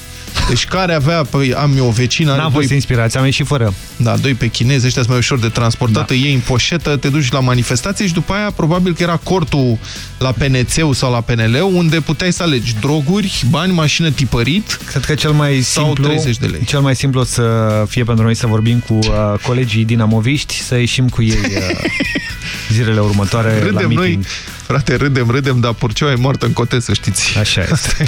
Deci care avea, păi am eu o vecină... N-am fost inspirați, am ieșit fără. Da, doi pechinezi, ăștia sunt mai ușor de transportat, da. iei în poșetă, te duci la manifestație și după aia probabil că era cortul la PNC sau la PNL unde puteai să alegi droguri, bani, mașină tipărit Cred că cel mai sau simplu, 30 de lei. cel mai simplu o să fie pentru noi să vorbim cu uh, colegii dinamoviști, să ieșim cu ei uh, zilele următoare la Râdem meeting. noi, frate, râdem, râdem, dar Purceaua e moartă în cote, să știți. Așa este.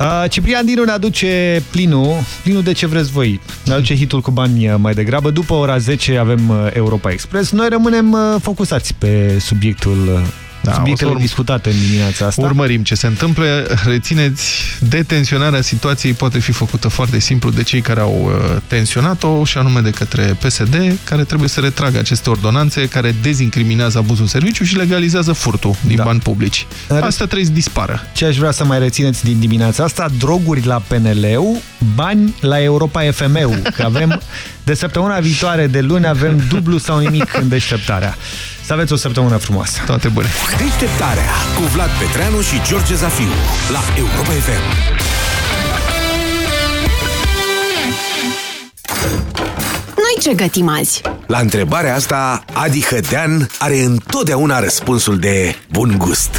Uh, Ciprian Dinu ne aduce plinul. Plinul de ce vreți voi. Ne aduce hitul cu bani uh, mai degrabă. După ora 10 avem uh, Europa Express. Noi rămânem uh, focusați pe subiectul uh, Da, subiectele o să urm- discutate în dimineața asta. Urmărim ce se întâmplă. Rețineți, detenționarea situației poate fi făcută foarte simplu de cei care au uh, tensionat-o și anume de către PSD, care trebuie să retragă aceste ordonanțe care dezincriminează abuzul serviciu și legalizează furtul din da. bani publici. Asta trebuie să dispară. Ce aș vrea să mai rețineți din dimineața asta? Droguri la PNL-ul, bani la Europa FM-ul. Că avem, de săptămâna viitoare, de luni, avem dublu sau nimic în deșteptarea. Să aveți o săptămână frumoasă. Toate bune. Deșteptarea cu Vlad Petreanu și George Zafiu la Europa FM. Noi ce gătim azi? La întrebarea asta, Adi Hădean are întotdeauna răspunsul de bun gust.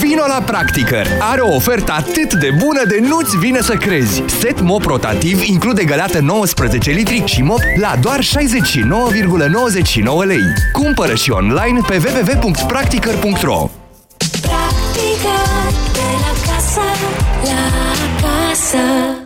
Vino la Practicăr! Are o ofertă atât de bună de nu-ți vine să crezi! Set mop rotativ include găleată 19 litri și mop la doar 69,99 lei. Cumpără și online pe www.practicăr.ro Practică de la casă, la casă.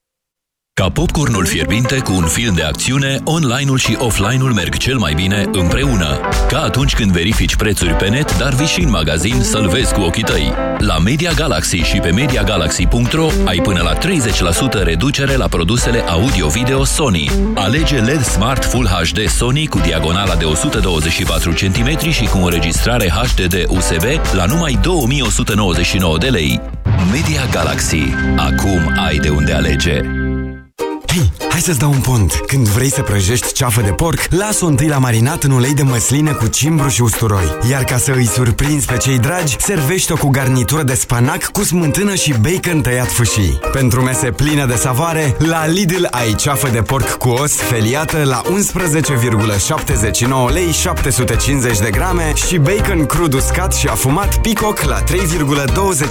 Ca popcornul fierbinte cu un film de acțiune, online-ul și offline-ul merg cel mai bine împreună. Ca atunci când verifici prețuri pe net, dar vii și în magazin să-l vezi cu ochii tăi. La Media Galaxy și pe MediaGalaxy.ro ai până la 30% reducere la produsele audio-video Sony. Alege LED Smart Full HD Sony cu diagonala de 124 cm și cu înregistrare HDD USB la numai 2199 de lei. Media Galaxy. Acum ai de unde alege. Hei, hai să-ți dau un pont. Când vrei să prăjești ceafă de porc, las-o întâi la marinat în ulei de măsline cu cimbru și usturoi. Iar ca să îi surprinzi pe cei dragi, servește-o cu garnitură de spanac cu smântână și bacon tăiat fâșii. Pentru mese pline de savoare, la Lidl ai ceafă de porc cu os feliată la 11,79 lei 750 de grame și bacon crud uscat și afumat picoc la 3,29